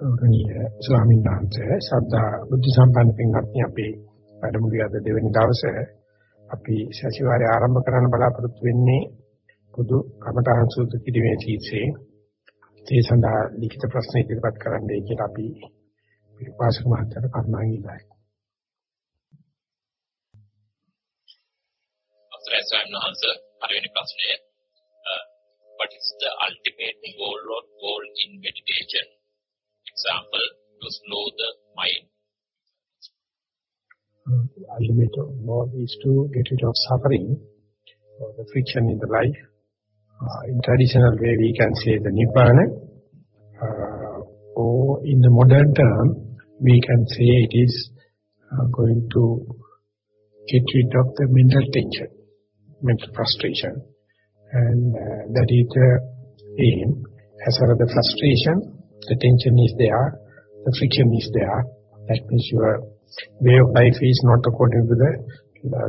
ගෞරවනීය ස්වාමීන් වහන්සේ ශ්‍රද්ධා බුද්ධ සම්පන්න පින්වත්නි අපේ වැඩමුළුවේ අද දෙවෙනි දවසේ අපි සතිವಾರය ආරම්භ කරන්න බලාපොරොත්තු වෙන්නේ පොදු කමඨාන් සූත්‍ර කිරීමේ තීසේ ඒ සඳහා ලිඛිත ප්‍රශ්න ඉදිරිපත් කරන්නයි කියලා අපි පිටපාසක මහත්තයාට කරුණාවෙන් ඉල්ලයි. අවසරයි ස්වාමීන් වහන්සේ. පළවෙනි ප්‍රශ්නය uh, what is the ultimate goal or goal in meditation? Example, to slow the mind. The ultimate goal is to get rid of suffering, or the friction in the life. Uh, in traditional way, we can say the Nibbana, uh, or in the modern term, we can say it is uh, going to get rid of the mental tension, mental frustration. And uh, that is the aim. As far as the frustration, the tension is there, the friction is there. That means your way of life is not according to the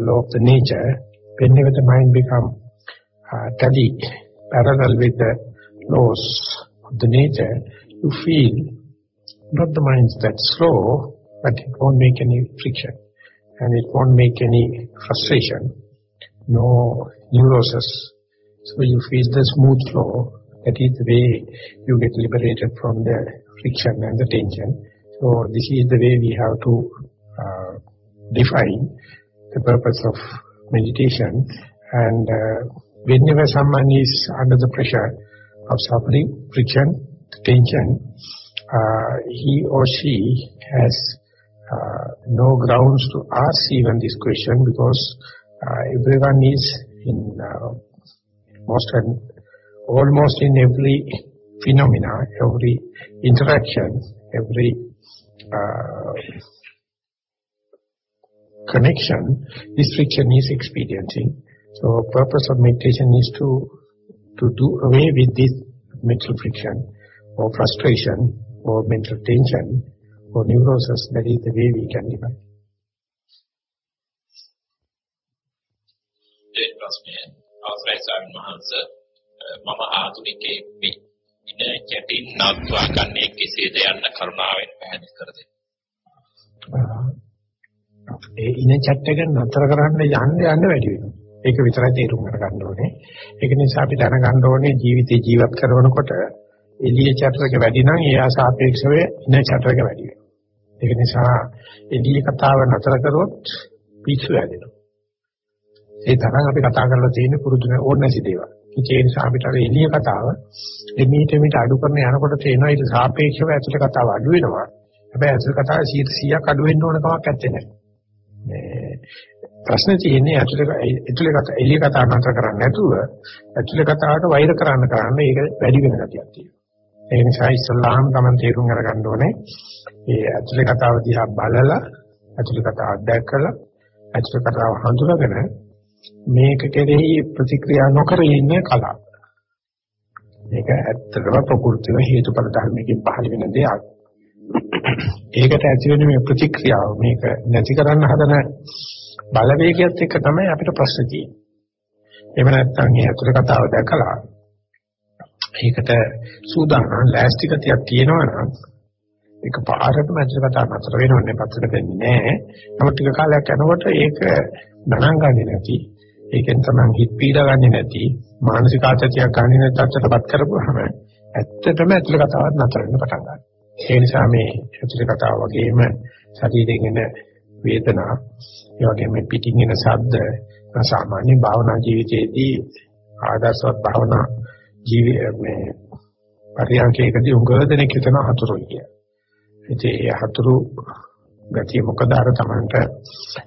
law of the nature. Whenever the mind become uh, parallel with the laws of the nature, you feel not the mind that slow, but it won't make any friction and it won't make any frustration, no neurosis. So you feel the smooth flow that is the way you get liberated from the friction and the tension. So this is the way we have to uh, define the purpose of meditation. And uh, whenever someone is under the pressure of suffering, friction, tension, uh, he or she has uh, no grounds to ask even this question because uh, everyone is in uh, most almost in every phenomena, every interaction, every uh, connection, this friction is experiencing. So purpose of meditation is to to do away with this mental friction or frustration or mental tension or neurosis. That is the way we can divide. Simon Mahansa. මම ආධුනිකයෙක් වෙයි. ඉන කැටින් නත්වා ගන්නේ කෙසේද යන්න කරුණාවෙන් පැහැදිලි කර දෙන්න. ඒ ඉන චැට් එක නතර කරන්න යන්න යන්න වැඩි වෙනවා. ඒක විතරයි තේරුම් ගන්න ඕනේ. ඒක නිසා අපි දැනගන්න ඕනේ ජීවිතේ ජීවත් කරනකොට එළිය චැට් එක වැඩි නම් ඒ ආසාපේක්ෂව ඉන චැට් එක වැඩි වෙනවා. ඒක නිසා එළිය කතාව නතර කරොත් පිස්සු හැදෙනවා. ඒ තරම් අපි කතා කරලා තියෙන පුරුදු ඕන නැති දේවල්. ඒ නිසා අපිට අර එළිය කතාව එමෙහිට මෙට අඩු කරන යනකොට තේනවා ඊට සාපේක්ෂව ඇතුළේ කතාව අඩු වෙනවා. හැබැයි ඇතුළේ කතාව 100ක් අඩු වෙන්න ඕන කමක් නැත්තේ නෑ. මේ ප්‍රශ්නේ තියෙන්නේ ඇතුළේ ඇතුළේ කතාව එළිය කතාව නතර කරන්නේ නැතුව ඇතුළේ කතාවට වෛර කරන්න කරන්න ඒක වැඩි වෙන ගතියක් තියෙනවා. ඒ නිසා ඉස්සල්ලාම ගමන් තේරුම් අරගන්න ඕනේ. මේ ඇතුළේ කතාව දිහා බලලා ඇතුළේ කතාව දැකලා ඇතුළේ කතාව හඳුනාගෙන මේක කෙරෙහි ප්‍රතික්‍රියා නොකර ඉන්නේ කලාව. මේක ඇත්තටම ප්‍රകൃතිව හේතුඵල ධර්මයකින් පහළ වෙන දෙයක්. ඒකට ඇති වෙන මේ ප්‍රතික්‍රියාව මේක නැති කරන්න හදන බලවේගයත් එක්ක තමයි අපිට ප්‍රශ්න තියෙන්නේ. එහෙම නැත්නම් මේ අතුරු කතාව දැකලා ඒකට සූදානම් ලෑස්ති ගතියක් තියෙනවා නම් ඒක පාරටම අතුරු කතාව නතර වෙනවන්නේ පස්සට දෙන්නේ නැහැ. නමුත් ටික කාලයක් යනකොට ඒක ගණන් ගන්නේ නැති ඒකෙන් තමයි හිත පීඩා ගන්නෙ නැති මානසික ආතතියක් ගන්නෙ නැති තත්ත්වයටපත් කරපුවාම ඇත්තටම ඇතුළ කතාවක් නතර වෙන්න පටන් ගන්නවා. ඒ නිසා මේ ඇතුළ කතාව වගේම ශරීරයෙන් එන වේදනා, ඒ වගේම පිටින් එන ශබ්ද සාමාන්‍ය භාවනා ජීවිතයේදී ආදර්ශවත් භාවනා ජීවි මේ පරියන්කේකදී උගදෙනෙක් හිතන හතුරුයි කිය. ඉතින් ඒ හතුරු ගතිය මොකද අර තමන්ට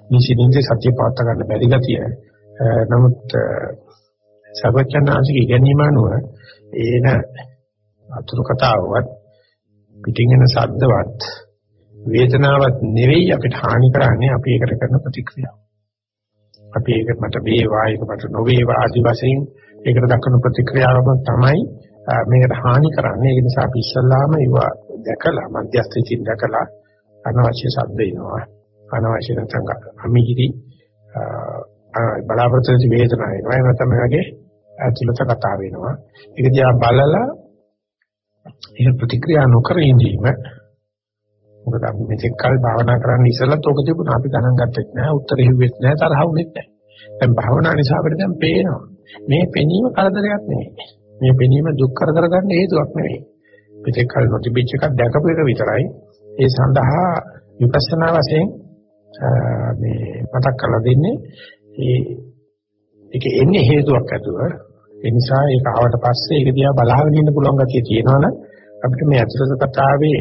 නිසින්ින්ද සත්‍ය පාත්ත ගන්න බැරි ගතිය. නමුත් සර්වඥාන්සික ඉගැන්වීම අනුව ඒන අතුරු කතාවවත් පිටින් එන ශබ්දවත් වේදනාවක් නෙවෙයි අපිට හානි කරන්නේ අපි ඒකට කරන ප්‍රතික්‍රියාව. අපි ඒක මට වේවා ඒක මට නොවේවා ආදි වශයෙන් ඒකට දක්වන ප්‍රතික්‍රියාවම තමයි මේකට හානි කරන්නේ. ඒ නිසා අපි ඉස්සල්ලාම ඒවා දැකලා මධ්‍යස්ථිතින් දැකලා අනවශ්‍ය ශබ්ද එනවා. අනවශ්‍ය නැත්නම් අමිහිරි බලාපොරොත්තු වෙච්ච වේදනාව එනවා. එහෙම නැත්නම් මේ වගේ ඇතුළත කතා වෙනවා. ඒක දිහා බලලා ඒක ප්‍රතික්‍රියා නොකර ඉඳීම. මොකද අපි මෙතෙක් කල් භාවනා කරන්න ඉස්සෙල්ලත් ඕක තිබුණා. අපි ගණන් ගත්තේ නැහැ උත්තර හිව්වෙත් නැහැ තරහ වුණෙත් නැහැ. දැන් භාවනා නිසා අපිට දැන් පේනවා. මේ පෙනීම කරදරයක් නෙවෙයි. මේ පෙනීම දුක් කරදර ගන්න හේතුවක් නෙවෙයි. මෙතෙක් කල් නොතිබිච්ච එකක් දැකපු එක විතරයි. ඒ සඳහා විපස්සනා වශයෙන් මේ මතක් කරලා දෙන්නේ ඒ ඒක එන්නේ හේතුවක් ඇතුව ඒ නිසා ඒක ආවට පස්සේ ඒක දිහා බලාගෙන ඉන්න පුළුවන් ගතිය තියෙනවනම් අපිට මේ අතුරුස කතාවේ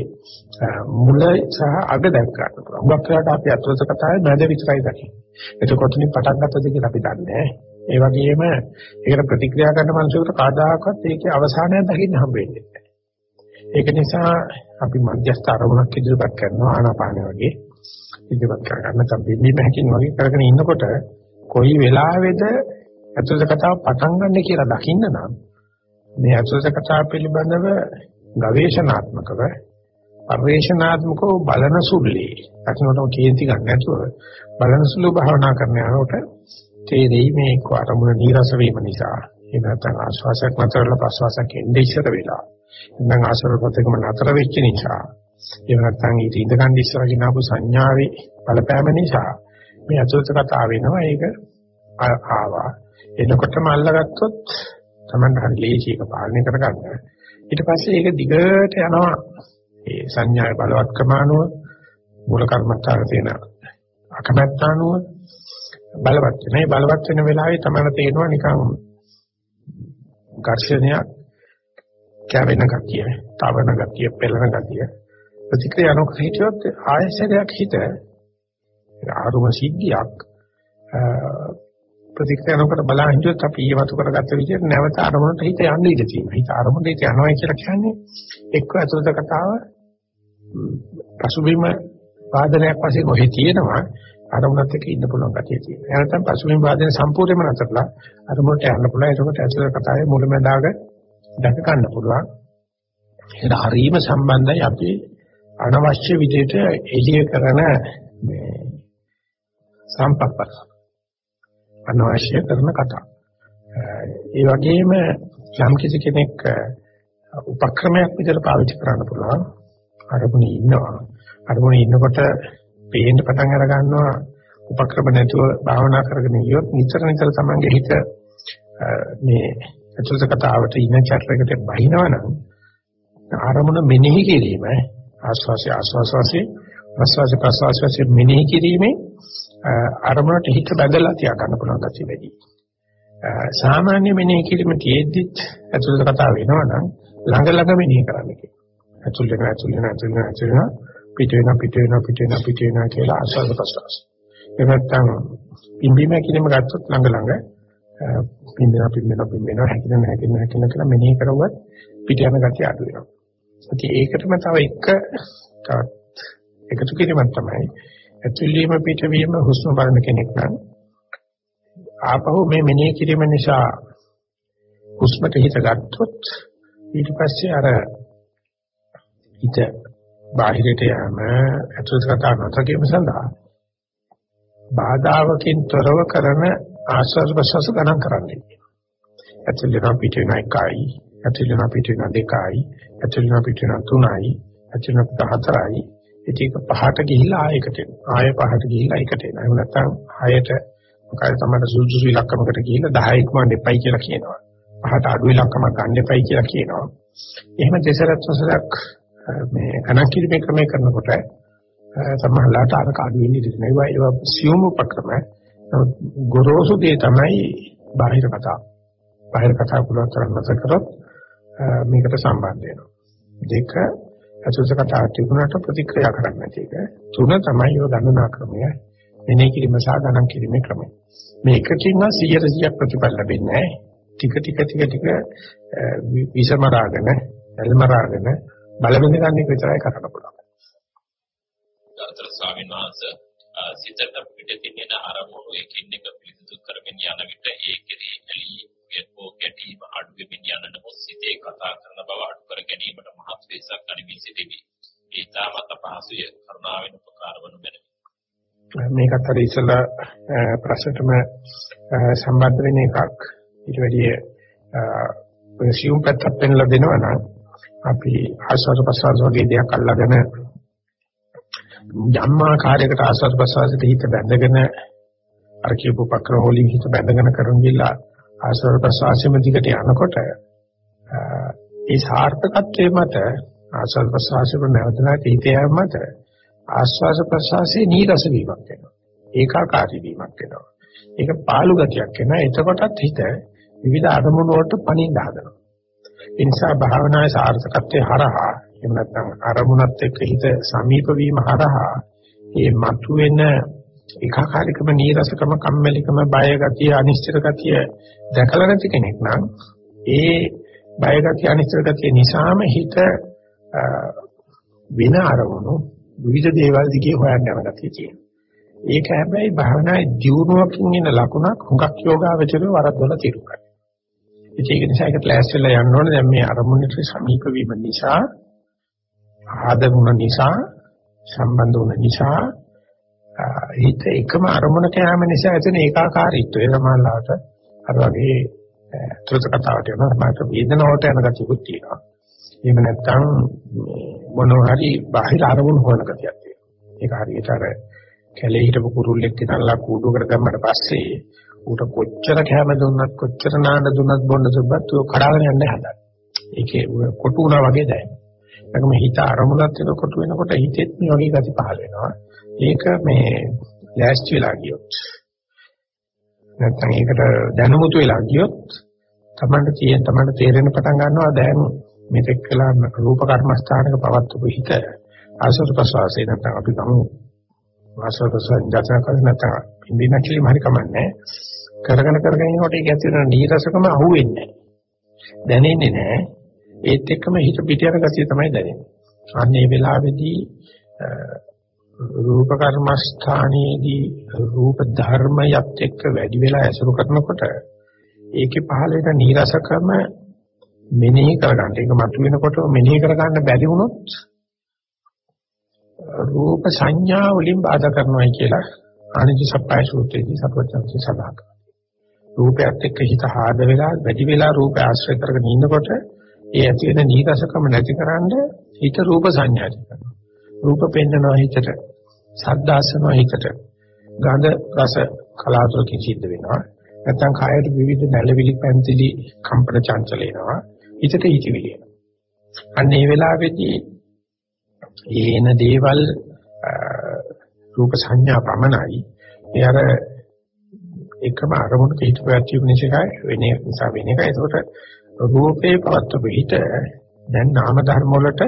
මුල සහ අග දැක් ගන්න පුළුවන්. හුඟක් වෙලාවට අපි අතුරුස කතාවේ මැද විතරයි දකින්නේ. එතකොට කොතනින් පටන් ගත්තද කියලා අපි දන්නේ නැහැ. ඒ වගේම ඒකට ප්‍රතික්‍රියා කරන මිනිසෙකුට කවදාකවත් ඒකේ අවසානයක් දකින්න හම්බ වෙන්නේ නැහැ. ඒක නිසා අපි මධ්‍යස්ථ අරමුණක් ඉදිරිපත් කරනවා ආනාපාන වගේ. ඉදිරිපත් කරගන්න තමයි මේ හැකින් වගේ කරගෙන ඉන්නකොට කොයි වෙලාවෙද අතුරුස කතාව පටන් ගන්න කියලා දකින්න නම් මේ අතුරුස කතාව පිළිබඳව ගවේෂණාත්මකව පරිවේශනාත්මකව බලන සුළුලේ. අකිනොටම කේන්ති ගන්න නැතුව බලන සුළු භාවනා කරන යනකොට තේරෙයි මේ අරමුණ නීරස වීම නිසා. එහෙම නැත්නම් ආශ්වාසයක් නතරලා ප්‍රශ්වාසයක් එන්නේ ඉස්සර වෙලා. නැත්නම් ආශ්වාසපතකම නතර වෙච්ච නිසා එහෙම නැත්නම් ඊට ඉඳගන්න ඉස්සරගෙන ආපු සංඥාවේ බලපෑම නිසා මේ අසුත කතාව වෙනවා. ඒක ආවා. එනකොටම අල්ලගත්තොත් Taman හරි ලේසි එක පාලනය කරගන්න. ඊට පස්සේ ඒක දිගට යනවා. ඒ සංඥාවේ බලවත්කම අනුව මූල කර්මස්ථාන තියෙන අකමැත්ත අනුව බලවත් වෙන. මේ බලවත් වෙන වෙලාවේ තමයි තේරෙනවා නිකන් ඝර්ෂණයක් කැවෙන ගතිය, තවන ගතිය, පෙළෙන ගතිය. ප්‍රතික්‍රියා නොකර හිටියොත් ආයශරයක් හිත ආරුම සිද්ධියක් ප්‍රතික්‍රියා නොකර බලා හිටියොත් අපි ඊවතු කරගත්ත විදිහට නැවත අරමුණට හිත යන්න ඉඩ තියෙනවා. හිත අරමුණට හිත යනවා කියලා කියන්නේ එක්ක අතුලත කතාව පසුබිම වාදනයක් වශයෙන් ඔහි තියෙනවා අරමුණත් එක්ක ඉන්න පුළුවන් කතිය තියෙනවා. එහෙනම් නැත්නම් පසුබිම් වාදනය සම්පූර්ණයෙන්ම නැතරලා අරමුණට යන්න පුළුවන්. ඒකකට අතුලත කතාවේ මුලමඳාග දැක ගන්න පුළුවන්. ඒක හරීම සම්බන්ධයි අපි අනවශ්‍ය විදිහට එළිය කරන මේ සම්පප්පස අනවශ්‍ය කරන කතා. ඒ වගේම යම් කිසි කෙනෙක් උපක්‍රමයක් විදිහට පාවිච්චි කරන්න පුළුවන්. අරමුණේ ඉන්නවා. අරමුණේ ඉන්නකොට පේන්න පටන් අර ගන්නවා උපක්‍රම නැතුව භාවනා කරගෙන ඉයොත් නිතර නිතර තමන්ගේ හිත මේ අතුලත කතාවට ඉන්න චර්යයකට බහිනවනම් ආරමුණ මෙනෙහි කිරීම ආස්වාසය ආස්වාසය ප්‍රස්වාස ප්‍රස්වාසය මෙනෙහි කිරීමේ අරමුණට හිත බැඳලා තියා ගන්න පුළුවන් ගැතිය වැඩි. සාමාන්‍ය මෙනෙහි කිරීම තියෙද්දිත් අතුලත කතාව වෙනවනම් ළඟ ළඟ මෙනෙහි කරන්න කියනවා. අතුල් වෙන අතුල් වෙන අතුල් වෙන අතුල් වෙන පිට වෙන පිට වෙන පිට වෙන පිට වෙන කියලා ආස්වාද ප්‍රස්වාස. එහෙම නැත්නම් පිම්බීම කිරීම ගත්තොත් ළඟ ළඟ පිම්බෙන පිම්බෙන පිම්බෙන හැකින හැකින හැකින කියලා මෙනෙහි කරුවත් පිට යන ගතිය අඩු වෙනවා. ඉතින් ඒකටම තව එක තවත් එකතු කිරීමක් තමයි ඇතුළේම පිටවීම හුස්ම බලන කෙනෙක් නම් ආපහු මේ මෙනෙහි කිරීම නිසා හුස්මට හිත ගත්තොත් ඊට පස්සේ අර හිත බාහිරට යෑම ඇතුළත කතා නැත කියම සඳහා බාධාවකින් තොරව කරන ආස්වාද ප්‍රසවාස ගණන් කරන්නේ. ඇතුළේම පිට වෙන එකයි, ඇතුළේම පිට වෙන දෙකයි, ඇතුළේම පිට වෙන තුනයි, ඇතුළේම පිට හතරයි. ඒක පහට ගිහිල්ලා ආයකට එනවා. ආය පහට ගිහිල්ලා එකට එනවා. එහෙම නැත්නම් හයට මොකද තමයි සුදුසු ඉලක්කමකට ගිහිල්ලා 10 ඉක්මන් දෙපයි කියලා කියනවා. පහට අඩු ඉලක්කමක් ගන්න දෙපයි කියලා කියනවා. එහෙම දෙසරත් වසරක් මේ ගණන් කිරීමේ ක්‍රමය කරනකොට සමහරලාට අර කාඩු වෙන්නේ ඉතින් ඒවා ඒවා සියුම් උපක්‍රම ගොරෝසු දේ තමයි බාහිර කතා. බාහිර කතා පුළුවන් තරම් නැස කරොත් මේකට සම්බන්ධ වෙනවා. දෙක අසුස කතා තිබුණාට ප්‍රතික්‍රියා කරන්නේ නැති එක. තුන තමයි ඔය ගණනා ක්‍රමය. මෙනෙහි කිරීම සහ ගණන් කිරීමේ ක්‍රමය. මේ එකකින්ම 100% ප්‍රතිඵල ලැබෙන්නේ නැහැ. ටික ටික ටික ටික විසමරාගෙන, එල්මරාගෙන බලමින් ගන්න එක විතරයි කරන්න පුළුවන්. ගාතර ස්වාමීන් වහන්සේ සිතට පිටින් එන අරමුණු එකින් එක පිළිතුරු කරමින් යන විට ඒ කෙරෙහි ඇලී යකෝ ගැටීම අඩු වෙමින් යන නමුත් සිතේ කතා කරන බව අඩු කර ගැනීමට මහත් වේසක් ගනිමින් සිටිමි. ඒ තාමත් අපහසුය කරුණාවෙන් උපකාර වනු මැනවි. මේකත් හරි ඉස්සලා ප්‍රශ්නටම සම්බන්ධ වෙන එකක්. ඊට වැඩිය සියුම් පැත්තක් පෙන්ලා දෙනවා නම් අපි ආස්වාද ප්‍රසවාස වගේ දෙයක් අල්ලගෙන ධම්මාකාරයකට ආස්වාද ප්‍රසවාසයට හිත බැඳගෙන අර කියපු පක්‍රම වලින් හිත බැඳගෙන කරන් ගිලා ආස්වාද ප්‍රසවාසෙම දිගට යනකොට ඒ සාර්ථකත්වයේ මත ආස්වාද ප්‍රසවාසෙම නැවත නැවත හිත යාම මත ආස්වාද ප්‍රසවාසයේ නීරස වීමක් වෙනවා ඒකාකාරී වීමක් වෙනවා ඒක පාළු ගතියක් වෙනවා එතකොටත් හිත විවිධ අරමුණු වලට පණින්න හදනවා. ඒ නිසා භාවනාවේ සාර්ථකත්වයේ හරහා එහෙම නැත්නම් අරමුණත් එක්ක හිත සමීප වීම හරහා මේ මතුවෙන ඒකාකාරීකම නීරසකම කම්මැලිකම බය ගතිය අනිශ්චිත ගතිය දැකලා නැති කෙනෙක් නම් ඒ බය ගතිය අනිශ්චිත ගතිය නිසාම හිත වෙන අරමුණු විවිධ දේවල් දිගේ හොයන්න යන ගතිය තියෙනවා. ඒක හැබැයි භාවනායේ දියුණුවකින් එන ලකුණක් හුඟක් යෝගාවචරය වරද්දලා තිරුකයි. ඒක නිසා ඒක ක්ලාස් වෙලා යන්න ඕනේ දැන් මේ අරමුණට සමීප වීම නිසා ආදමුණ නිසා සම්බන්ධ වුණ නිසා හිත එකම අරමුණක යාම නිසා එතන ඒකාකාරීත්වය සමානලාට අර වගේ ත්‍රිත කතාවට යනවා මාත වේදනාවට යන ගතියකුත් තියෙනවා. එහෙම නැත්නම් මොනවා හරි බාහිර අරමුණු හොයන ගතියක් තියෙනවා. ඒක හරියට අර කැලේ හිටපු කුරුල්ලෙක් ඉතනලා කූඩුවකට දැම්මට පස්සේ ඌට කොච්චර කැම දුන්නත් කොච්චර නාන්න දුන්නත් බොන්න දුන්නත් ඌ කඩාගෙන යන්නේ හදන්නේ. ඒකේ කොටු වුණා වගේ දැනෙනවා. ඒකම හිත අරමුණත් එක්ක කොටු වෙනකොට හිතෙත් මේ වගේ ගති පහළ වෙනවා. ඒක මේ ලෑස්ති වෙලා ගියොත් නැත්නම් ඒකට දැනුමුතු වෙලා ගියොත් තමන්ට තියෙන තමන්ට තේරෙන පටන් ගන්නවා දැන් මෙතෙක් කළා රූප කර්මස්ථානක පවත්වපු හිත ආසස් ප්‍රසවාසයේ නැත්නම් අපි ගමු. ආසස් ප්‍රසවාස ජාතක කරන නැත්නම් ඉන්දිය නැතිලි හරි කමන්නේ. කරගෙන කරගෙන යනකොට ඒක ඇති වෙන නීරසකම අහුවෙන්නේ නැහැ. දැනෙන්නේ නැහැ. ඒත් එක්කම හිත පිට යන ගතිය තමයි දැනෙන්නේ. අන්න ඒ වෙලාවේදී රූප කර්මස්ථානයේදී රූප ධර්මයත් එක්ක වැඩි වෙලා ඇසුරු කරනකොට ඒකේ පහළ වෙන නීරසකම මෙනෙහි කරගන්න. ඒක මතුවෙනකොට මෙනෙහි කරගන්න බැරි වුණොත් රූප සංඥා වලින් බාධා කරනවායි කියලා ආනිජ සප්පයි සූත්‍රයේදී සත්‍යචර්ය සඳහන් කරනවා. රූපයත් එක්ක හිත ආද වෙලා වැඩි වෙලා රූප ආශ්‍රය කරගෙන ඉන්නකොට ඒ ඇති වෙන නීරසකම නැතිකරන්න හිත රූප සංඥාට කරනවා. රූප පෙන්නනවා හිතට. සද්දාසනවා හිතට. ගඳ රස කලාතුරකින් සිද්ධ වෙනවා. නැත්නම් කායයට විවිධ නැලවිලි පැන්තිලි කම්පන චංචල එනවා. හිතට හිතවිලි එනවා. අන්න ඒ වෙලාවේදී ඒන දේවල් රූප සංඥා පමණයි. ඒ අර එකම අරමුණක හිත පැවැත්වීම නිසා වෙන නිසා වෙන එක. ඒකට රූපේ පවත්වපු හිත දැන් නාම ධර්ම වලට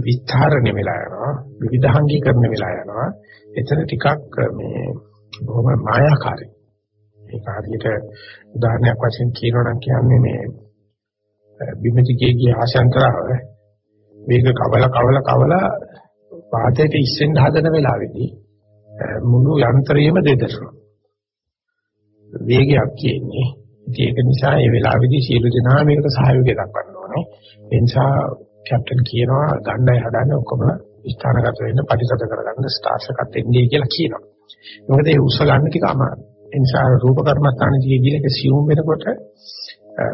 විස්තරණය වෙලා යනවා විවිධාංගීකරණය වෙලා යනවා. එතන ටිකක් මේ බොහොම මායාකාරී. ඒක හරියට උදාහරණයක් වශයෙන් කියනවා නම් කියන්නේ මේ බිමතිගේ ගිය ආශාන්තරව වේග කවල කවල කවල පාතේට ඉස්සෙන් හදන වෙලාවේදී මුළු යන්ත්‍රයේම දෙදසනවා වේගයක් කියන්නේ ඉතින් ඒක නිසා මේ වෙලාවේදී සියලු දෙනා මේකට සහයෝගය දක්වන්න ඕනේ. ඒ නිසා කැප්ටන් කියනවා ගණ්ඩාය හදන්න ඔක්කොම ස්ථානගත වෙන්න ප්‍රතිසත කරගන්න ස්ටාර්ස් එකක් එන්නේ කියලා කියනවා. මොකද ඒ උස්ස ගන්න ටික අමාරුයි. ඒ නිසා රූප කර්මස්ථානදී ගිහලා ඒක සියුම් වෙනකොට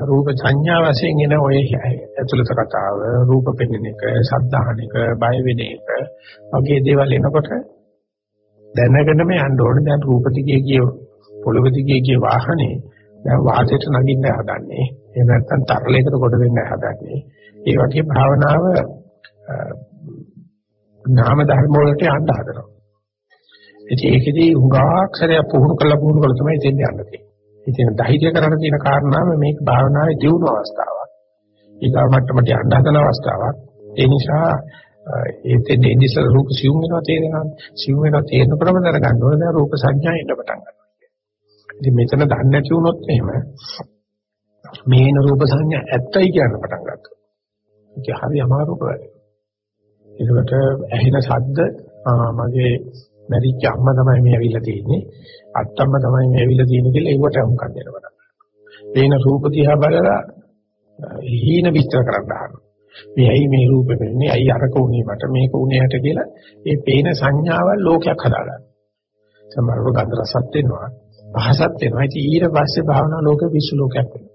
රූප සංඥා වශයෙන් එන ඔය ඇතුළත කතාව රූප පෙන්වන එක සද්ධාහන එක බය වෙන එක වගේ දේවල් එනකොට දැනගෙනම යන්න ඕනේ දැන් රූප දිගේ ගිය පොළොව දිගේ ගිය වාහනේ දැන් වාතයට නගින්න හදන්නේ. එහෙම නැත්නම් තරලයකට කොට වෙන්න හදන්නේ. ඒ වගේ භාවනාව නාම ධර්ම වලට යන්න හදනවා. ඉතින් ඒකෙදී උගාක්ෂරය පුහුණු කළා පුහුණු කළා තමයි ඉතින් යන්න තියෙන්නේ. ඉතින් ධෛර්ය කරන්න තියෙන කාරණාව මේක භාවනාවේ දියුණු අවස්ථාවක්. ඊගා මට්ටමට යන්න හදන අවස්ථාවක්. ඒ නිසා ඒතෙන් ඉන්දිසල් රූප සිවුම් වෙනවා තේරෙනවා. සිවුම් වෙනවා තේරෙනකොටම දැනගන්න ඕනේ දැන් රූප සංඥා එන්න පටන් ගන්නවා. ඉතින් මෙතන දන්නේ නැති වුණොත් එහෙම මේන රූප සංඥා ඇත්තයි කියන්න පටන් ගත්තා. ඒක හරි අමාරු වැඩක්. ඒකට ඇහෙන ශබ්ද මගේ මැරිච්ච අම්මා තමයි මේ ඇවිල්ලා තියෙන්නේ. අත්තම්ම තමයි මේ ඇවිල්ලා තියෙන්නේ කියලා ඒවට අහුම්කම් දෙනවා. පේන රූප දිහා බලලා හීන විස්තර කරන්න අහනවා. මේ ඇයි මේ රූපෙ වෙන්නේ? ඇයි අරක උනේ මට මේක උනේ යට කියලා ඒ පේන සංඥාවල් ලෝකයක් හදාගන්න. සමහරව ගන්ධ රසත් වෙනවා. පහසත් වෙනවා. ඉතින් ඊට පස්සේ භාවනා ලෝකෙ විශ්ව ලෝකයක් වෙනවා.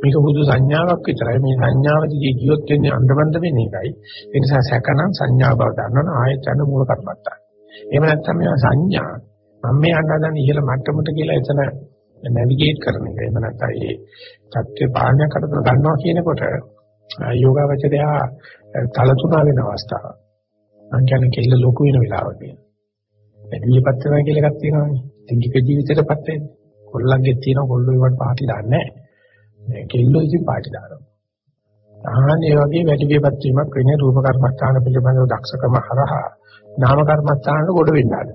මේක බුදු සංඥාවක් විතරයි. මේ සංඥාවදී ජීවත් වෙන්නේ අන්දමන්ද වෙන එකයි. ඒ නිසා සැකනම් සංඥා බව දන්නවනම් ආයෙත් යන මූල කර්මත්තා. එහෙම නැත්නම් මේ සංඥා මම මේ අඬන ඉහළ මට්ටමට කියලා එතන නැවිගේට් කරන එක. එහෙම නැත්නම් ඒ தත්ත්ව පාලනය කරගෙන ගන්නවා කියනකොට යෝගාවචරයා තලතුණා වෙන අවස්ථාවක්. මං කියන්නේ කෙල්ල ලොකු වෙන වෙලාවක. වැඩිපත් වෙනවා කියලා එකක් තියෙනවානේ. ලිංගික ජීවිතයටපත් වෙන්නේ. කොල්ලන්ගේ තියෙන කොල්ලෝ ඒවට පාටි දාන්නේ නැහැ. කෙල්ලෝ ඉතින් පාටි දානවා. ආහනේ වගේ වැඩි විපත් වීමක් වෙන්නේ රූප කර්මස්ථාන පිළිබඳව දක්ෂකම හරහා නාම කර්මස්ථානට ගොඩ වෙන්නාද.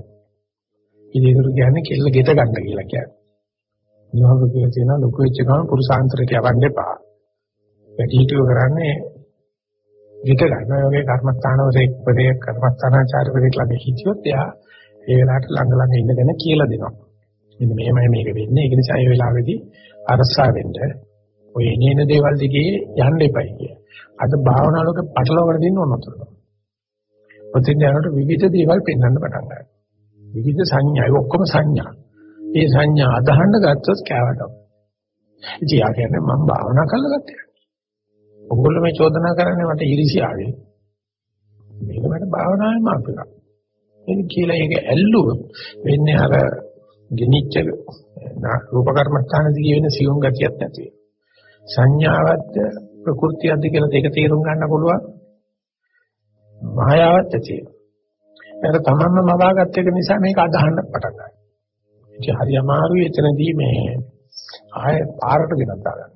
ඉතින් ඒකට කියන්නේ කෙල්ල ගෙට ගන්න කියලා කියන්නේ. මොනවද කියලා තියෙනවා ලොකු වෙච්ච ගමන් පුරුසාන්තරයට යවන්න එපා. වැඩි හිතුව කරන්නේ ගෙට ගන්න. ඔය වගේ කර්මස්ථානවල එක්පරේ කර්මස්ථානාචාර්යවරයෙක් ළඟ හිටියොත් එයා ඒ වෙලාවට ළඟ ළඟ ඉඳගෙන කියලා දෙනවා. මෙන්න මෙහෙමයි මේක වෙන්නේ. ඒක නිසා ඒ වෙලාවේදී අරසා වෙන්න ඔය එනේන දේවල් දිගේ යන්න එපයි කිය. අද භාවනාවලක පටලවගෙන දින්න ඕන නතර. ඔතෙන් යනකොට විවිධ දේවල් පෙන්වන්න පටන් ගන්නවා. විවිධ සංඥා, ඒ ඔක්කොම සංඥා. ඒ සංඥා අදහන්න ගත්තොත් කෑවට. ඉතින් ආ කියන්නේ මම භාවනා කරලා ගත්තා. ඔයගොල්ලෝ මේ චෝදනා කරන්නේ මට ඊර්ෂ්‍යාවෙන්. මේක මට භාවනාවේ මාපිකක්. ඒක කියලා ඒක ඇල්ලුවොත් වෙන්නේ අර ගෙනිච්ච රූප කර්මස්ථාන දිගේ වෙන සියුම් ගතියක් නැති වෙනවා. සංඥාවත්ද ප්‍රകൃතියක්ද කියලා දෙක තේරුම් ගන්න පුළුවන්. මායාවත් ඇති වෙනවා. ඒක තමන්ම මවාගත්ත එක නිසා මේක අදහන්න පටන් ගන්නවා. ඒක හරි අමාරුයි එතනදී මේ ආය පාරට ගෙනත් දාගන්න.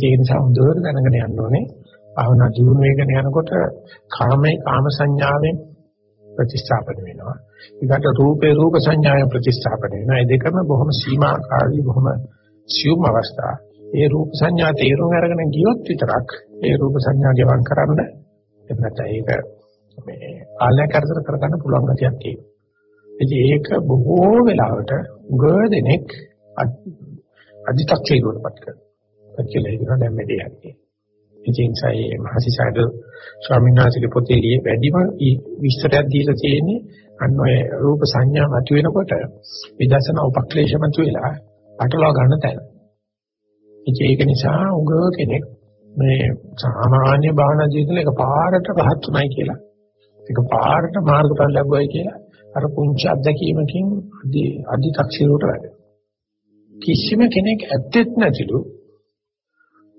ඒක නිසා හොඳට දැනගෙන යන්න ඕනේ. භාවනා ජීවන වේගන යනකොට කාමයේ කාම සංඥාවෙන් ප්‍රතිස්ථාපන වෙනවා. ඊකට රූපේ රූප සංඥාවෙන් ප්‍රතිස්ථාපන වෙනවා. ඒ දෙකම බොහොම සීමාකාරී බොහොම සියුම් අවස්ථා. ඒ රූප සංඥා තේරුම් අරගෙන ගියොත් විතරක් ඒ රූප සංඥා ගෙවම් කරන්න එන්නත ඒක මේ ආලය කරදර කරගන්න පුළුවන් ගැතියක් තියෙනවා. ඉතින් ඒක බොහෝ වෙලාවට ගොඩනෙක් අධිතක්ෂේරුවටපත් කරනවා. කියලා හිතන දැන් මේ දෙයක්. ඉතින් සයි මහසිසාරද ස්වාමීන් වහන්සේගේ පොතේ වැඩිම විස්තරයක් දීලා තියෙන්නේ අන්න ඔය රූප සංඥා මත වෙනකොට විදර්ශනා උපක්ලේශ මත වෙලා අටලව ගන්න තැන. ඉතින් ඒක නිසා උග කෙනෙක් මේ සාමාන්‍ය භාවනා ජීවිතේ එක පාරට රහත් උනායි කියලා. එක පාරට මාර්ගඵල ලැබුවයි කියලා අර පුංචි අත්දැකීමකින් අදි අදි taksiruට වැඩ. කිසිම කෙනෙක් ඇත්තෙත් නැතිලු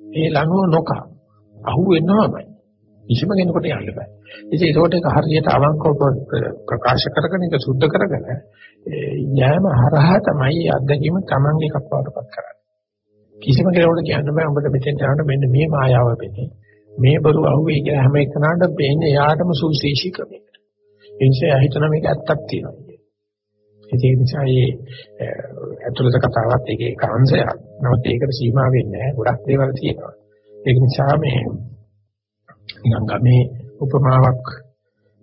ඒ ලනුව නොකා අහු වෙනවමයි. කිසිම කෙනෙකුට යන්න බෑ. ඉතින් ඒකට ඒක හරියට අවංකව ප්‍රකාශ කරගෙන ඒක සුද්ධ කරගෙන යෑම හරහා තමයි අත්දැකීම Tamange එකක් වඩපත් කරන්නේ. කිසිම කෙනෙකුට කියන්න බෑ උඹට මෙතෙන් යනකොට මෙන්න මේ මායාව වෙන්නේ. මේ බරු අහුවේ කියලා හැම එකනට පේන්නේ යාටම සුවිශේෂී ක්‍රමයකට. ඒ නිසා හිතන මේක ඇත්තක් තියෙනවා. ඒ නිසා මේ ඇතුළත කතාවත් ඒකේ කාංශයක්. නමුත් ඒකට සීමා වෙන්නේ නැහැ. ගොඩක් දේවල් තියෙනවා. ඒක නිසා මේ නිකන් ගමේ උපමාවක්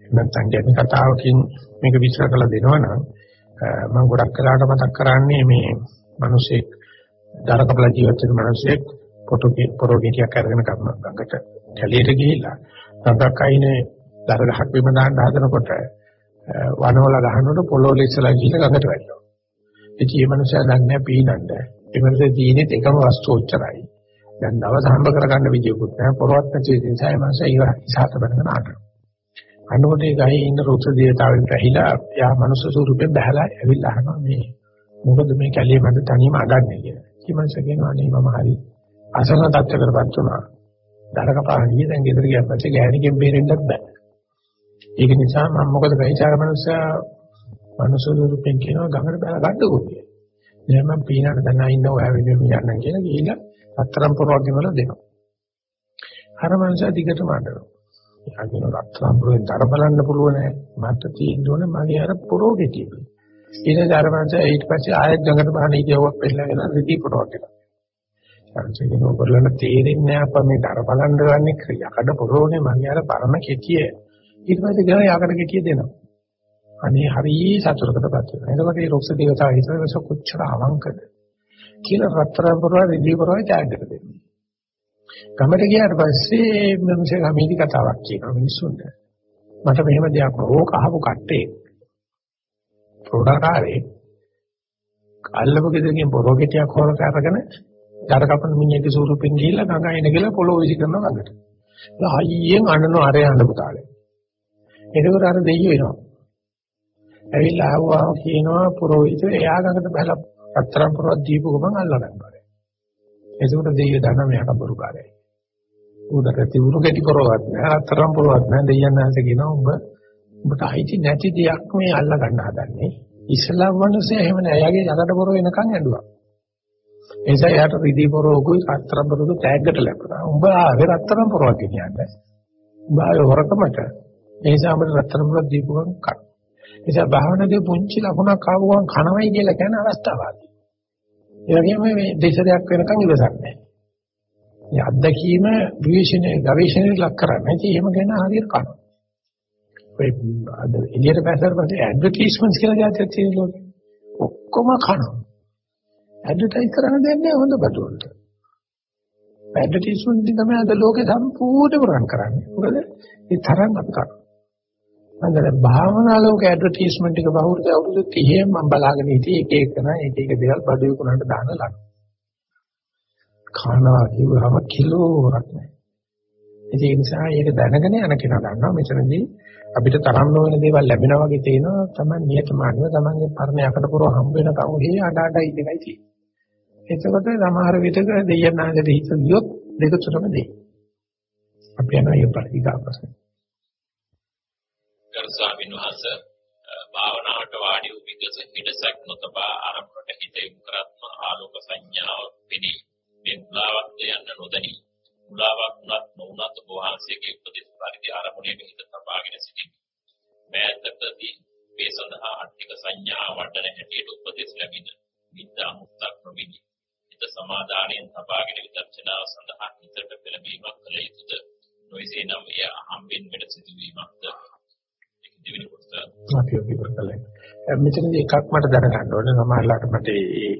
නැත්නම් ගැමි කතාවකින් මේක විස්තර කරලා දෙනවනම් මම ගොඩක් කලාට මතක් කරන්නේ මේ මිනිසෙක් දර කපලා ජීවත් වෙන මිනිසෙක් පොටෝගේ පොරෝගේටියක් අරගෙන ගඟට කැලියට ගිහිල්ලා රබක් අයිනේ දර ගහක් බිම දාන්න හදනකොට වනවල ගහනකොට පොළොව ඉස්සලා ගිහිල්ලා ගඟට වැටෙනවා. ඉතින් මේ මිනිසා දන්නේ පීනන්න. ඒ මිනිසා ජීවිතේ එකම වස්තු උච්චරයි. දැන් දවස් හම්බ කරගන්න විදියකුත් නැහැ පොරවත් නැති නිසා ඒ මාස ඊව ඉසాత බඳගෙන ආටන. අන්නකොට ඒ ගහේ ඉන්න රුක්ෂ දේවතාවෙන් පැහිලා යා මනුස්ස ස්වරූපයෙන් බහැලා ඇවිල්ලා අහනවා මේ මොකද මේ කැලිය මැද තනියම අඩන්නේ කියලා. ඊමණස කියනවා නේ මම හරි අසරණ තත්ත්වයකටපත් වුණා. දරක පාණිය දැන් ගෙදර ගියාට පස්සේ ගෑණිකෙන් බේරෙන්නත් බෑ. ඒක නිසා මම මොකද ගහිචාර මනුස්සයා මනුස්ස ස්වරූපයෙන් කියනවා ගඟට බැලලා ගන්නකෝ කියලා. දැන් මම පීනකට දැන් ඉන්න ඔයා වෙනුවෙන් යන්න කියලා ගිහිල්ලා රත්තරන් පොරවගෙන වල දෙනවා. අර මනුස්සයා දිගටම අඬනවා. එයා කියන රත්තරන් පොරෙන් දර බලන්න පුළුවන් නෑ. මට තියෙන්න ඕනේ මගේ අර පොරෝගේ තියෙන්නේ. ඊට අර මනුස්සයා ඊට පස්සේ ආයෙත් ගඟට බහන ඉතිවුවක් පෙන්නගෙන රිදී පොරවගෙන. සංසිඳන ඔබලන තේරෙන්නේ නෑ අප මේ දර බලන්න ගන්නේ යකඩ පොරෝනේ මගේ අර පරම කෙටිය. ඊට පස්සේ ගහ යකඩ කෙටිය දෙනවා. අනේ හරි සතුටකටපත් වෙනවා. එතකොට මේ රොක්ස දේවතාව හිතනස කොච්චර අවංකද? කියලා රත්තරන් පුරවා රිදී පුරවා ඡායකට දෙන්නේ. ගමට ගියාට පස්සේ මිනිස්සේ ගමේදී කතාවක් කියනවා මිනිස්සුන්ට. මට මෙහෙම දෙයක් ඕක අහපු කට්ටේ. ප්‍රෝඩාකාරේ අල්ලපු ගෙදරකින් පොරොකෙටියක් හොරක අරගෙන ජඩ කපන මිනිහගේ ස්වරූපෙන් ගිහිල්ලා ගඟ එන කියලා පොළොව විසි කරනවා ළඟට. ඒ හයියෙන් අනනවා අරය අඬපු තාලේ. එතකොට අර දෙයියෝ එනවා. ඇවිල්ලා ආවම කියනවා පුරোহিত එයා ගඟට බහලා අතරම් පුරවත් දීපු ගමන් අල්ල ගන්නවා. එතකොට දෙයියෝ දන්නා මෙයා කබරු කාරයයි. උදට තිබුණු කැටි පොරවත් නෑ අතරම් පොරවත් නෑ දෙයයන් නැන්ස කියනවා උඹ උඹට අයිති නැති දෙයක් මේ අල්ල ගන්න හදන්නේ. ඉස්ලාම් මිනිස්සේ එහෙම නෑ. එයාගේ යකට පොර වෙනකන් ඇඬුවා. ඒ නිසා එයාට රිදී පොරෝකුයි අතරම් පොරෝකු තෑග්ගට ලැබුණා. උඹ ආවේ රත්තරම් පොරවක් කියන්නේ. උඹ ආවේ හොරකමට. ඒ නිසා අපිට රත්තරම් පොරක් දීපුවම කන. ඒ නිසා භාවනාවේ පුංචි ලකුණක් ආවම කනවයි කියලා කියන අවස්ථාවදී. ඒ වගේම මේ දේශයක් වෙනකන් ඉවසක් නැහැ. මේ අත්දැකීම විශ්ේෂණ ගවේෂණයට ලක් කරන්නේ. ඉතින් එහෙම ගැන හරියට කන. ඔය අද එළියට බැසලා පස්සේ ඇඩ්වර්ටයිස්මන්ට්ස් කියලා જાතියක් තියෙනවා. ඔක්කොම කනවා. ඇඩ්වර්ටයිස් කරන්න දෙන්නේ හොඳ බඩුවලට. ඇඩ්වර්ටයිස්මන්ට් එක තමයි අද ලෝකේ සම්පූර්ණයෙන්ම රන් කරන්නේ. මොකද ඒ තරම් අපි කරනවා. අnder භාවනා ලෝක ඇඩ්වර්ටයිස්මන්ට් එක බහුරුද අවුරුදු 30 මම බලාගෙන හිටියේ එක එක නා එක එක දේවල් බඩු විකුණන්න දාන ලක්. කනවා කිව්වම කිලෝරක් නැහැ. ඒ නිසා ඒක දැනගෙන යන කෙනා දන්නවා මෙතනදී අපිට තරම් නොවන දේවල් ලැබෙනවා වගේ තේනවා තමයි නියතමානව තමන්ගේ පරණ යකට පුරව හම්බ වෙන කවුහේ අඩ අඩ ඉඳගයි තියෙන්නේ. එතකොට සමහර විටක දෙයයන් ආගේ හිත ගියොත් දෙක තුනම දෙයි. අපි යනවා ඒ ප්‍රතිගා ප්‍රශ්න. ගරු ස්වාමීන් වහන්සේ භාවනාවට වාඩි වූ විගස හිඩසක් නොතබා ආරම්භකට හිත යොමු කරත්ම ආලෝක සංඥාව පිළි මේ මුලාවක්ද යන්න නොදැනී මුලාවක් වුණත් නොවුණත් ඔබ වහන්සේගේ උපදෙස් පරිදි ආරමුණේ හිත තබාගෙන සිටින්න. මෑතකදී මේ සඳහා අට්ටික සංඥා වඩන හැටියට උපදෙස් ලැබින විද්‍යා මුක්තක් ප්‍රමිති. හිත සමාදානයෙන් තබාගෙන විදර්ශනාව සඳහා හිතට පෙළඹීමක් කළ යුතුද? නොයසේ නම් එය අහම්බෙන් මෙට සිදුවීමක්ද? දෙවෙනි කොටස අපි ඔබ ඉවර කළා. මෙතනදී එකක් මට දැනගන්න ඕනේ සමහරලාට මට ඒ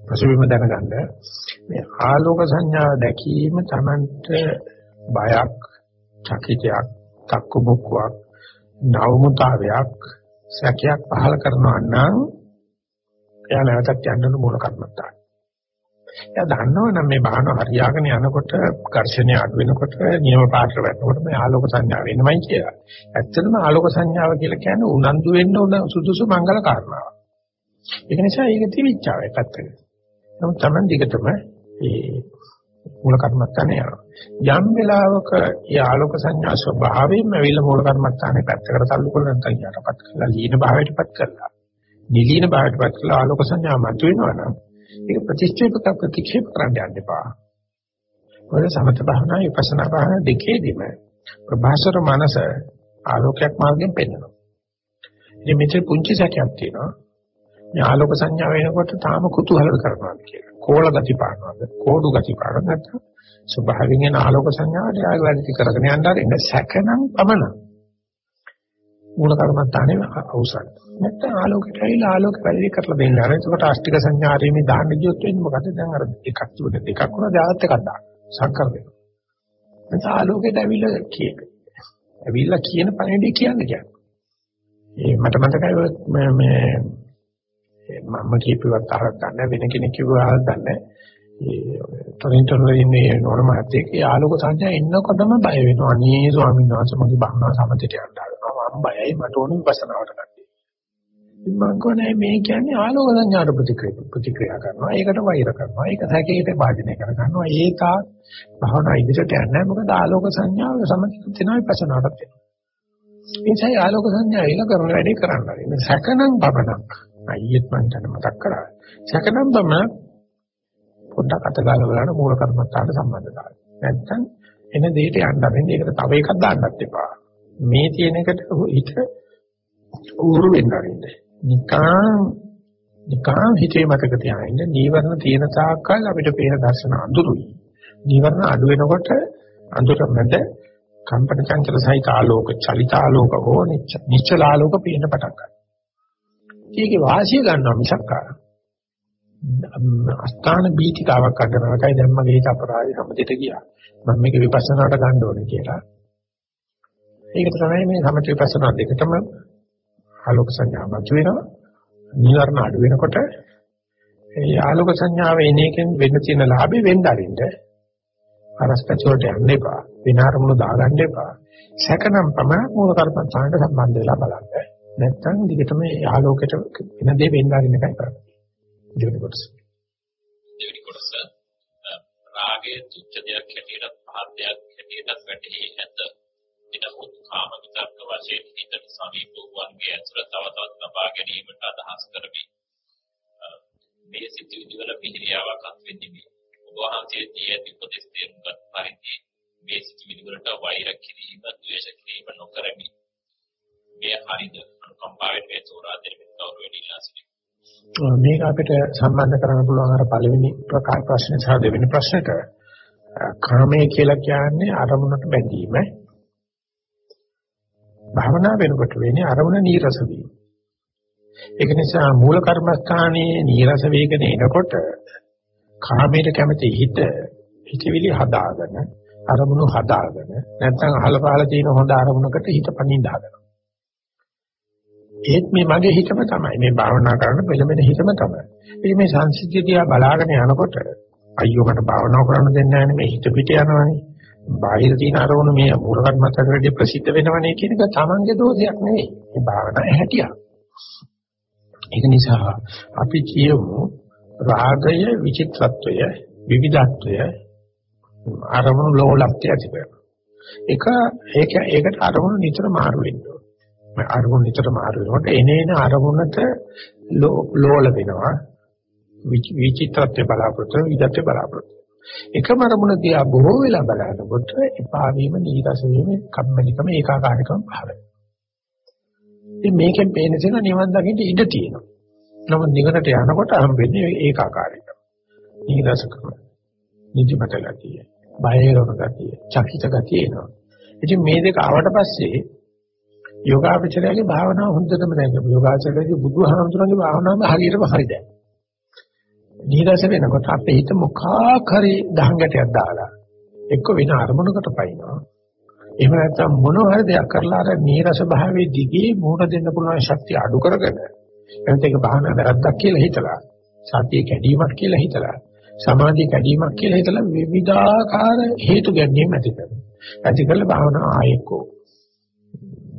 පසුබිම දැනගන්න මේ ආලෝක සංඥා දැකීම Tamanට බයක්, චකිතයක්, තක්කුමුක්කුවක්, නවමුතාවයක්, සැකයක් පහල කරනවා නම් එයා නැවතත් යන්න මූල කර්මත්තායි. එයා දන්නවනම් මේ බාහන හරියාගෙන යනකොට ඝර්ෂණය අඩු වෙනකොට නියම පාත්‍ර වැටෙනකොට මේ ආලෝක සංඥාව එනමයි කියලා. ඇත්තටම ආලෝක සංඥාව කියලා කියන්නේ උනන්දු වෙන්න උන සුදුසු මංගල කාරණාවක්. ඒක නිසා ඒක තිබිච්චාවයි පැත්තකට. නමුත් Taman දිගටම ඒ මූල කර්මස්ථානේ යනවා. යම් වෙලාවක ඒ ආලෝක සංඥා ස්වභාවයෙන්ම ඇවිල්ලා මූල කර්මස්ථානේ පැත්තකට තල්ලු කරලා නැත්නම් යටපත් කරලා ලීන භාවයටපත් කරලා නිලීන භාවයටපත් කරලා ආලෝක සංඥා මතුවෙනවා නම් ඒක ප්‍රතික්ෂේපක ප්‍රතික්ෂේප කරන්න යන්න එපා. මොකද සමත භාවනා විපස්සනා භාවනා දෙකේදීම ප්‍රභාසර මනස ආලෝකයක් මාර්ගයෙන් පෙන්වනවා. ඉතින් මෙතන පුංචි සැකයක් තියෙනවා. මේ ආලෝක සංඥා වෙනකොට තාම කුතුහල කරනවා කියලා. කෝල ගති පානවාද? කෝඩු ගති පානවාද? නැත්නම් ස්වභාවයෙන් එන ආලෝක සංඥාවට ආයෙ වැඩි කරගෙන යන්න ආරෙන්න සැකනම් පමණ. මූල කර්මත්තානේ අවසන්. නැත්නම් ආලෝකයට ඇවිල්ලා ආලෝක වැඩි කරලා දෙන්න. අර එතකොට අෂ්ටික සංඥාරේ මේ දාන්න ගියොත් වෙන්නේ මොකද? දැන් අර එකක් තුන දෙකක් වුණා දාත් එකක් දාන්න. සංකර වෙනවා. නැත්නම් ආලෝකයට ඇවිල්ලා කියක. ඇවිල්ලා කියන පණිවිඩය කියන්නේ කියන්නේ. ඒ මට මතකයි මේ මම කියපුවත් අහක් ගන්න වෙන කෙනෙක් කිව්වා අහක් ගන්න. ඒ ටොරන්ටෝ වල ඉන්නේ නෝන මහත්තයෙක් ආලෝක සංඥා එන්නකොටම බය වෙනවා. අනේ ස්වාමීන් වහන්සේ මගේ බහනා සමතේට යන්න ආවා. මම බයයි මට ඕන විපස්සනාවට ගන්න. ඉතින් මම කියන්නේ මේ කියන්නේ ආලෝක සංඥාට ප්‍රතික්‍රියා ප්‍රතික්‍රියා කරනවා. ඒකට වෛර කරනවා. ඒක සැකේට වාදිනය කර ගන්නවා. ඒක භවනා ඉදිරියට යන්නේ මොකද ආලෝක සංඥාව සමතිත් වෙනවා විපස්සනාවට වෙනවා. ඒ නිසා ආලෝක සංඥා එල කරන වැඩේ කරන්න හරි. සැකනම් බබනක්. අයියත් මම දැන් මතක් කරා. සැකනම් බම පොඩ්ඩක් අත ගාලා බලන්න මූල කර්මත්තාට සම්බන්ධතාවය. නැත්තම් එන දෙයට යන්න බැන්නේ. ඒකට තව එකක් දාන්නත් එපා. මේ තියෙන එකට හිත උරු වෙන්න ආරින්නේ. නිකන් නිකන් හිතේ මතක තියාගන්න නීවරණ තියෙන තාක්කල් අපිට පේන දර්ශන අඳුරුයි. නීවරණ අඩු වෙනකොට අඳුර මැද කම්පන චංචල සහිත ආලෝක චලිත ආලෝක හෝ නිශ්චල ආලෝක පේන්න පටන් ගන්නවා. ඒකේ වාසිය ගන්නවා මිසක් අස්ථාන බීතිකාවක් අඩනවායි දැන් මගේ හිත අපරාධي සම්පතිට ගියා. මම මේක විපස්සනාට ගන්න ඕනේ කියලා. ඒක තමයි මේ සමථ විපස්සනා දෙකටම ආලෝක සංඥා මත වෙනවා. නිවර්ණ අඩු වෙනකොට ඒ ආලෝක සංඥාව එන එකෙන් වෙන්න තියෙන ලාභේ වෙන්න අරින්න. අරස්කචෝට යන්න එපා. වෙන අරමුණු දාගන්න එපා. සැකනම් පමණ මූල කර්මස්ථානට සම්බන්ධ වෙලා බලන්න. නැත්තම් දිගටම ආලෝකයට වෙන දේ වෙන්න අරින්න එකයි කරන්නේ. දෙවෙනි කොටස. දෙවෙනි කොටස රාගයේ තුච්ඡ දෙයක් හැටියට පහත් දෙයක් හැටියට වැටහි ඇත. එනමුත් කාම විතර්ක වශයෙන් හිතට සමීප වූවන්ගේ ඇතුළ තව තවත් ලබා ගැනීමට අදහස් කරමි. මේ සිතුවිලි වල පිළියාවක් අත්වෙන්නේ ඔබ වහන්සේ දී ඇති උපදෙස් දෙන්නත් පරිදි මේ සිතුවිලි වලට වෛර කිරීම, ද්වේෂ කිරීම නොකරමි. මේ හරිද අනුකම්පාවෙන් මේ තෝරා දෙමින් ගෞරවයෙන් ඉල්ලා සිටිනවා. මේක අපිට සම්බන්ධ කරන්න පුළුවන් අර පළවෙනි ප්‍රකාශ ප්‍රශ්නේ සහ දෙවෙනි ප්‍රශ්නෙට කාමය කියලා කියන්නේ අරමුණට බැඳීම. භාවනා වෙනකොට වෙන්නේ අරමුණ නීරස වීම. ඒක නිසා මූල කර්මස්ථානයේ නීරස වේගන එනකොට කාමයට කැමති හිත හිතවිලි හදාගෙන අරමුණු හදාගෙන නැත්නම් අහල පහල තියෙන හොඳ අරමුණකට හිත පනින්න හදනවා. ඒත් මේ මගේ හිතම තමයි මේ භාවනා කරන පෙළඹෙන හිතම තමයි. ඉතින් මේ සංසිද්ධිය බලාගෙන යනකොට අයියෝ මට භාවනා කරන්න දෙන්නේ නැහැ මේ හිත පිට යනවනේ. බාහිර තියෙන අරමුණු මේ මූල කර්මස්ථානයේ ප්‍රසිද්ධ වෙනවනේ කියන එක තමන්ගේ දෝෂයක් නෙවෙයි. මේ භාවනාවේ හැටියක්. ඒක නිසා අපි කියමු රාගය විචිත්‍රත්වය විවිධත්වය අරමුණු ලෝලත්වය ඇති කරනවා. එක ඒක ඒකට අරමුණු නිතර මාරු වෙන්න ඕනේ. අරමුණු නිතර මාරු වෙනකොට එනේන අරමුණට ලෝල වෙනවා. විචිත්‍රත්වය බලාපොරොත්තු විවිධත්වය බලාපොරොත්තු. එකම අරමුණ දිහා බොහෝ වෙලා බලනකොට එපා වීම නීරස වීම කම්මැලිකම ඒකාකාරීකම පහළ වෙනවා. ඉතින් මේකෙන් පේන සෙන නිවන් දකින්න ඉඩ තියෙනවා. නමුත් නිවනට යනකොට හම්බෙන්නේ ඒකාකාරීකම. නීරසකම. නිදිමත ගතිය, බය වෙන ගතිය, චකිත ගතිය එනවා. ඉතින් මේ දෙක ආවට පස්සේ යෝගාචරයේ භාවනාව හොඳටම දැක්කම යෝගාචරයේ බුදුහාමුදුරන්ගේ භාවනාව හරියටම හරි දැක්කා. නීරස වෙනකොට අපේ හිත මොකක් හරි දහංගටයක් දාලා එක්ක වෙන අරමුණකට පයින්නවා. එහෙම නැත්නම් මොන හරි දෙයක් කරලා අර නීරස භාවයේ දිගේ මූණ දෙන්න පුළුවන් ශක්තිය අඩු කරගෙන එතන ඒක භාවනා වැරද්දක් කියලා හිතලා සතිය කැඩීමක් කියලා හිතලා සමාධිය කැඩීමක් කියලා හිතලා විවිධාකාර හේතු ගැනීම ඇති කරනවා. ඇති කරලා භාවනා ආයෙකෝ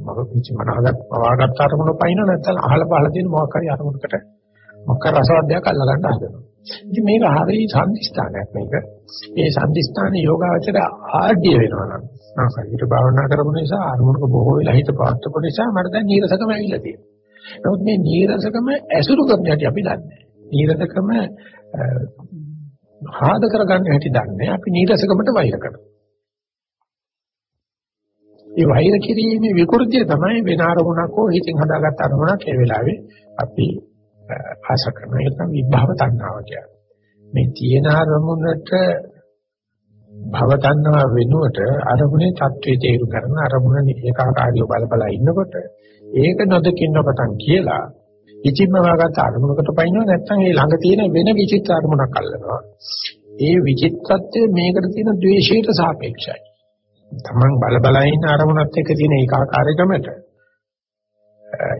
මම කිසි මනහකට පවාගත්ත අරමුණ පයින්න නැත්නම් අහල පහල තියෙන මොකක් හරි අරමුණකට මොකක් රසවත් දෙයක් අල්ල ගන්න හදනවා. ඉතින් මේක හරිය සම්දිස්ථානයක් මේක. ඒ සම්දිස්ථානේ යෝගාවචර ආඩ්‍ය වෙනවා නම් මම සාහිත භාවනා කරපු නිසා අරමුණක බොහෝ වෙලා හිත පාත්තපු නිසා මට දැන් නීරසකම ඇවිල්ලා තියෙනවා. නමුත් මේ නීරසකම ඇසුරු කරන හැටි අපි දන්නේ නැහැ. නීරසකම ආද කරගන්න හැටි දන්නේ අපි නීරසකමට වෛර කරනවා. ඒ වෛර කිරීමේ විකෘතිය තමයි වෙන අරමුණක් හෝ හිතින් හදාගත්ත අරමුණක් ඒ වෙලාවේ අපි ආස කරන එක තමයි විභව තණ්හාව කියන්නේ. මේ තියෙන අරමුණට භව තණ්හාව වෙනුවට අරමුණේ தત્ත්වයේ තේරු කරන අරමුණ ඒකාකාරීව බල බල ඉන්නකොට ඒක නොදකින්න පටන් කියලා ඉතිම්ම වාගත අරමුණකට පයින්නවා නැත්නම් ඒ ළඟ තියෙන වෙන විචිත්‍ර අරමුණක් අල්ලනවා. ඒ විචිත්‍රත්වය මේකට තියෙන ද්වේෂයට සාපේක්ෂයි. තමන් බල බල ඉන්න අරමුණත් එක්ක තියෙන ඒකාකාරීකමට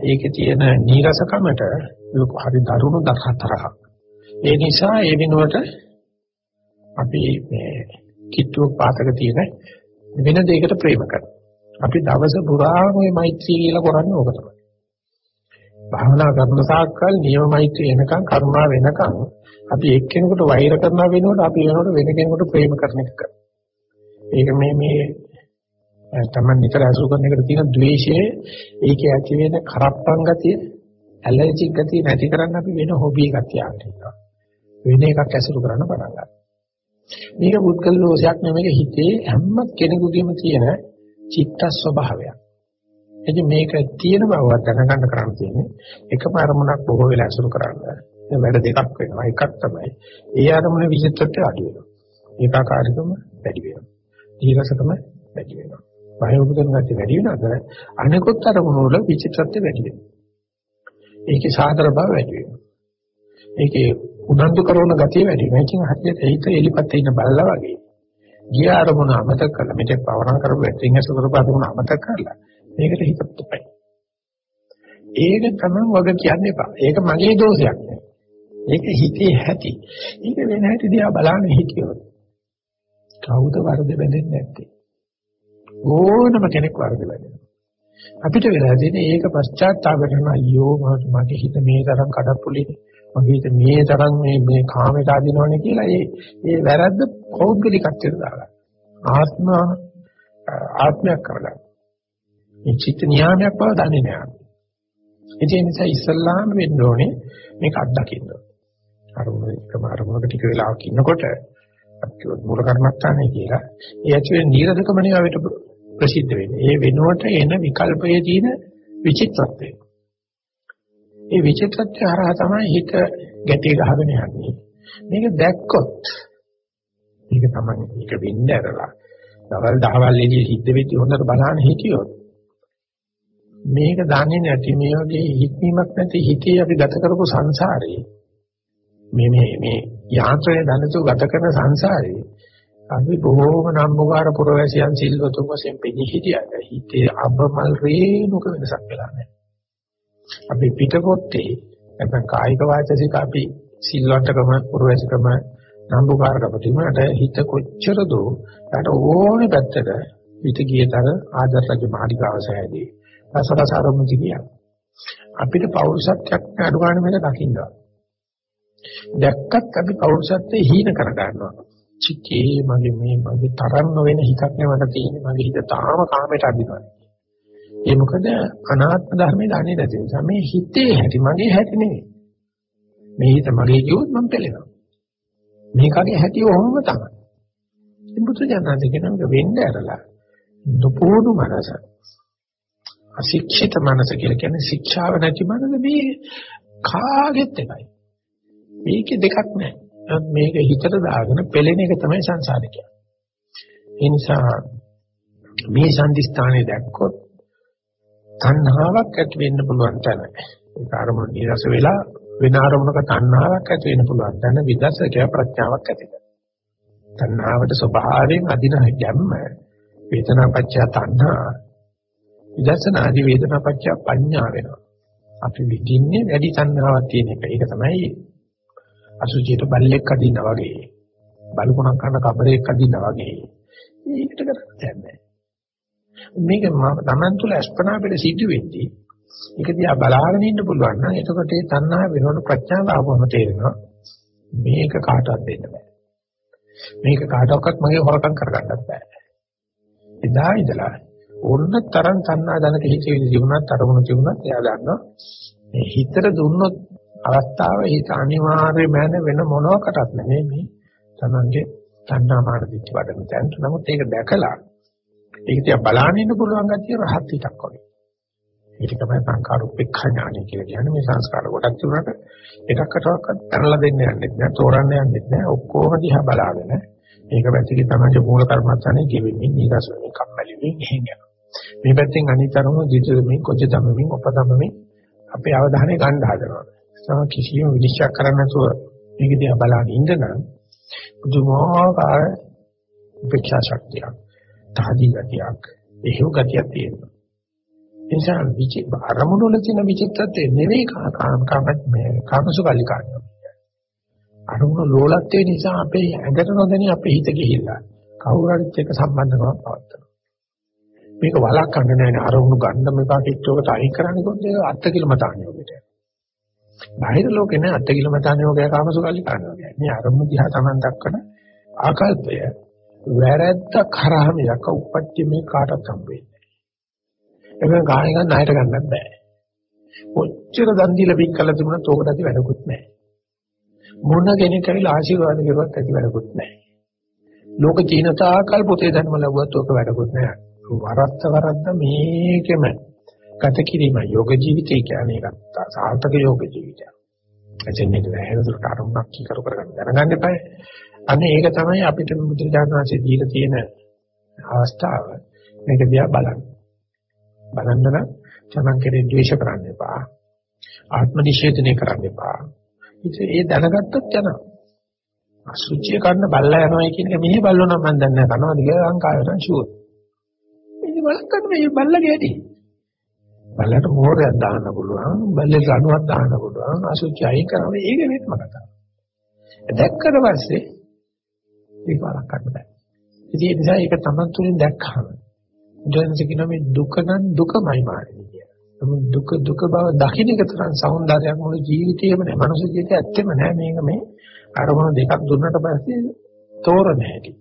ඒකේ තියෙන නීරසකමට හරි දරුණු දහතරක්. ඒ නිසා ඒ වෙනුවට අපි මේ කිට්ටුවක් පාතක තියෙන වෙන දෙයකට ප්‍රේම කරනවා. අපි දවස පුරාම මේ මෛත්‍රී කියලා කරන්නේ ඕක තමයි. භාවනා කරන සාකල් නියම මෛත්‍රී එනකන් කරුණා වෙනකන් අපි එක්කෙනෙකුට වෛර කරනවා වෙනකොට අපි වෙනකොට වෙන කෙනෙකුට ප්‍රේම කරන එක කරනවා. ඒක මේ මේ තමන් නිතර අසුර කරන එකට තියෙන ද්වේෂය ඒකේ ඇති වෙන කරප්පන් ගතිය ඇලර්ජික් ගතිය නැති කරන්න අපි වෙන හොබි එකක් තියාගන්නවා. වෙන එකක් ඇසුරු කරන්න පටන් ගන්නවා. මේක පුද්ගල දෝෂයක් නෙමෙයි හිතේ හැම කෙනෙකුගේම තියෙන චිත්ත ස්වභාවයක්. ඉතින් මේක තියෙන බව දැනගන්න කරන්න තියෙන්නේ එකම අරමුණක් බොහෝ වෙලා අසුරු කරන්න. ඒ වැඩ දෙකක් වෙනවා. එකක් තමයි ඒ අරමුණ විචිත්තත්වය අඩු වෙනවා. ඒකාකාරීකම වැඩි වෙනවා. ඊරසකම වැඩි වෙනවා. බය උපදින ගැටි වැඩි වෙනවද අනිකුත් අරමුණු වල විචිත්‍රත්වය වැඩි වෙනවා. ඒකේ සාදර බව වැඩි වෙනවා. ඒකේ උනන්දු කරන ගතිය වැඩි වෙනවා. ඒකෙන් හරියට හිත එලිපත් ඉන්න බල්ලා වගේ. ගිය අරමුණ අමතක කරලා මෙතෙක් පවරම් කරපු ඇතින් ඇස කරපු අරමුණ අමතක කරලා මේකට හිත පුපයි. ඒක තමයි වග කියන්න එපා. ඒක මගේ දෝෂයක් නෙවෙයි. ඒක හිතේ ඇති. ඒක වෙන හැටි දිහා බලන්න හිතියොත්. කවුද වරද බැඳෙන්නේ නැත්තේ? ඕනම කෙනෙක් වරද බැඳෙනවා. අපිට වෙලා තියෙන්නේ ඒක පශ්චාත්තාප කරන අයියෝ මගේ හිත මේ තරම් කඩප්පුලිනේ. මගේ හිත මේ තරම් මේ මේ කාමයට අදිනවනේ කියලා ඒ ඒ වැරද්ද පෞද්ගලිකත්වයට දාලා. ආත්ම ආත්මයක් කරගන්න. මේ චිත්ත නියාමයක් බව දන්නේ නැහැ. ඒ නිසා ඉස්සල්ලාම වෙන්න ඕනේ මේක අත්දකින්න. අරමුණ එකම අරමුණක ටික වෙලාවක් ඉන්නකොට අපිට මූල කර්මස්ථානේ කියලා ඒ ඇතුලේ නිරදකමනේ ආවිත ප්‍රසිද්ධ වෙන්නේ. ඒ වෙනුවට එන විකල්පයේ තියෙන විචිත්‍රත්වය. ඒ විචිත්‍රත්වය හරහා තමයි හිත ගැටේ ගහගෙන යන්නේ. මේක දැක්කොත් මේක තමයි මේක වෙන්නේ ඇරලා. දවල් දහවල් එළිය සිද්ධ වෙච්ච හොඳට බලන්න හිටියොත් මේක දන්නේ නැති මේ වගේ හික්මීමක් නැති හිතේ අපි ගත කරපු සංසාරේ මේ මේ මේ යාත්‍රය දැනතු ගත කරන සංසාරේ අපි බොහෝම නම්බුකාර පුරවැසියන් සිල්වතුන් වශයෙන් පෙනී හිටියද හිතේ අබමල් රේණුක වෙනසක් වෙලා නැහැ. අපි පිටකොත්තේ නැත්නම් කායික වාචසික අපි සිල්වත්කම පුරවැසිකම නම්බුකාරකම තිබුණාට හිත කොච්චර දෝ යට ඕනේ පැත්තට හිත ගියතර ආදර්ශජ මාලිකාවසයේදී රසරසාරමුති කියන අපිට පෞරුෂත්වයක් අඩු ගන්න මේක දකින්නවා. දැක්කත් අපි පෞරුෂත්වයේ හීන කර ගන්නවා. චිත්තේ මගේ මේ මගේ තරම් නොවන හිතක් නෙවට තියෙන්නේ මගේ හිත තාම කාමයට අදිනවා. ඒ මොකද අනාත්ම ධර්මයේ දන්නේ නැති නිසා මේ හිතේ හැටි මගේ හැටි නෙවෙයි. මේ හිත මගේ කිව්වොත් මම පෙළෙනවා. මේකගේ හැටි ඔහොම තමයි. ඉතින් බුදු දනන්ද කියනක වෙන්න ඇරලා දුපෝඩු මනස අශික්ෂිත මනස කියලා කියන්නේ ශික්ෂාව නැති මනස මේ කාගෙත් එකයි. මේකේ දෙකක් නැහැ. මේක හිතට දාගෙන පෙළෙන එක තමයි සංසාරේ කියන්නේ. ඒ නිසා මේ සම්දිස්ථානයේ දැක්කොත් තණ්හාවක් ඇති වෙන්න පුළුවන් තැන. ඒක අරමුණ නිරස වෙලා වෙන අරමුණක තණ්හාවක් ඇති වෙන්න පුළුවන් තැන විදර්ශකය ප්‍රඥාවක් ඇති කරනවා. තණ්හාවට ස්වභාවයෙන් අදින ගැම්ම වේදනාපච්චය තණ්හා විදර්ශනාදී වේදනාපච්චය පඤ්ඤා වෙනවා. අපි විඳින්නේ වැඩි තණ්හාවක් තියෙන එක. ඒක තමයි අසුචියට බල්ලෙක් අදිනා වගේ බලුණක් කරන කබරෙක් අදිනා වගේ ඒකට කරන්නේ මේක තමන් තුළ අස්පනා පිළ සිද්ධ වෙද්දී ඒක දිහා බලාගෙන ඉන්න පුළුවන් නම් එතකොට ඒ තණ්හා වෙනවන ප්‍රඥාව ආවම තේරෙනවා මේක කාටවත් දෙන්න බෑ. මේක කාටවත් මගේ හොරකම් කරගන්නත් බෑ. එදා ඉඳලා ඕන්න තරම් තණ්හා දැනක හිතේ තිබුණත් අරමුණු තිබුණත් එයා දන්නවා මේ හිතට දුන්නොත් අවස්ථාව හිත අනිවාර්යයෙන්ම වෙන මොනවාකටත් නෙමෙයි මේ තමන්ගේ තණ්හා මාන දිච්ච වඩන තැනට. නමුත් ඒක දැකලා ඒක තියා බලන්න ඉන්න පුළුවන් ගැතිය රහත් හිතක් වගේ. ඒක තමයි සංකාරුප්පේක්ෂා ඥානය කියලා කියන්නේ මේ සංස්කාර කොටක් තිබුණාට එකකටවත් පැනලා දෙන්න යන්නේ නැහැ, තෝරන්න යන්නේ නැහැ. ඔක්කොම දිහා බලාගෙන මේක පැත්තකින් තමයි මූල කර්මස්ථානේ ගෙවෙමින් ඊගසෙමින් කම්මැලිමින් එහෙම යනවා. මේ පැත්තෙන් අනිතරම දිටුමින් කොච්ච තමමින් උපතමමින් අපේ අවධානය ගන්න හදනවා. තම කිසියම් විනිශ්චය කරන්න නැතුව මේක දිහා බලන ඉඳනම් පුදුමාකාර උපේක්ෂා ශක්තියක්, තාදී ගතියක්, එහෙව් ගතියක් තියෙනවා. එනිසා විචි අරමුණු වල තියෙන විචිත්තත්වය නෙවෙයි කාම කාම මේ කාමසුකල්ලිකාණය. අරමුණු ලෝලත්වය නිසා අපේ ඇඟට නොදැනී අපේ හිත ගිහිල්ලා කවුරු හරි එක්ක සම්බන්ධකමක් පවත්නවා. මේක වළක්වන්න නැහැ අරමුණු ගන්න මේකා කිච්චෝකට අයින් කරන්නේ කොහොමද? අත්ති කිලමතාණියෝකට. බාහිර ලෝකේ නෑ අත්තිකිල මතානියෝගය කාමසුකල්ලි කරනවා. මේ අරමුණ දිහා Taman දක්වන ආකල්පය වැරද්ද කරාම යක උපත්ති මේ කාටවත් හම්බෙන්නේ නෑ. ඒක ගාණි ගන්න ණයට ගන්නත් බෑ. කොච්චර දන් දීලා පින් කළා තිබුණත් ඕකට ඇති වැඩකුත් නෑ. මොන කෙනෙක් කියලා ආශිර්වාද කරුවත් ඇති වැඩකුත් නෑ. ලෝක චීන තාකල් පොතේ ධර්ම ලැබුවත් ඕක වැඩකුත් නෑ. වරද්ද වරද්ද මේකෙම ගත කිරීම යෝග ජීවිතය කියන්නේ ඒකත් සාර්ථක යෝග ජීවිතයක්. එතෙන්දී දැහැරදුරට අරමුණක් කීකරු කරගන්න දැනගන්න එපායි. අනේ ඒක තමයි අපිට බුදුරජාණන්සේ දීලා තියෙන අවස්ථාව. මේක දිහා බලන්න. බලන්න නම් තමන් කෙරේ ද්වේෂ කරන්න එපා. ආත්ම නිෂේධනය කරන්න එපා. ඉතින් ඒ දැනගත්තොත් යනවා. අසුචිය කරන්න බල්ලා යනවා කියන එක මෙහි බල්ලෝ නම් මම දන්නේ නැහැ. කනවාද කියලා ලංකාවේ නම් ෂුවර්. ඉතින් බලන්න මේ බල්ලගේ ඇති. බල්ලට මෝරයක් දාන්න පුළුවන්, බල්ලේ රණුවක් දාන්න පුළුවන්, අසුචි අයින් කරනවා. ඒක නෙත්ම කතාව. දැක්කට පස්සේ ඒක වළක්වන්න බෑ. ඉතින් ඒ නිසා ඒක තමන් තුළින් දැක්කහම බුදුන්ස කියන මේ දුක නම් දුකමයි මාන්නේ කියලා. නමුත් දුක දුක බව දකින්න එක තරම් సౌందර්යයක් මුළු ජීවිතේම නෑ. මනුස්ස ජීවිතය ඇත්තෙම නෑ මේක මේ අරමුණු දෙකක් දුන්නට පස්සේ තෝරන හැටි.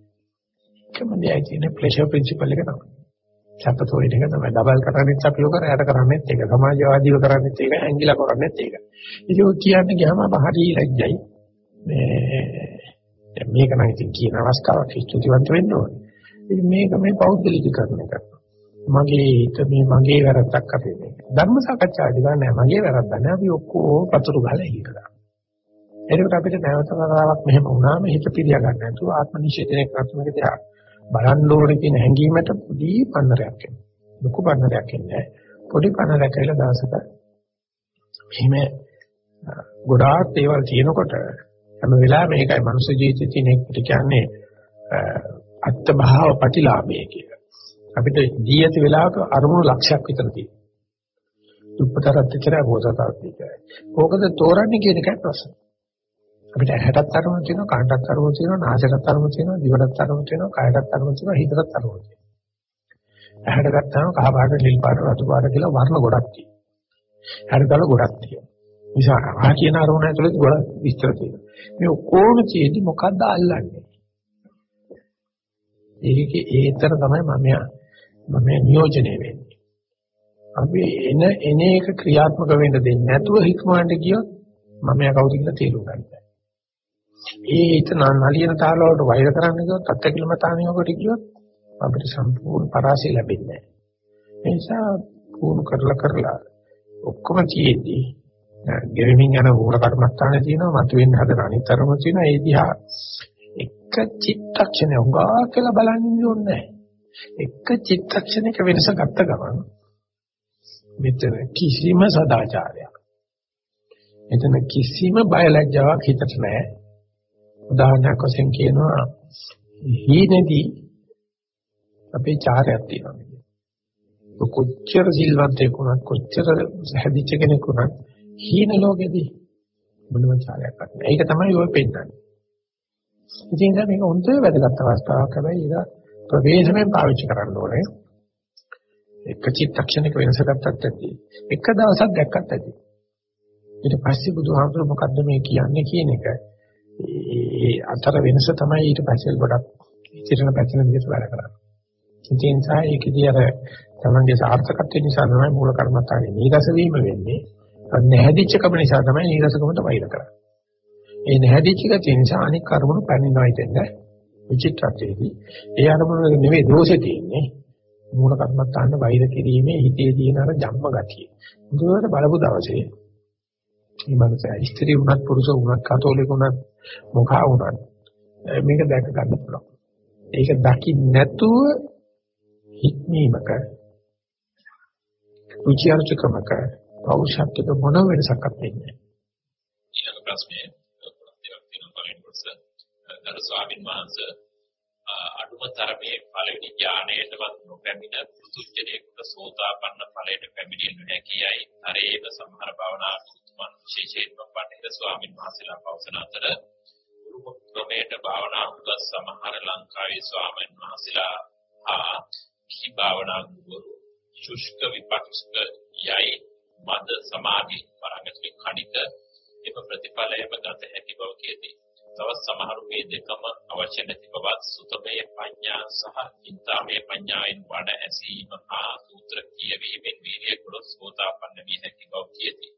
එකම දෙයක් කියන්නේ ප්‍රෙෂර් ප්‍රින්සිපල් එක තමයි. සැපතෝ එක තමයි ඩබල් කරන්නේ අපි ලෝක රැයට කරන්නේ ඒක. සමාජවාදීව කරන්නේ ඒක, ඇංගිලා කරන්නේ ඒක. ඉතින් ඔය කියන්නේ ගියාම හරි ලැජ්ජයි. මේ මේක නම් ඉතින් කියන අවස්ථාවක් ස්තුතිවන්ත වෙන්න ඕනේ. ඉතින් මේක මේ පෞද්ගලිකීකරණය කරනවා. මගේ හිත මේ මගේ වැරද්දක් අපේ මේක. ධර්ම සාකච්ඡාදී ගන්න මගේ වැරද්ද නෑ අපි ඔක්කොම පතුරු ගහලා ඉකලා. එතකොට අපිට නැවත වතාවක් මෙහෙම වුණාම හිත පිළිය ගන්න නැතුව ආත්ම නිෂේධනය කරන එක දිහා බලන්න ඕනේ කියන හැඟීමට පොඩි පන්නරයක් එනවා. ලොකු පන්නරයක් එන්නේ පොඩි පන්නරයක් කියලා දවසක මෙහෙම ගොඩාක් දේවල් තියෙනකොට හැම වෙලාවෙම මේකයි මනුස්ස ජීවිතේ තියෙන එකට කියන්නේ අත්ත භාව ප්‍රතිලාභය කියලා. අපිට දී ඇති වෙලාවක අරමුණු ලක්ෂයක් විතර තියෙනවා. දුප්පතරත් විතරයි බෝසතාත් විතරයි. ඕකද තෝරන්නේ කියන එකයි ප්‍රශ්නේ. අපිට ඇහැටත් අරමුණු තියෙනවා, කනටත් අරමුණු තියෙනවා, නාසයටත් අරමුණු තියෙනවා, දිවටත් අරමුණු තියෙනවා, කයටත් අරමුණු තියෙනවා, හිතටත් අරමුණු තියෙනවා. ඇහැට ගත්තාම කහ පාට, නිල් පාට, රතු පාට කියලා වර්ණ ගොඩක් තියෙනවා. ඇහැට ගල ගොඩක් තියෙනවා. නිසා ආ කියන අරමුණ ඇතුළේ ගොඩක් විස්තර තියෙනවා. මේ ඔක්කොම තියෙදි මොකද්ද අල්ලන්නේ? ඒකේ ඒතර තමයි මම මම නියෝජනය වෙන්නේ. අපි එන එන එක ක්‍රියාත්මක වෙන්න දෙන්නේ නැතුව හික්මවන්න ගියොත් මම යා කවුද කියලා තේරුම් ගන්න බෑ. ඒ හිත නලියන තාල වලට වෛර කරන්න ගියොත් අත්‍යකිලමතානියකට ගියොත් අපිට සම්පූර්ණ පරාසය ලැබෙන්නේ නැහැ. ඒ නිසා පුහුණු කරලා කරලා ඔක්කොම තියෙද්දි ගෙවෙමින් යන මූල කර්මස්ථානේ තියෙනවා මතුවෙන්න හදන අනිතරම තියෙනවා ඒ දිහා එක චිත්තක්ෂණය උගා කියලා බලන්න ඕනේ එක චිත්තක්ෂණයක වෙනස ගත්ත ගමන් මෙතන කිසිම සදාචාරයක් මෙතන කිසිම බයලජ්ජාවක් හිතට නැහැ උදාහරණයක් වශයෙන් කියනවා හීනේදී අපේ චාරයක් තියෙනවා කොච්චර සිල්වන්තයෙක් වුණත් කොච්චර හැදිච්ච කෙනෙක් වුණත් හීන ලෝකෙදී මොනම චාරයක් නැහැ. ඒක තමයි ඔය පෙන්නන්නේ. ඉතින් මේක හොඳ වැදගත් අවස්ථාවක් හැබැයි ඒක ප්‍රවේශමෙන් පාවිච්චි කරන්න ඕනේ. එක චිත්තක්ෂණයක වෙනසක් ගත්තත් ඇති. එක දවසක් දැක්කත් ඇති. ඊට පස්සේ බුදුහාමුදුරුවෝ මොකද්ද මේ කියන්නේ කියන එක ඒ අතර වෙනස තමයි ඊට පස්සේ ගොඩක් ඉතිරන පැතින විදිහට වැඩ කරන්නේ. ඒ නිසා ඒකදී අර තමන්ගේ සාර්ථකත්වය නිසා තමයි මූල කර්මත්තානේ නීරස වීම වෙන්නේ. නැහැදිච්ච කම නිසා තමයි නීරසකමට වෛර කරන්නේ. ඒ නැහැදිච්ච කතිය නිසා අනික් කර්මණු පැනිනවා හිතෙන්නේ විචිත්‍රත්වයේදී. ඒ අරමුණ නෙවෙයි දෝෂේ තියෙන්නේ. මූල කර්මත්තාන්න වෛර කිරීමේ හිතේ තියෙන අර ජම්ම ගතිය. මුදුවට බලපු දවසේ මේ මනස ස්ත්‍රී වුණත් පුරුෂ වුණත් කතෝලික වුණත් මොකා වුණත් මේක දැක ගන්න පුළුවන්. ඒක දකින්න නැතුව හික්මීමක උචාරචකමක පෞෂත්වක මොන වෙනසක්වත් වෙන්නේ නැහැ. ඊළඟ ප්‍රශ්නේ ගරු ස්වාමීන් වහන්සේ අඩුම තරමේ පළවෙනි ඥාණයටවත් නොපැමිණ පුදුජනේකට සෝතාපන්න ඵලයට පැමිණිය නොහැකියයි අරේම සමහර භවනා උතුමන් විශේෂයෙන්ම පඬිත ස්වාමීන් වහන්සේලා පවසන අතර ක්‍රමයට භාවනා උගත් සමහර ලංකාවේ ස්වාමීන් වහන්සේලා ආ කි භාවනා ගුරු ශුෂ්ක විපක්ෂක යයි මද සමාධි පරංගති කණික එම ප්‍රතිඵලයම ගත හැකි බව කියති. තවත් සමහරු මේ දෙකම අවශ්‍ය නැති බවත් සුතමේ පඤ්ඤා සහ චින්තාමේ පඤ්ඤාවෙන් වඩ ඇසීම හා සූත්‍ර කියවීමෙන් වීර්ය කුලස් සෝතාපන්න වී හැකි බව කියති.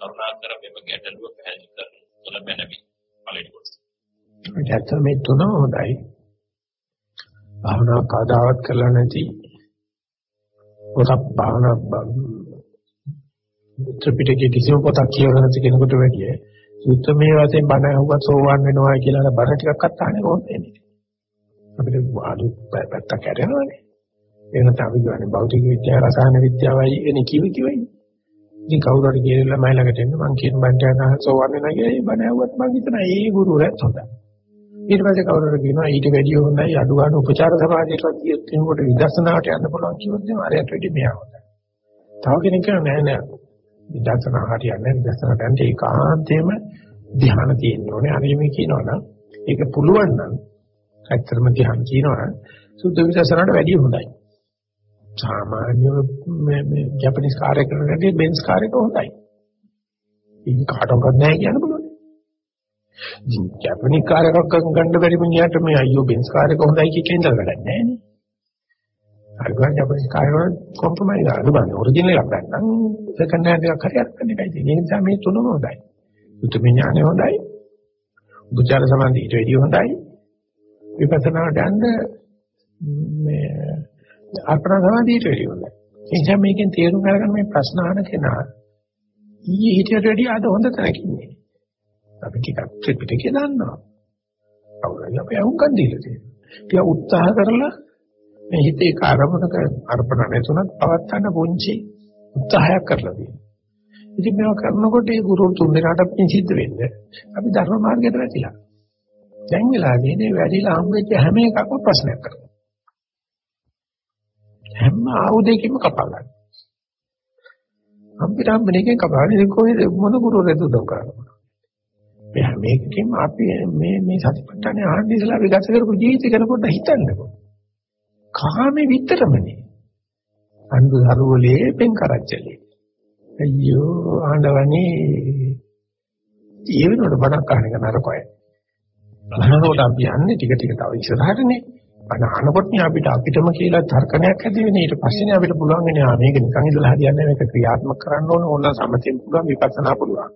කරුණාකර මෙම ගැටලුව පැහැදිලි කරන තුල මැනවි. පළවෙනි කොටස. ඇත්තට මේ තුනම හොඳයි. භාවනා කවදාවත් කරලා නැති පොතක් භාවනා ත්‍රිපිටකයේ කිසිම පොතක් කියවලා නැති කෙනෙකුට වැඩිය සුත්තමේ වශයෙන් බණ අහුවත් සෝවන් වෙනවා කියලා අර බණ ටිකක් අත්හන්නේ කොහොමද එන්නේ අපිට අලු පැත්තක් ඇරෙනවනේ එහෙනම් අපි කියන්නේ භෞතික විද්‍යාව රසායන විද්‍යාවයි එනේ කිවි කිවයි ඉතින් කවුරු හරි කියලා මයි ළඟට එන්න මං කියන බණ යන සෝවන් වෙනවා කියලා. ඒ බණ අහුවත් මං හිතනවා ඒ ගුරුවරයාත් හොඳයි. ඊට පස්සේ කවුරු හරි කියනවා ඊට වැඩිය හොඳයි අඩු ගන්න උපචාර සමාධියටවත් කියොත් එනකොට විදර්ශනාවට යන්න පුළුවන් කිව්වොත් එහෙනම් අරයට වැඩි මෙයා හොඳයි. තව කෙනෙක් කියනවා නෑ නෑ. විදර්ශනා හරියන්නේ විදර්ශනා දැන් ඒකාන්තයෙන්ම ධ්‍යාන තියෙන්න ඕනේ. අර මේ කියනවනම් ඒක පුළුවන් නම් ඇත්තටම ධ්‍යාන කියනවා සුද්ධ විදර්ශනාට වැඩිය හොඳයි. සාමාන්‍ය මේ මේ ජපනිස් කාර්ය කරනකදී බෙන්ස් කාර්යක හොඳයි. ඉතින් කාටවත් නැහැ කියන්න පුළුවන්. ජපනිස් කාර්යයක් ගන්න බැරි මිනිහට මේ අයියෝ බෙන්ස් කාර්යක හොඳයි කියන දේ වැඩක් නැහැ නේ. හරි ගන්න ජපනිස් කාර්යවල කොම්ප්‍රොමයිස් අනුබන්නේ ඔරිජිනල් එකක් ගන්න. සෙකන්ඩ් හෑන්ඩ් එකක් හරි අරගෙන එකයි තියෙන්නේ. ඒ නිසා මේ තුනම හොඳයි. උතුම් ඥානය හොඳයි. උපචාර සමාධිය ඊට වැඩිය හොඳයි. විපස්සනාට යන්න මේ අර්පණ සමාධියට වැඩිය හොඳයි. ඒ නිසා මේකෙන් තේරුම් ගන්න මේ ප්‍රශ්න අහන කෙනා ඊයේ හිටියට වැඩිය අද හොඳ තැනක ඉන්නේ. අපි ටිකක් ත්‍රිපිටකය දන්නවා. අවුරුදු අපි අහුම්කන් දීලා තියෙනවා. ටික උත්සාහ කරලා මේ හිතේ කාර්මණක අර්පණ නැතුණත් පවත් ගන්න පුංචි උත්සාහයක් කරලා තියෙනවා. ඉතින් මේවා කරනකොට ඒ ගුරු තුන් දෙනාට අපින් සිද්ධ වෙන්නේ අපි ධර්ම මාර්ගයට වැටිලා. දැන් වෙලා තියෙන්නේ වැඩිලා හම්බෙච්ච හැම එකක්ම ප්‍රශ්නයක් කරනවා. හැම ආයුධයකින්ම කපා ගන්න. අපිට හම්බෙන්නේ කපාගෙන කොහෙද මොන ගුරුවරයෙක් උදව් කරන්නේ. මේ හැම එකකින්ම අපි මේ මේ සතිපට්ඨානේ ආන්නේ ඉස්සලා අපි ගත කරපු ජීවිතය ගැන පොඩ්ඩක් හිතන්නකෝ. කාමේ විතරමනේ. අන්දු දරුවලේ පෙන් කරච්චලේ. අයියෝ ආண்டවනේ ඒ වෙනකොට බණක් අහන එක නරකයි. බණනකොට අපි යන්නේ ටික ටික තව ඉස්සරහටනේ. බණ අහනකොට අපිට අපිටම කියලා තර්කණයක් ඇති වෙන්නේ ඊට පස්සේනේ අපිට පුළුවන් වෙන්නේ ආ මේක නිකන් ඉඳලා හරියන්නේ මේක ක්‍රියාත්මක කරන්න ඕන ඕන සමතෙන් පුළුවන් විපස්සනා පුළුවන්.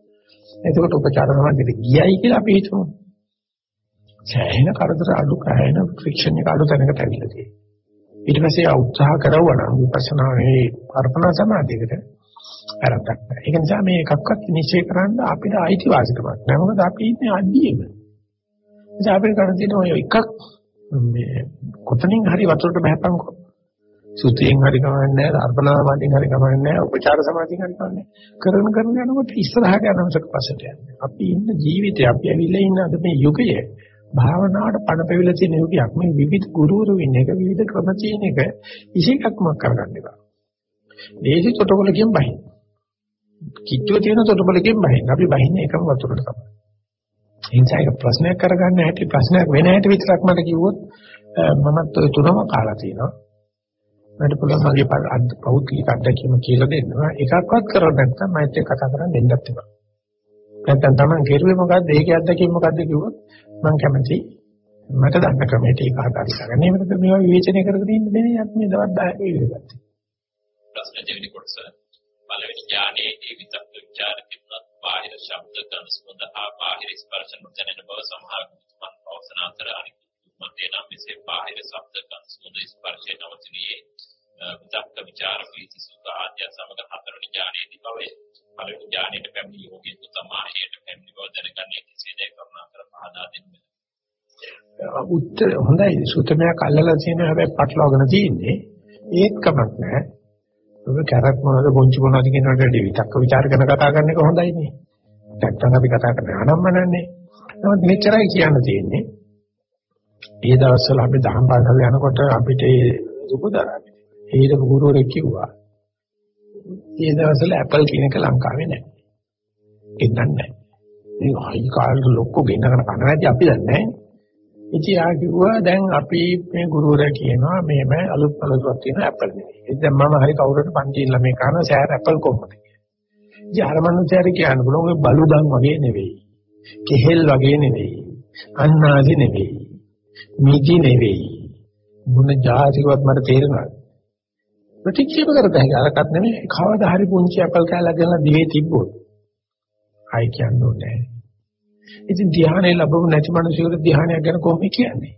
එතකොට උපචාර සමාධියට ගියයි කියලා අපි හිතමු. සෑහෙන කරදර අඩු කෑන ෆ්‍රික්ෂන් එක අඩු තැනකට ඇවිල්ලා තියෙනවා. ඊට පස්සේ උත්සාහ කරවුවා නම් විපස්සනා මේ අර්පණ සමාධියකට වැරද්දක් නැහැ. ඒක නිසා මේ එකක්වත් නිශ්චය කරන්න අපිට අයිතිවාසිකමක් නැහැ. මොකද අපි ඉන්නේ අඩියෙම. ඉතින් අපිට කරන්න තියෙන ඔය එකක් මේ කොතනින් හරි වතුරට බහපන්කෝ. සුතියෙන් හරි කමන්නේ නැහැ, අර්පණ සමාධියෙන් හරි කමන්නේ නැහැ, උපචාර සමාධියෙන් හරි කමන්නේ නැහැ. කරන කරන යනකොට ඉස්සරහට යනසක පස්සට යන්නේ. අපි ඉන්න ජීවිතේ අපි ඇවිල්ලා ඉන්න අද මේ යුගයේ භාවනාවට පණ පෙවිලා තියෙන යුගයක් මේ විවිධ ගුරුවරු වෙන එක විවිධ ක්‍රම තියෙන එක ඉසිකක්ම කරගන්න එපා. දේශි තොටකොලකින් බහින්න. කිච්චුව තියෙන තොටකොලකින් බහින්න. අපි බහින්නේ එකම වතුරට තමයි. ඒ නිසා ඒක ප්‍රශ්නයක් කරගන්න හැටි ප්‍රශ්නයක් වෙන හැටි විතරක් මට කිව්වොත් මමත් ඔය තුනම කාලා තියෙනවා. මට පුළුවන් මගේ පෞද්ගලික අත්දැකීම කියලා දෙන්න. එකක්වත් කරන්නේ නැත්නම් මයිත් එක්ක කතා කරන්න දෙන්නත් එපා. නැත්නම් Taman කෙරුවේ මොකද්ද? ඒකේ අත්දැකීම මොකද්ද කිව්වොත් මම කැමති මට දන්න ක්‍රමයට ඒක ආදාරි කරගන්න. මේකට මේවා විවේචනය කරගෙන ඉන්න දෙන්නේ අපි මේ දවස් 10 ඉවිලගත්තා. ප්‍රශ්න දෙවෙනි කොටස පළවෙනි ඥානයේ ඒ විතක් විචාර කිව්වත් බාහිර ශබ්ද ගන්න සුවඳ හා බාහිර ස්පර්ශ නොදැනෙන බව සමහර මන් පවසන අතර අනිත් මතේ නම් මෙසේ බාහිර ශබ්ද ගන්න සුවඳ ස්පර්ශේ නවතිනියේ විතක්ක ਵਿਚාර ප්‍රීති සුඛ ආද්‍ය සමග හතරවෙනි ඥානයේදී බවේ පළවෙනි ඥානයේ පැමිණි යෝගී තුතමාහයට පැමිණි බව දැනගන්නේ කෙසේද කරුණා කර පහදා දෙන්න. උත්තර හොඳයි සුතමයක් අල්ලලා තියෙන හැබැයි පටලවාගෙන තියෙන්නේ ඒත් කමක් නැහැ. ඔබ කැරක් මොනවද පොන්චි මොනවද කියන වලට විතක්ක ਵਿਚාර කරන කතා කරන එක හොඳයි නේ. නැත්තම් අපි කතා කරන්නේ අනම්මනන්නේ. නමුත් මෙච්චරයි කියන්න තියෙන්නේ. ඒ දවස්වල අපි දහම් පාසල් යනකොට අපිට සුබදරන්නේ ඊට ගුරුවරයෙක් කිව්වා ඒ දවස්වල Apple කියන එක ලංකාවේ නැහැ. ගෙන්නන්නේ නැහැ. මේ හයි කාලේ ලොක්කෝ ගෙන්නගෙන කන නැති අපි දන්නේ නැහැ. ඉතින් ආ කිව්වා දැන් අපි මේ ගුරුවරයා කියනවා මෙහෙම අලුත් පළතුරක් තියෙන Apple නෙවෙයි. ඉතින් මම හරි කවුරුත් පන්තියෙන් ළමයි කන සෑර Apple කොහොමද? ඉතින් අර මනුස්සයාට කියන්න පුළුවන් ඔය බලුදන් වගේ නෙවෙයි. කෙහෙල් වගේ නෙවෙයි. අන්නාදි නෙවෙයි. මිදි නෙවෙයි. මොන જાතිකවත් මට තේරෙනවද? ප්‍රතික්ෂේප කරත හැකි අරකට නෙමෙයි කවදා හරි පුංචි අපල් කෑල්ලක් ගෙනලා දිවේ තිබ්බොත් ආයි කියන්නේ නැහැ. ඉතින් ධ්‍යානෙ ලැබුණ නැති මිනිසෙකුට ධ්‍යානයක් ගැන කොහොමද කියන්නේ?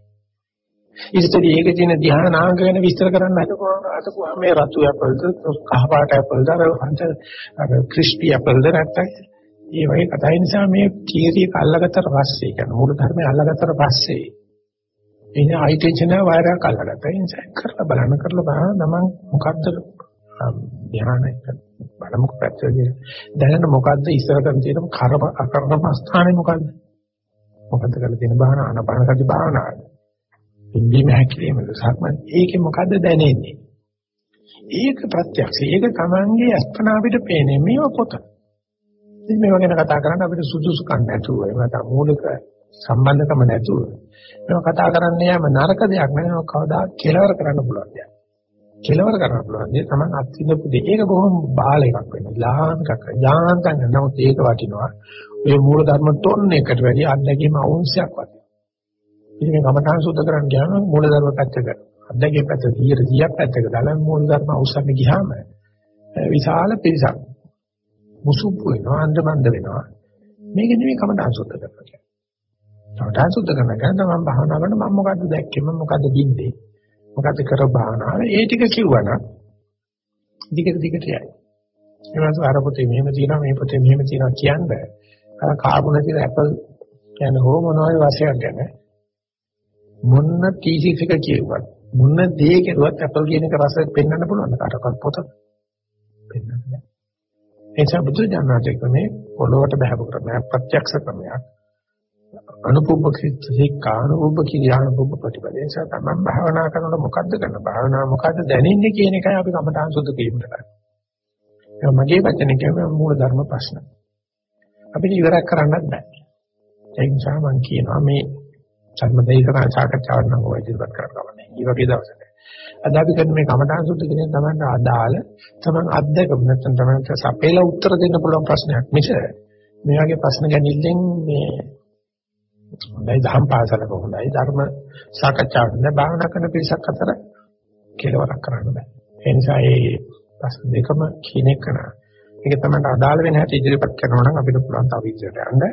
ඉතින් ඒකේ තියෙන ධ්‍යානාංග ගැන විස්තර කරන්න හදපුවාම අතකුවා මේ රතු ඇපල්ද කහ පාට ඇපල්ද අර අන්ත අර ක්‍රිස්පි ඇපල්ද නැත්තම් ඒ වගේ කතා නිසා මේ කීරියක අල්ලගත්තට පස්සේ කියන්නේ මූල ධර්මය අල්ලගත්තට පස්සේ ඉන්නේ හයි ටෙන්ෂන් එක වයරයක් අල්ලගත්තා. ඒ නිසා කරලා බලන්න කරලා බලන්න තමන් මොකද්ද ධ්‍යානය බලමුක පැත්තේ දැනන මොකද්ද ඉස්සරහට තියෙන කරම අකරම ස්ථානේ මොකද්ද? මොකද්ද කරලා තියෙන බාහන අනපනසති භාවනාව. ඉන්දීම හැකිරීමද සක්මන් ඒකේ මොකද්ද දැනෙන්නේ? ඒක ප්‍රත්‍යක්ෂ. ඒක Tamange අස්පනා අපිට පේන්නේ මේව පොත. ඉතින් මේව ගැන කතා කරන්න අපිට සුදුසුකම් නැතුව එහෙම නැත්නම් මූලික සම්බන්ධකම නැතුව මේව කතා කරන්න යෑම නරක දෙයක් නෙවෙයි කවදා කෙලවර කරන්න පුළුවන් දෙයක්. කෙලවර කරන්න පුළුවන් දේ තමයි අත්විඳපු දේ. ඒක බොහොම බාල එකක් වෙනවා. ලාංකක යාන්තම් නමුත් ඒක වටිනවා. ඔය මූල ධර්ම ටොන් එකට වැඩි අත්දැකීම අවශ්‍යයක් වටිනවා. ඉතින් මේ කමඨාන් සුද්ධ කරන්න ගියාම මූල ධර්ම පැත්තක අත්දැකීම් පැත්ත 100 100ක් පැත්තක දාලා මූල ධර්ම අවශ්‍යම ගියාම විශාල පිරිසක් මුසුප්පු වෙනවා අන්දමන්ද වෙනවා. මේක නෙමෙයි කමඨාන් සුද්ධ කරනවා. කමඨාන් සුද්ධ කරන ගමන් මම භාවනා කරන මම මොකද්ද දැක්කේ මම මොකද්ද බින්දේ මොකද්ද කර භාවනාව ඒ ටික කිව්වනම් දිගට දිගට යයි. ඒ වගේ අර පොතේ මෙහෙම තියෙනවා මේ පොතේ මෙහෙම තියෙනවා කියන්නේ අර කාබුන තියෙන ඇපල් කියන්නේ හෝ මොනවාරි වශයෙන් ගැන මොන්න තීසිස් එක කියුවත් මොන දේ කෙරුවත් ඇපල් කියන එක රස පෙන්වන්න පුළුවන් කාටවත් පොත පෙන්වන්න බෑ. ඒ නිසා බුදු දඥාට ක්‍රමේ පොළොවට බහපු ක්‍රමයක් ප්‍රත්‍යක්ෂ ක්‍රමයක් අනුපුබ්බ කිච්චේකා අනුපුබ්බ කියානුපුබ්බ ප්‍රතිපදේ නිසා තමයි භාවනා කරනකොට මොකද්ද කරන භාවනා මොකද්ද දැනෙන්නේ කියන එකයි අපි කමඨාන් සුද්ධ කිරීමට කරන්නේ. ඒක මගේ වචන කියන්නේ මූල ධර්ම ප්‍රශ්න. අපිට ඉවරක් කරන්නත් බෑ. ඒ නිසා මම කියනවා මේ සම්මදේශනා සාකච්ඡාවක් නම් ඔය ඉදිරිපත් කරගන්න. මේ වගේ දවසක. අද අපි කරන මේ කමඨාන් සුද්ධ කියන තමයි අදාළ තමන් අත්දැකම නැත්නම් තමන්ට සපේලා උත්තර දෙන්න පුළුවන් ප්‍රශ්නයක් මිස මේ වගේ ප්‍රශ්න ගැනීමෙන් මේ හොඳයි දහම් පාසලක හොඳයි ධර්ම සාකච්ඡාවක් නෑ භාවනා කරන පිරිසක් අතර කෙලවරක් කරන්න බෑ. ඒ නිසා මේ ප්‍රශ්න දෙකම කියන එක නා. ඒක තමයි අදාළ වෙන හැටි ඉදිරිපත් කරනවා නම් අපිට පුළුවන් තව ඉදිරියට යන්න.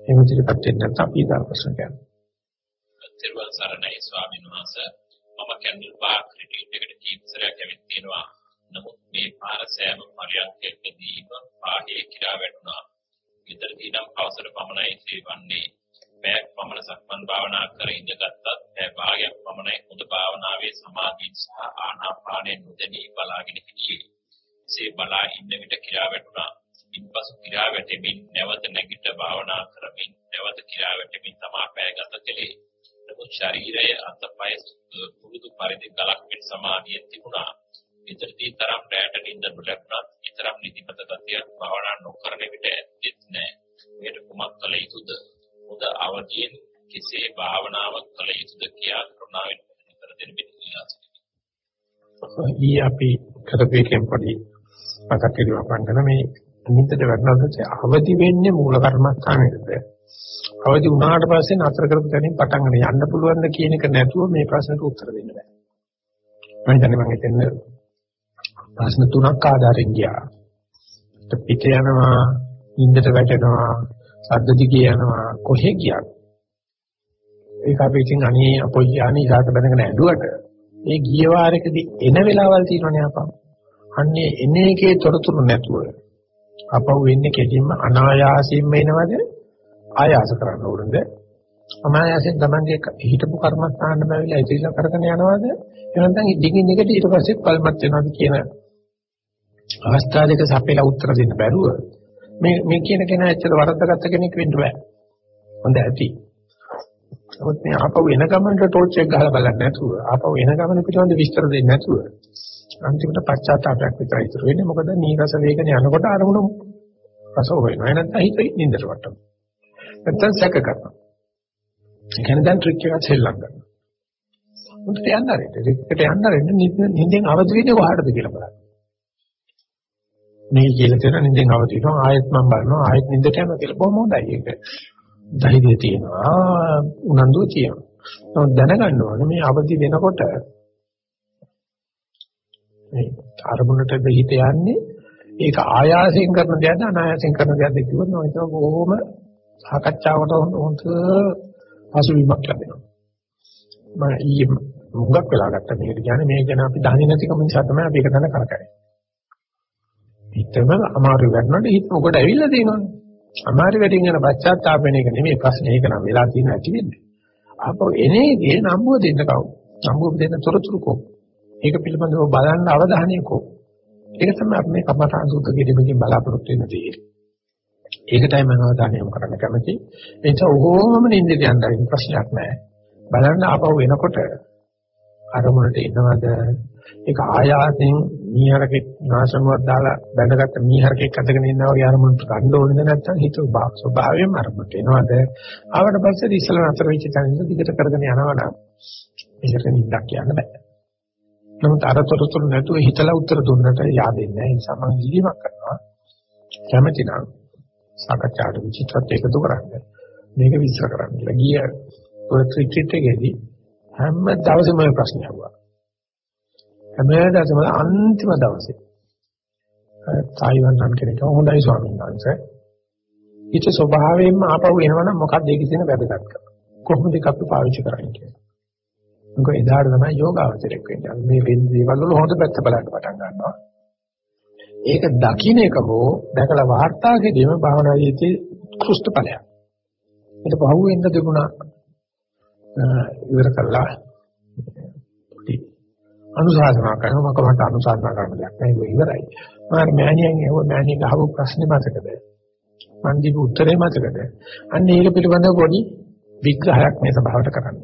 එහෙම ඉදිරිපත් වෙන්න නැත්නම් අපි ඊගා ප්‍රශ්න ගන්නවා. තිරුවන් සරණයි ස්වාමීන් වහන්සේ. මම කැන්ඩල් පාක් රිට්‍රීට් එකට කීප සැරයක් ඇවිත් තියෙනවා. නමුත් මේ පාර සෑම පරියන්කෙකදීම පාහේ කිරා වැටුණා. විතරදී නම් අවසර පමණයි සේවන්නේ. පැයක් පමණ සක්මන් භාවනා කර ඉඳගත්ත් පැය භාගයක් පමණයි හොඳ භාවනාවේ සමාධිය සහ ආනාපානය නොදැනී බලාගෙන හිටියේ. සේ බලා ඉන්න විට කිරා වැටුණා. ඉන්පසු කිරා වැටෙමින් නැවත නැගිට භාවනා කරමින් නැවත කිරා වැටෙමින් තමා පැය ගත කළේ. නමුත් ශරීරය අතපය පුරුදු පරිදි ගලක් මෙන් සමාධිය තිබුණා. විතරදී තරම් රැට නිින්ද නොලැබුණත් ඊතරම් නිදිමත ගතියක් භාවනා නොකරන විට ඇත්තෙත් නැහැ. මේකට කුමක් කළ යුතුද? හොඳ අවදීන් කෙසේ භාවනාවක් කළ යුතුද කියා කරුණාවෙන් විතර දෙන්න බෙදලා ඊ අපි කරපේකෙන් පොඩි මතක් කිරීමක් වන්දන මේ නිින්දට වැටෙනකොට අවදි වෙන්නේ මූල කර්මස්ථානයේද අවදි වුණාට පස්සේ නතර කරපු තැනින් පටන් ගන්න යන්න පුළුවන්ද කියන එක නැතුව මේ ප්‍රශ්නට උත්තර දෙන්න බෑ. මම හිතන්නේ මම හිතන්නේ ප්‍රශ්න තුනක් ආධාරයෙන් ගියා. පිට යනවා නිින්දට වැටෙනවා සද්ද දිගේ යනවා කොහෙ ගියත්? ඒක අපි ඉතින් අනේ අපොයි යන්නේ ඉහාට බඳගෙන ඇඬුවට. ඒ ගිය වාරයකදී එන වෙලාවල් තියෙනවනේ අපම් අන්නේ එන එකේ තොරතුරු නැතුව අපව වෙන්නේ කෙලින්ම අනායාසයෙන්ම එනවද? ආයාස කරන්න ඕනද? අනායාසයෙන් Tamange හිතපු කර්මස්ථාන බැවිලා ඉතිරිලා කරගෙන යනවද? එහෙනම් දිගින් දිගට ඊට පස්සේ පල්මත් වෙනවද කියන අවස්ථා දෙක සපේලා උත්තර දෙන්න බැරුව මේ මේ කියන කෙනා ඇත්තට වරද්දාගත්ත කෙනෙක් වෙන්න බෑ. හොඳ ඇති. නමුත් මේ ආපහු එන ගමනට ටෝච් එක ගහලා බලන්නේ නැතුව ආපහු එන ගමන පිටවෙන්ද විස්තර දෙන්නේ නැතුව අන්තිමට පශ්චාත්තාපයක් විතරයි ඉතුරු වෙන්නේ. මොකද නීරස වේගනේ යනකොට අරමුණු රස හොයනවා. නැත්නම් හිත නින්දට වටනවා. නැත්නම් සැක කරනවා. ඒ කියන්නේ දැන් ට්‍රික් එකක් සෙල්ලම් කරනවා. මුත් යන්න ආරෙන්න. ඒකට යන්න ආරෙන්න නින්දෙන් අවදි වෙන්නේ කොහාටද කියලා බලන්න. මේ කියලා තියෙන නිින්දෙන් අවදි වෙනවා ආයෙත් මම බලනවා ආයෙත් නිින්දට යනවා කියලා බොහොම හොඳයි ඒක. ධෛර්යය තියෙනවා උනන්දුව තියෙනවා. නමුත් දැනගන්න ඕනේ මේ අවදි වෙනකොට මේ අරමුණට හිත යන්නේ ඒක ආයාසයෙන් කරන දෙයක්ද අනායාසයෙන් කරන දෙයක්ද කිව්වොත් මම හිතුවා බොහොම සාකච්ඡාවට හොඳ පසුබිමක් ලැබෙනවා. මම ඊයේ මුගක් වෙලා ගත්තා මේකට කියන්නේ මේ ගැන අපි දන්නේ නැතිකම නිසා තමයි අපි ඒක දැන කරකැවෙන්නේ. හිතම අමාරු වෙනකොට හිත මොකට ඇවිල්ලා තියෙනවනේ. අමාරු වැඩින් යන පශ්චාත්තාප වෙන එක නෙමෙයි ප්‍රශ්නේ ඒක නම් වෙලා තියෙන ඇති වෙන්නේ. ආපහු එනේදී නම්බුව දෙන්න කවුද? නම්බුව දෙන්න තොරතුරු කො. ඒක පිළිබඳව බලන්න අවධානය කො. ඒක තමයි අපි මේ කමඨාන් සූත්‍ර කිරීමකින් බලාපොරොත්තු වෙන දේ. ඒකටයි මම අවධානය යොමු කරන්න කැමති. ඒ නිසා ඕහොම නින්දට යන්න ප්‍රශ්නයක් නැහැ. බලන්න ආපහු එනකොට අරමුණට එනවද ඒක ආයාසෙන් මීහරකේ නාශනුවක් දාලා බැඳගත්ත මීහරකෙක් අතගෙන ඉන්නවා වගේ අරමුණට ගන්න ඕනේද නැත්නම් හිත ස්වභාවයෙන්ම අරමුණට එනවද? ආවට පස්සේ ඉස්සල නතර වෙච්ච තැනින්ද දිගට කරගෙන යනවා නම් ඒකට නිදක් කියන්න බෑ. නමුත් අරතොරතුරු නැතුව හිතලා උත්තර දුන්නට yaadෙන්නේ නැහැ ඒ නිසා මම ඉල්ලීමක් කරනවා. කැමැති නම් සාකච්ඡාට විචිත්‍රත් එකතු කරන්න. මේක විස්තර කරන්න කියලා. ගිය ඔය ක්‍රිකට් එකේදී හැම දවසෙම මේ ප්‍රශ්න අහුවා හැමදාම අන්තිම දවසේ තායිවන් නම් කෙනෙක් හොඳයි ස්වාමීන් වහන්සේ. ඊට ස්වභාවයෙන්ම ආපහු එනවනම් මොකක්ද ඒකේ තියෙන වැදගත්කම? කොහොමද ඒක අපි පාවිච්චි කරන්නේ කියලා. මොකද එදාට තමයි යෝගාවචරයක් වෙන්නේ. මේ වෙන දේවල් වල හොඳ පැත්ත බලන්න පටන් ගන්නවා. ඒක දකින්න එක හෝ දැකලා වාර්තා කිරීම භාවනා ජීවිතයේ කුෂ්ඨ ඵලයක්. ඒක පහුවෙන්ද තිබුණා ඉවර කළා අනුශාසනා කරනවා මම කමට අනුශාසනා කරන දෙයක් නෑ ඒක ඉවරයි. මම මෑණියන් ඇහුව මෑණියන් අහපු ප්‍රශ්නේ මතකද? මං දීපු උත්තරේ මතකද? අන්න ඒක පිළිබඳව පොඩි විග්‍රහයක් මේ සභාවට කරන්න.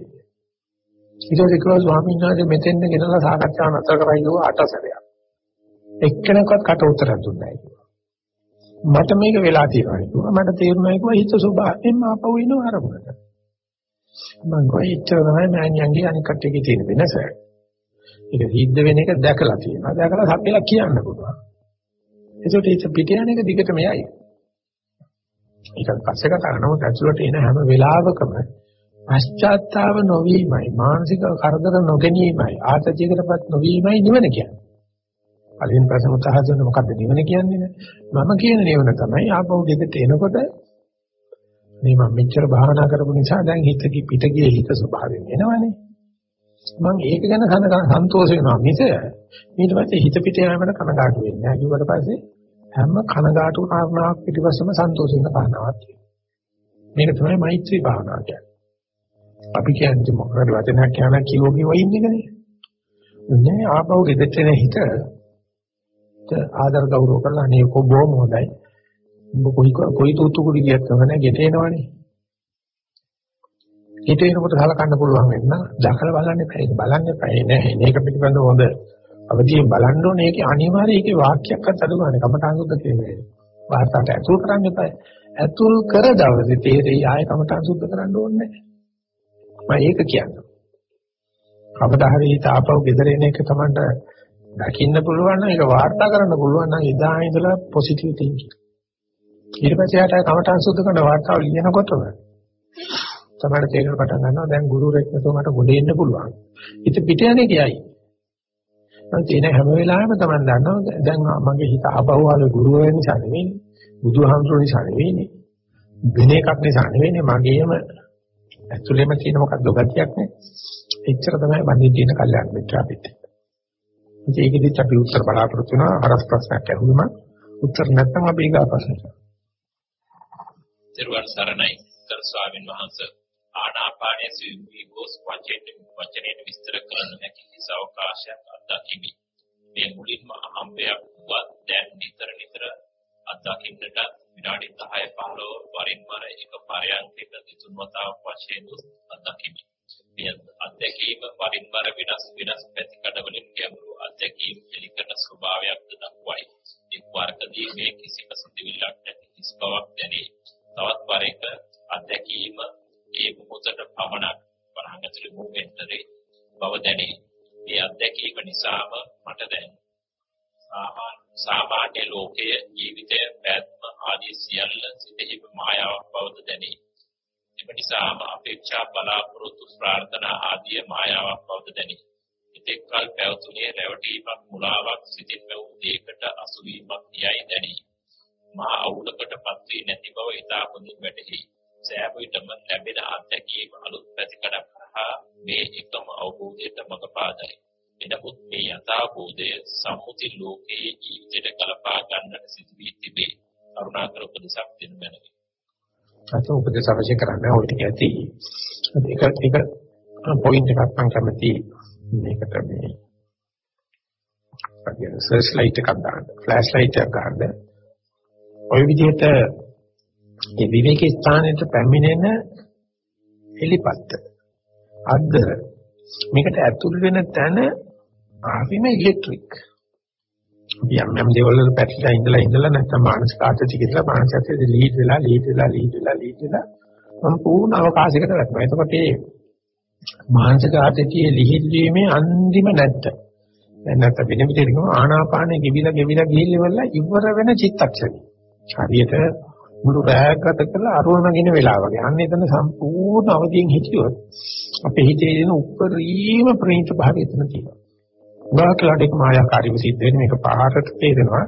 ඊට පස්සේ කිව්වා ස්වාමීන් වහන්සේ මෙතෙන් ගෙනලා සාකච්ඡාව නතර කරයි කිව්වා අටසරයක්. එක්කෙනෙක්වත් කට උත්තරයක් දුන්නේ නැහැ මට මේක වෙලා තියෙනවා කිව්වා. මට තේරුණා කිව්වා හිත ස්වභාවයෙන්ම ආපහු එනවා අරමුණට. මම ගොයිච්චර තමයි මෑණියන්ගේ අනික් කට්ටියගේ තියෙන වෙනස. ඒක සිද්ධ වෙන එක දැකලා තියෙනවා. දැකලා සත්‍යලා කියන්න පුළුවන්. ඒකට ඒක පිට යන එක දිගටම යයි. ඒක පස්සේ කතා කරනකොට ඇතුළට එන හැම වෙලාවකම පශ්චාත්තාව නොවීමයි මානසික කරදර නොගැනීමයි ආතතියකටපත් නොවීමයි නිවන කියන්නේ. කලින් ප්‍රශ්න උත්සාහයෙන් මොකද්ද නිවන කියන්නේ? මම කියන නිවන තමයි ආපහු දෙකට එනකොට මේ මම මෙච්චර භාවනා කරපු නිසා දැන් හිත පිට ගියේ හිත ස්වභාවයෙන් එනවනේ. මම ඒක ගැන සන්තෝෂ වෙනවා මිස ඊට පස්සේ හිත පිට යෑමකට කනගාටු වෙන්නේ නැහැ. ඊට පස්සේ හැම කනගාටු කාරණාවක් පිටිපස්සම සන්තෝෂ වෙන කාරණාවක් තියෙනවා. මේක තමයි මෛත්‍රී භාවනාව කියන්නේ. අපි කියන්නේ මොකද වචනයක් කියන කිලෝගේ වයින් එකනේ. නෑ ආපහු ගෙදරට එන හිත ආදර ගෞරව කරලා අනේ කො බොහොම හොඳයි. උඹ කොයි කොයි තුතු කුඩි ගියක් තමයි ගෙට එනවනේ. හිත එනකොට සලකන්න පුළුවන් වෙන්න දැකලා බලන්න එපා. ඒක බලන්න එපා. නෑ මේක පිළිබඳව හොඳ අවදීන් බලන්න ඕනේ. ඒකේ අනිවාර්යයෙන් ඒකේ වාක්‍යයක්වත් අඩු ගන්න කමඨාන් සුද්ධ කියන්නේ. වාර්තාවට ඇතුල් කරන්න එපා. ඇතුල් කර දවසේ තේරෙයි ආයෙ කමඨාන් සුද්ධ කරන්න ඕනේ නෑ. මම ඒක කියන්නේ. කවදා හරි හිත ආපහු ගෙදර එන එක තමයි දකින්න පුළුවන් නම් ඒක වාර්තා කරන්න පුළුවන් නම් එදා ඉඳලා පොසිටිව් තින්කින්. ඊට පස්සේ යාට කමඨාන් සුද්ධ කරන වාර්තාව ලියනකොටම තමයි තේරෙන්න පටන් ගන්නවා දැන් ගුරුරෙක් නැතුව මට ගොඩ එන්න පුළුවන්. හිත පිට යන්නේ කියයි. මම තියෙන හැම වෙලාවෙම තමයි දන්නවා දැන් මගේ හිත ආපහුවල ගුරුවරයා නිසා නෙවෙයි. බුදුහාමුදුරුවෝ නිසා නෙවෙයි. වෙන එකක් නිසා නෙවෙයි මගේම ඇතුළේම තියෙන මොකක්ද ගතියක් නේ. එච්චර තමයි බඳින්න තියෙන කල්යනා මිත්‍ර අපිට. ඒකෙදිත් අපි උත්තර බලාපොරොත්තු වෙනවා අරස් ප්‍රශ්නයක් ඇහුවම උත්තර නැත්නම් අපි ඊගා ප්‍රශ්නට. සිරුවන් සරණයි කර ස්වාමින් වහන්සේ ආනාපානයේ සිවි ගොස් වචෙන් වචනයෙන් විස්තර කරන්න හැකි කිසි අවකාශයක් අත්දැකීමි. මේ මුලින්ම අහම්බයක් වත් දැන් නිතර නිතර අත්දකින්නට විනාඩි 10 15 වරින් වර එක පරයන්කක දිතුන් වතාවක් වශයෙන් අත්දැකීමි. මේ අත්දැකීම වරින් වර වෙනස් වෙනස් පැතිකඩවලින් ගැඹුරු අත්දැකීම් එලිකරන ස්වභාවයක්ද දක්වයි. එක් වරකදී මේ කිසිම සිදුවිල්ලක් නැති කිස් බවක් දැනේ. තවත් වරක අත්දැකීම ඒ මොහොතට පමණක් වරහන් ඇතුලේ මොහොතේ බව දැනේ. මේ අත්දැකීම නිසාම මට දැන් සාමාන්‍ය ලෝකයේ ජීවිතය පැත්ම ආදී සියල්ල සිතෙහි මායාවක් බවද දැනේ. එම නිසාම අපේක්ෂා බලාපොරොත්තු ප්‍රාර්ථනා ආදී මායාවක් බවද දැනේ. ඉතෙක් කල් පැවතුනේ රැවටීමක් මුලාවක් සිතින් වැවු දෙයකට අසුවීමක් යයි දැනේ. මා අවුලකටපත් වී නැති බව ඉතා හොඳින් වැටහි. සෑම විටම ලැබෙන අත්දැකීම අලුත් පැතිකඩක් හා මේ එකම අවබෝධයට මඟ පාදයි. එනමුත් මේ යථාභූතය සම්මුති ලෝකයේ ජීවිතයට කලපා ගන්නට සිදු වී තිබේ. කරුණාකර උපදෙසක් දෙනු මැනවි. අත උපදෙස් අවශ්‍ය කරන්නේ ඔය ටික ඇති. ඒක ඒක පොයින්ට් එකක් මම කැමති මේකට මේ අගිය සර්ච් ලයිට් එකක් දාන්න, ෆ්ලෑෂ් ලයිට් එකක් ගන්න. ওই විදිහට ඒ විවේක ස්ථානයට පැමිණෙන එලිපත්ත අද්ද මේකට ඇතුල් වෙන තැන හරිම ඉලෙක්ට්‍රික්. අපි යම් යම් දේවල් වල පැටලලා ඉඳලා ඉඳලා නැත්නම් මානසික ආතති කියලා මානසික ආතති ලීඩ් වෙලා ලීඩ් වෙලා ලීඩ් වෙලා ලීඩ් වෙලා සම්පූර්ණ අවකාශයකට වැටෙනවා. එතකොට මේ මානසික ආතතියේ ලිහිල් වීමේ අන්තිම නැත්ත. දැන් නැත්නම් වෙන විදිහට කියමු ආනාපානෙ ගෙවිලා ගෙවිලා ගිහිල්ලා ඉවර වෙන චිත්තක්ෂණය. හරියට මුළු රැයකට කරලා අරුණ නගින වෙලාව වගේ. අන්න එතන සම්පූර්ණ අවදියෙන් හිටියොත් අපේ හිතේ දෙන උප්පරීම ප්‍රේත භාවය එතන තියෙනවා. උගාකලට එක මායාකාරීව සිද්ධ වෙන මේක පාරට තේරෙනවා.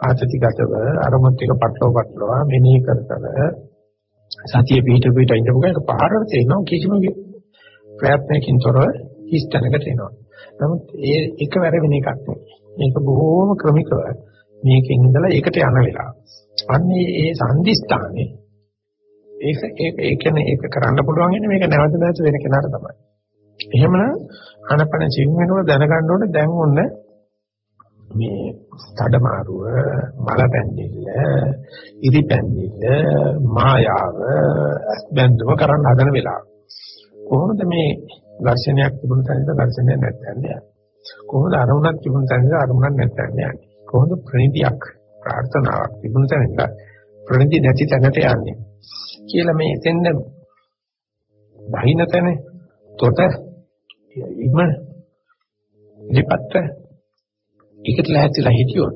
ආතතිගතව අරමුත් එක පටලව පටලව මෙනෙහි කර කර සතිය පිහිට පිහිට ඉඳපු එක පාරට තේරෙනවා කිසිම ප්‍රයත්නකින් තොරව හිස් තැනකට එනවා. නමුත් ඒ එකවර වෙන එකක් නෙවෙයි. මේක බොහෝම ක්‍රමිකව මේකෙන් ඉඳලා ඒකට යන වෙලාව. අන්නේ ඒ සංදිස්ථානේ ඒක ඒක ඒ කියන්නේ ඒක කරන්න පුළුවන් ඉන්නේ මේක නැවත නැවත වෙන කෙනාට තමයි. එහෙමනම් අනපන සිං වෙනව දැනගන්න ඕනේ දැන් ඔන්න මේ තඩමාරුව මල පැන්දිල්ල ඉරි පැන්දිල්ල මායාව බැඳුම කරන්න හදන වෙලාව. කොහොමද මේ දර්ශනයක් තිබුණ තැනද දර්ශනයක් නැත්නම් යන්නේ? කොහොමද අරමුණක් තිබුණ තැනද අරමුණක් නැත්නම් යන්නේ? කොහොමද ප්‍රණිතියක් ප්‍රාර්ථනාවක් තිබුණ තැනක ප්‍රණිති නැති තැනට යන්නේ? කියලා මේ එතෙන්ද බහින තැන තොට ඉම ඉපත්ත ඒකට ලැහැත්තිලා හිටියොත්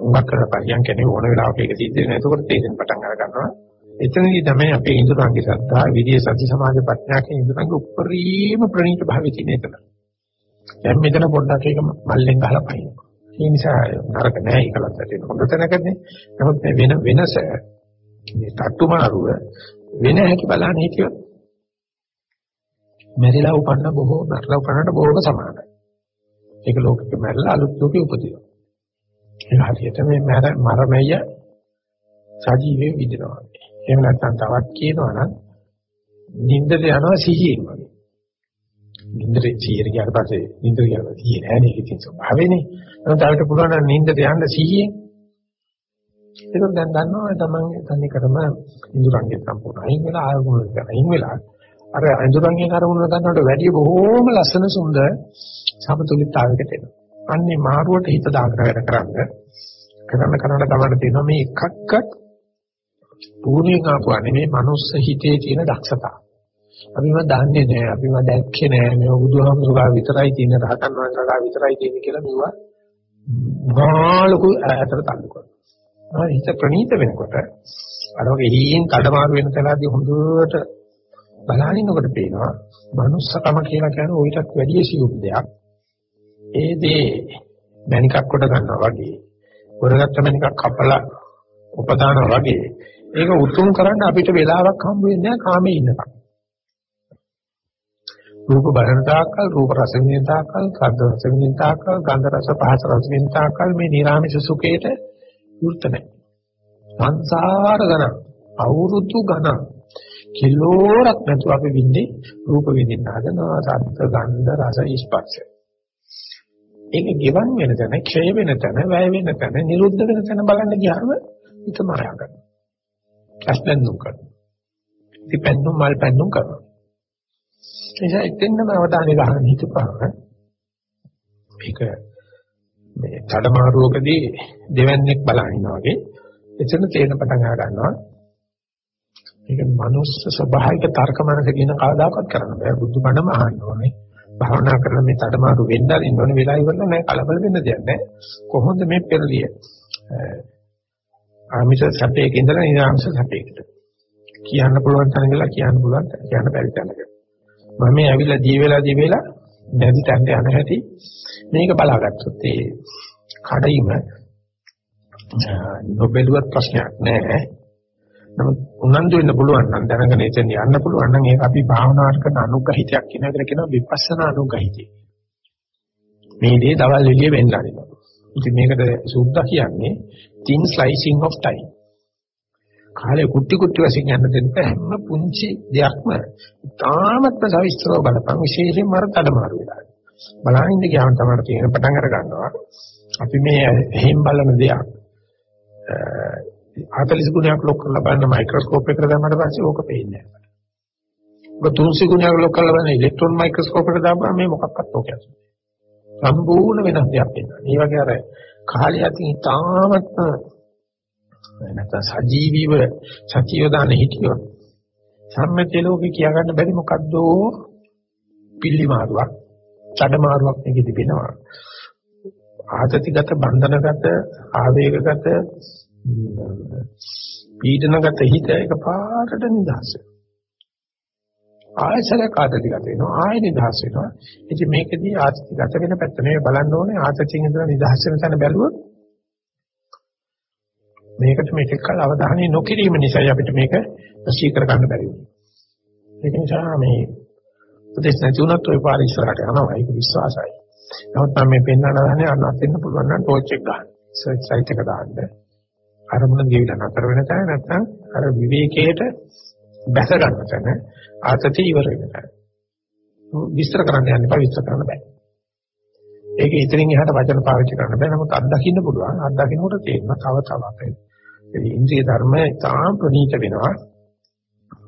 උඟක් කරන පරියන්කනේ ඕන වෙලාවක ඒක සිද්ධ වෙනවා. එතකොට තේරෙන පටන් අර ගන්නවා. එතනදී තමයි අපේ ඉන්ද්‍රයන්ගේ සත්‍තා, විරිය, සති, සමාධි, ප්‍රඥා කියන ඉන්ද්‍රයන්ගේ උප්පරීම ප්‍රණීත භාවය තියෙන එතන. දැන් මෙතන පොඩ්ඩක් ඒක මල්ලෙන් ගහලා පයින්නවා. ඒ නිසා නරක නෑ ඒකලත් ඇටෙන හොඳ තැනකදී. නමුත් මේ වෙන වෙනස මේ තට්ටු මාරුව වෙන හැටි බලන්න හිටියොත් මැරිලා උපන්න බොහෝ මැරිලා උපන්නට බොහෝම සමානයි. ඒක ලෝකෙක මැරිලා අලුත් ලෝකෙ උපදිනවා. ඒ හරියට මේ මර මරණය සජීවයේ විදිනවා. එහෙම නැත්නම් තවත් කියනවා නම් නින්දට යනවා සිහියෙන් වගේ. නින්දට සිහියට ගියාට පස්සේ නින්දට ගියාම සිහිය නෑනේ ඉතින් ස්වභාවයනේ. නමුත් අපිට පුළුවන් නම් නින්දට යන්න සිහියෙන්. ඒක දැන් දන්නවා තමන් තනි කරම ඉඳුරංගේ සම්පූර්ණ අයින් වෙලා ආයුර්ණ කරන අයින් වෙලා අර ඉඳුරංගේ කරුණ ගන්නවට වැඩිය බොහෝම ලස්සන සුන්දර සමතුලිතතාවයකට එනවා. අන්නේ මාරුවට හිත දාගෙන වැඩ කරන්න කරන්න කරන්න තමයි තියෙනවා මේ එකක්වත් පූර්ණයෙන් ආපුවා නෙමේ මනුස්ස හිතේ තියෙන දක්ෂතාව. අපිම දන්නේ නැහැ අපිම දැක්කේ නැහැ මේ බුදුහාමුදුරුවෝ විතරයි තියෙන රහතන් වහන්සේලා විතරයි තියෙන කියලා මෙවුවා ගාලකු ඇතර තල්ලු කරනවා. හිත ප්‍රණීත වෙනකොට අර වගේ හීන් කඩමාරු වෙන තැනදී හොඳට බලහිනකොට පේනවා මනුස්සකම කියලා කියන්නේ ওইටත් වැඩිය සියුම් දෙයක්. ඒ දේ මණිකක් කොට ගන්නවා වගේ, වරගත්ත මණිකක් කපලා උපදානවා වගේ ඒක උතුම් කරන්න අපිට වෙලාවක් හම්බ වෙන්නේ නැහැ කාමේ ඉන්නකම්. රූප බලන තාක්කල් රූප රස විඳින තාක්කල් ශබ්ද රස විඳින තාක්කල් ගන්ධ රස පහස රස විඳින තාක්කල් මේ නිර්ආමිෂ සුඛේට වෘත නැහැ. සංසාර ගණන් අවුරුදු ගණන් කිලෝරක් නැතුව අපි විඳි රූප විඳින්න හදනවා ශබ්ද ගන්ධ රස ස්පර්ශ. ඒක ගෙවන් වෙන තැන, ක්ෂය වෙන තැන, වැය වෙන තැන, නිරුද්ධ වෙන තැන බලන්න ගියාම හිත මායා කරනවා. ඇස්පැන්නුම් කරනවා. ඉතිපැන්නුම් මල් පැන්නුම් කරනවා. නිසා එතෙන්නම අවධානය ගන්න හිතපහම මේක මේ තඩමාරුවකදී දෙවන්නේක් බලනවා වගේ එතන තේරෙන පටන් ගන්නවා. මේක මනුස්ස ස්වභාවික තර්ක මනස කියන කවදාකවත් කරන්න බෑ. බුදු බණම අහන්න ඕනේ. භාවනා කරලා මේ තඩමාරු වෙන්න ඉන්න ඕනේ. වෙලා ඉවරලා නෑ. කලබල වෙන්න දෙයක් නෑ. කොහොමද මේ පෙරලිය? ආමිෂ සැපයක ඉඳලා නිරාමිෂ සැපයකට. කියන්න පුළුවන් තැනකලා කියන්න පුළුවන් කියන්න බැරි තැනකට මම මේ ඇවිල්ලා දී වෙලා දී වෙලා නැති තැනට යන හැටි මේක බලාගත්තොත් ඒ කඩයිම නොබෙලුවත් ප්‍රශ්නයක් නෑ. නමුත් උනන්දු වෙන්න පුළුවන් නම් දැනගෙන එතෙන් යන්න පුළුවන් නම් ඒක අපි භාවනාවට කරන අනුග්‍රහිතයක් කියන එකට කියනවා විපස්සනා අනුග්‍රහිතය. මේ දේ දවල් එළිය වෙන්න ආරිනවා ඉතින් මේකට සුද්ධ කියන්නේ thin slicing of time. කාලේ කුටි කුටි වශයෙන් යන දෙන්න හැම පුංචි දෙයක්ම තාමත් සවිස්තරව බලපන් විශේෂයෙන්ම අර තඩමාරු වෙලා. බලහින්න ගියාම තමයි තේරෙන පටන් අර ගන්නවා. අපි මේ එහෙම් බලන දෙයක් 40 ගුණයක් ලොක් කරලා බලන මයික්‍රොස්කෝප් එකට දැම්මට පස්සේ ඕක පේන්නේ නැහැ. ඔබ 300 ගුණයක් ලොක් කරලා බලන ඉලෙක්ට්‍රෝන මයික්‍රොස්කෝප් එකට දාපුවම මේ මොකක්වත් ඕකයක්. සම්පූර්ණ වෙනස් දෙයක් වෙනවා. මේ වගේ අර කාලය අතින් තාමත්ම නැත්නම් සජීවීව සතිය දාන හිටියොත් සම්මතයේ ලෝකේ කියා ගන්න බැරි මොකද්ද? පිල්ලි මාරුවක්, චඩ මාරුවක් මේකෙ තිබෙනවා. ආතතිගත බන්ධනගත ආවේගගත පීඩනගත හිත එකපාරට නිදහස්. ආයසරයක් ආතතිගත වෙනවා ආය නිදහස් වෙනවා. ඉතින් මේකදී ආතතිගත වෙන පැත්ත නෙවෙයි බලන්න ඕනේ. ආතතියෙන් ඉඳලා නිදහස් වෙන තැන බැලුවොත් මේකට මේක කල අවධානය නොකිරීම නිසා අපිට මේක ප්‍රසීකර ගන්න බැරි වෙනවා ඒක නිසා මේ උදේස් නැති උනත් ඔය පාර ඉස්සරහට යනවා. ඒක විශ්වාසයි. නමුත් මම මේ පෙන්වන්න හදන්නේ අන්න අතින්න පුළුවන් නම් ටෝච් එක ගන්න. සර්ච් සයිට් එක දාන්න. අරමුණ ගෙවිලා නතර වෙන තැන නැත්නම් අර විවේකයට බැස ගන්න තැන ආතතිය ඉවර වෙන තැන. විස්තර කරන්න යන්න එපා. විස්තර කරන්න බෑ. ඒක ඉතින් එහාට වචන පාවිච්චි කරන්න බෑ. නමුත් අත්දකින්න පුළුවන්. අත්දකින්නකොට තේරෙනවා තව තව අපේ. ඒ ඉන්ද්‍රිය ධර්ම තාම ප්‍රණීත වෙනවා.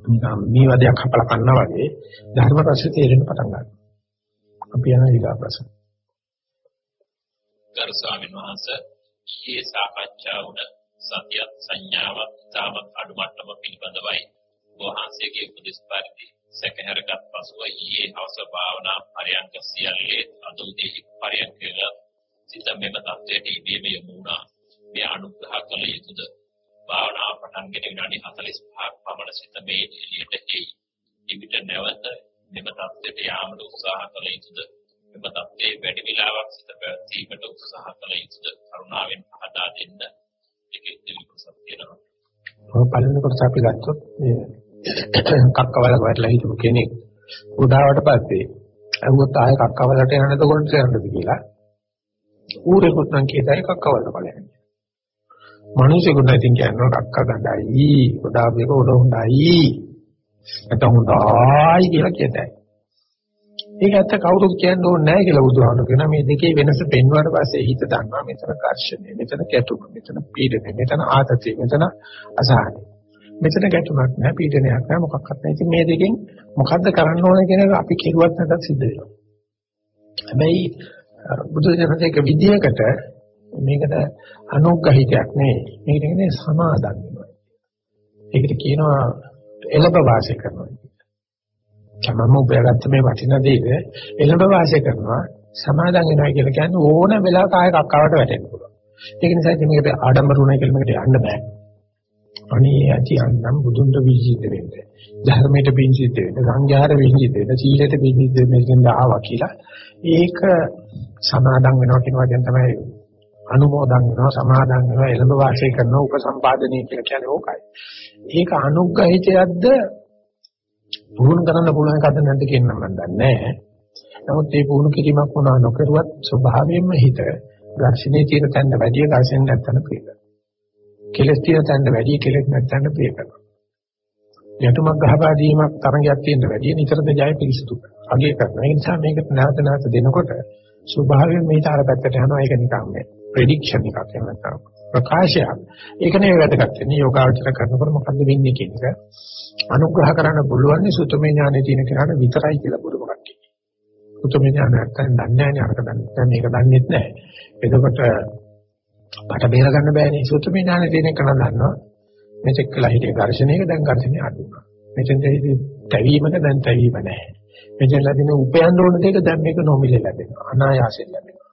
නිකම් මේ වදයක් හපලා කන්නා වගේ ධර්ම රස තේරෙන්න පටන් ගන්නවා. අපි යන ඊගා ප්‍රශ්න. ගරු ස්වාමීන් වහන්සේ ඊයේ සාකච්ඡා වුණ සතිය සංඥාවක් තාමත් අඩු මට්ටම පිළිබඳවයි වහන්සේගේ උපදෙස් පරිදි සැකහැරගත් පසුව ඊයේ හවස භාවනා පරයන්ක සියල්ලේ අදුදී පරයන්කල සිත මෙම තත්ත්වයට ඉබේම යොමු වුණා මේ අනුග්‍රහ කළ යුතුද? භාවනා පටන්ගෙන විනාඩි 45ක් පමණ සිත මේ එළියට එයි. ඉවිත නැවත මෙම තත්ත්වයට යාමට උත්සාහ කළ යුතුද? මෙම තත්ත්වයේ වැඩි වේලාවක් සිත පැවැත්වීමට උත්සාහ කළ යුතුද? කරුණාවෙන් පහදා දෙන්න. එකේ දෙවිපසක් තියෙනවා. ඔය පළවෙනි කොටස අපි ගත්තොත් මේ කක්කවල වැටලා හිටපු කෙනෙක් උදාවට පස්සේ අහුවත් ආයෙ කක්කවලට යන්නද කොල්ට යන්නද කියලා ඌරෙකුත් නම් කියතයි කක්කවලට බලන්නේ. මිනිසෙකුට ඉතින් කියනවා කක්ක ගඳයි, ගොඩාක් එක උඩ හොඳයි. නැත්නම් හොඳයි කියලා කියතයි. ඒක ඇත්ත කවුරුත් කියන්න ඕනේ නැහැ කියලා බුදුහාමුදුරු කියනවා මේ දෙකේ වෙනස පෙන්වුවාට පස්සේ හිත දන්නවා මෙතන ඝර්ෂණය මෙතන ගැටුම මෙතන පීඩනය මෙතන ආතතිය මෙතන අසහනය මෙතන ගැටුමක් නැහැ පීඩනයක් නැහැ මොකක්වත් නැහැ ඉතින් මේ දෙකෙන් මොකද්ද කරන්න ඕන කියන එක අපි කෙරුවත් නැතත් සිද්ධ වෙනවා. හැබැයි බුදුදහමේ විද්‍යාවකට මේකට අනුග්‍රහිතයක් නෙවෙයි මේකට කියන්නේ සමාදන් වෙනවා. ඒකට කියනවා එළඹ වාසය කරනවා තමම උපයාගත්ත මේ වටිනා දේ එළඹ වාසය කරනවා සමාදන් වෙනවා කියලා කියන්නේ ඕන වෙලාවක ආයෙ කක්කවට වැටෙන්න පුළුවන්. ඒක නිසා ඉතින් මේකට ආඩම්බරුණයි කියලා මේකට යන්න බෑ. අනේ ඇති අන්නම් බුදුන්ට විසිද්ධ වෙන්න. ධර්මයට විසිද්ධ වෙන්න, සංඝයාට විසිද්ධ වෙන්න, සීලයට විසිද්ධ වෙන්න කියන ආවා කියලා. ඒක සමාදන් වෙනවා කියන වචෙන් තමයි අනුමෝදන් වෙනවා, සමාදන් වෙනවා, එළඹ වාසය කරනවා, උපසම්පාදනය කියලා කියන්නේ ඕකයි. ඒක අනුග්‍රහිතයක්ද පුහුණු කරන්න පුළුවන් එකද නැද්ද කියන නම් මම දන්නේ නැහැ. නමුත් මේ පුහුණු කිරීමක් වුණා නොකරුවත් ස්වභාවයෙන්ම හිත ඝර්ෂණයේ තියෙන තැන්න වැඩි ඝර්ෂණ නැත්තන ප්‍රිය කරනවා. කෙලස් තියෙන තැන්න වැඩි කෙලස් නැත්තන ප්‍රිය කරනවා. යටුමක් ගහපා දීමක් තරංගයක් තියෙන වැඩි නිතරද ජය පිරිසුදු අගය කරනවා. ඒ නිසා මේක නැවත නැවත දෙනකොට ස්වභාවයෙන් මේ තාර පැත්තට යනවා ඒක නිකන් මේ ප්‍රෙඩික්ෂන් එකක් එහෙම නැත්නම් ප්‍රකාශයක්. ඒක නෙවෙයි වැදගත් වෙන්නේ යෝගාවචර කරනකොට මොකද්ද වෙන්නේ කියන එක අනුග්‍රහ කරන්න පුළුවන් සුතමේ ඥානෙ තියෙන කෙනාට විතරයි කියලා බුදුමක් කියන්නේ. සුතමේ ඥාන නැත්නම් දන්නේ නැහැ අරක දන්නේ මේක දන්නේත් නැහැ. එතකොට බට බේර ගන්න බෑනේ සුතමේ ඥානෙ තියෙන කෙනා දන්නවා. මෙතෙක් කළා හිටිය ඝර්ෂණයක දැන් ඝර්ෂණය අඩු වුණා. මෙතෙන් තැවීමක දැන් තැවීම නැහැ. මෙතන ලැබෙන උපයන්න ඕන දෙයක දැන් මේක නොමිලේ ලැබෙනවා. අනායාසයෙන් ලැබෙනවා.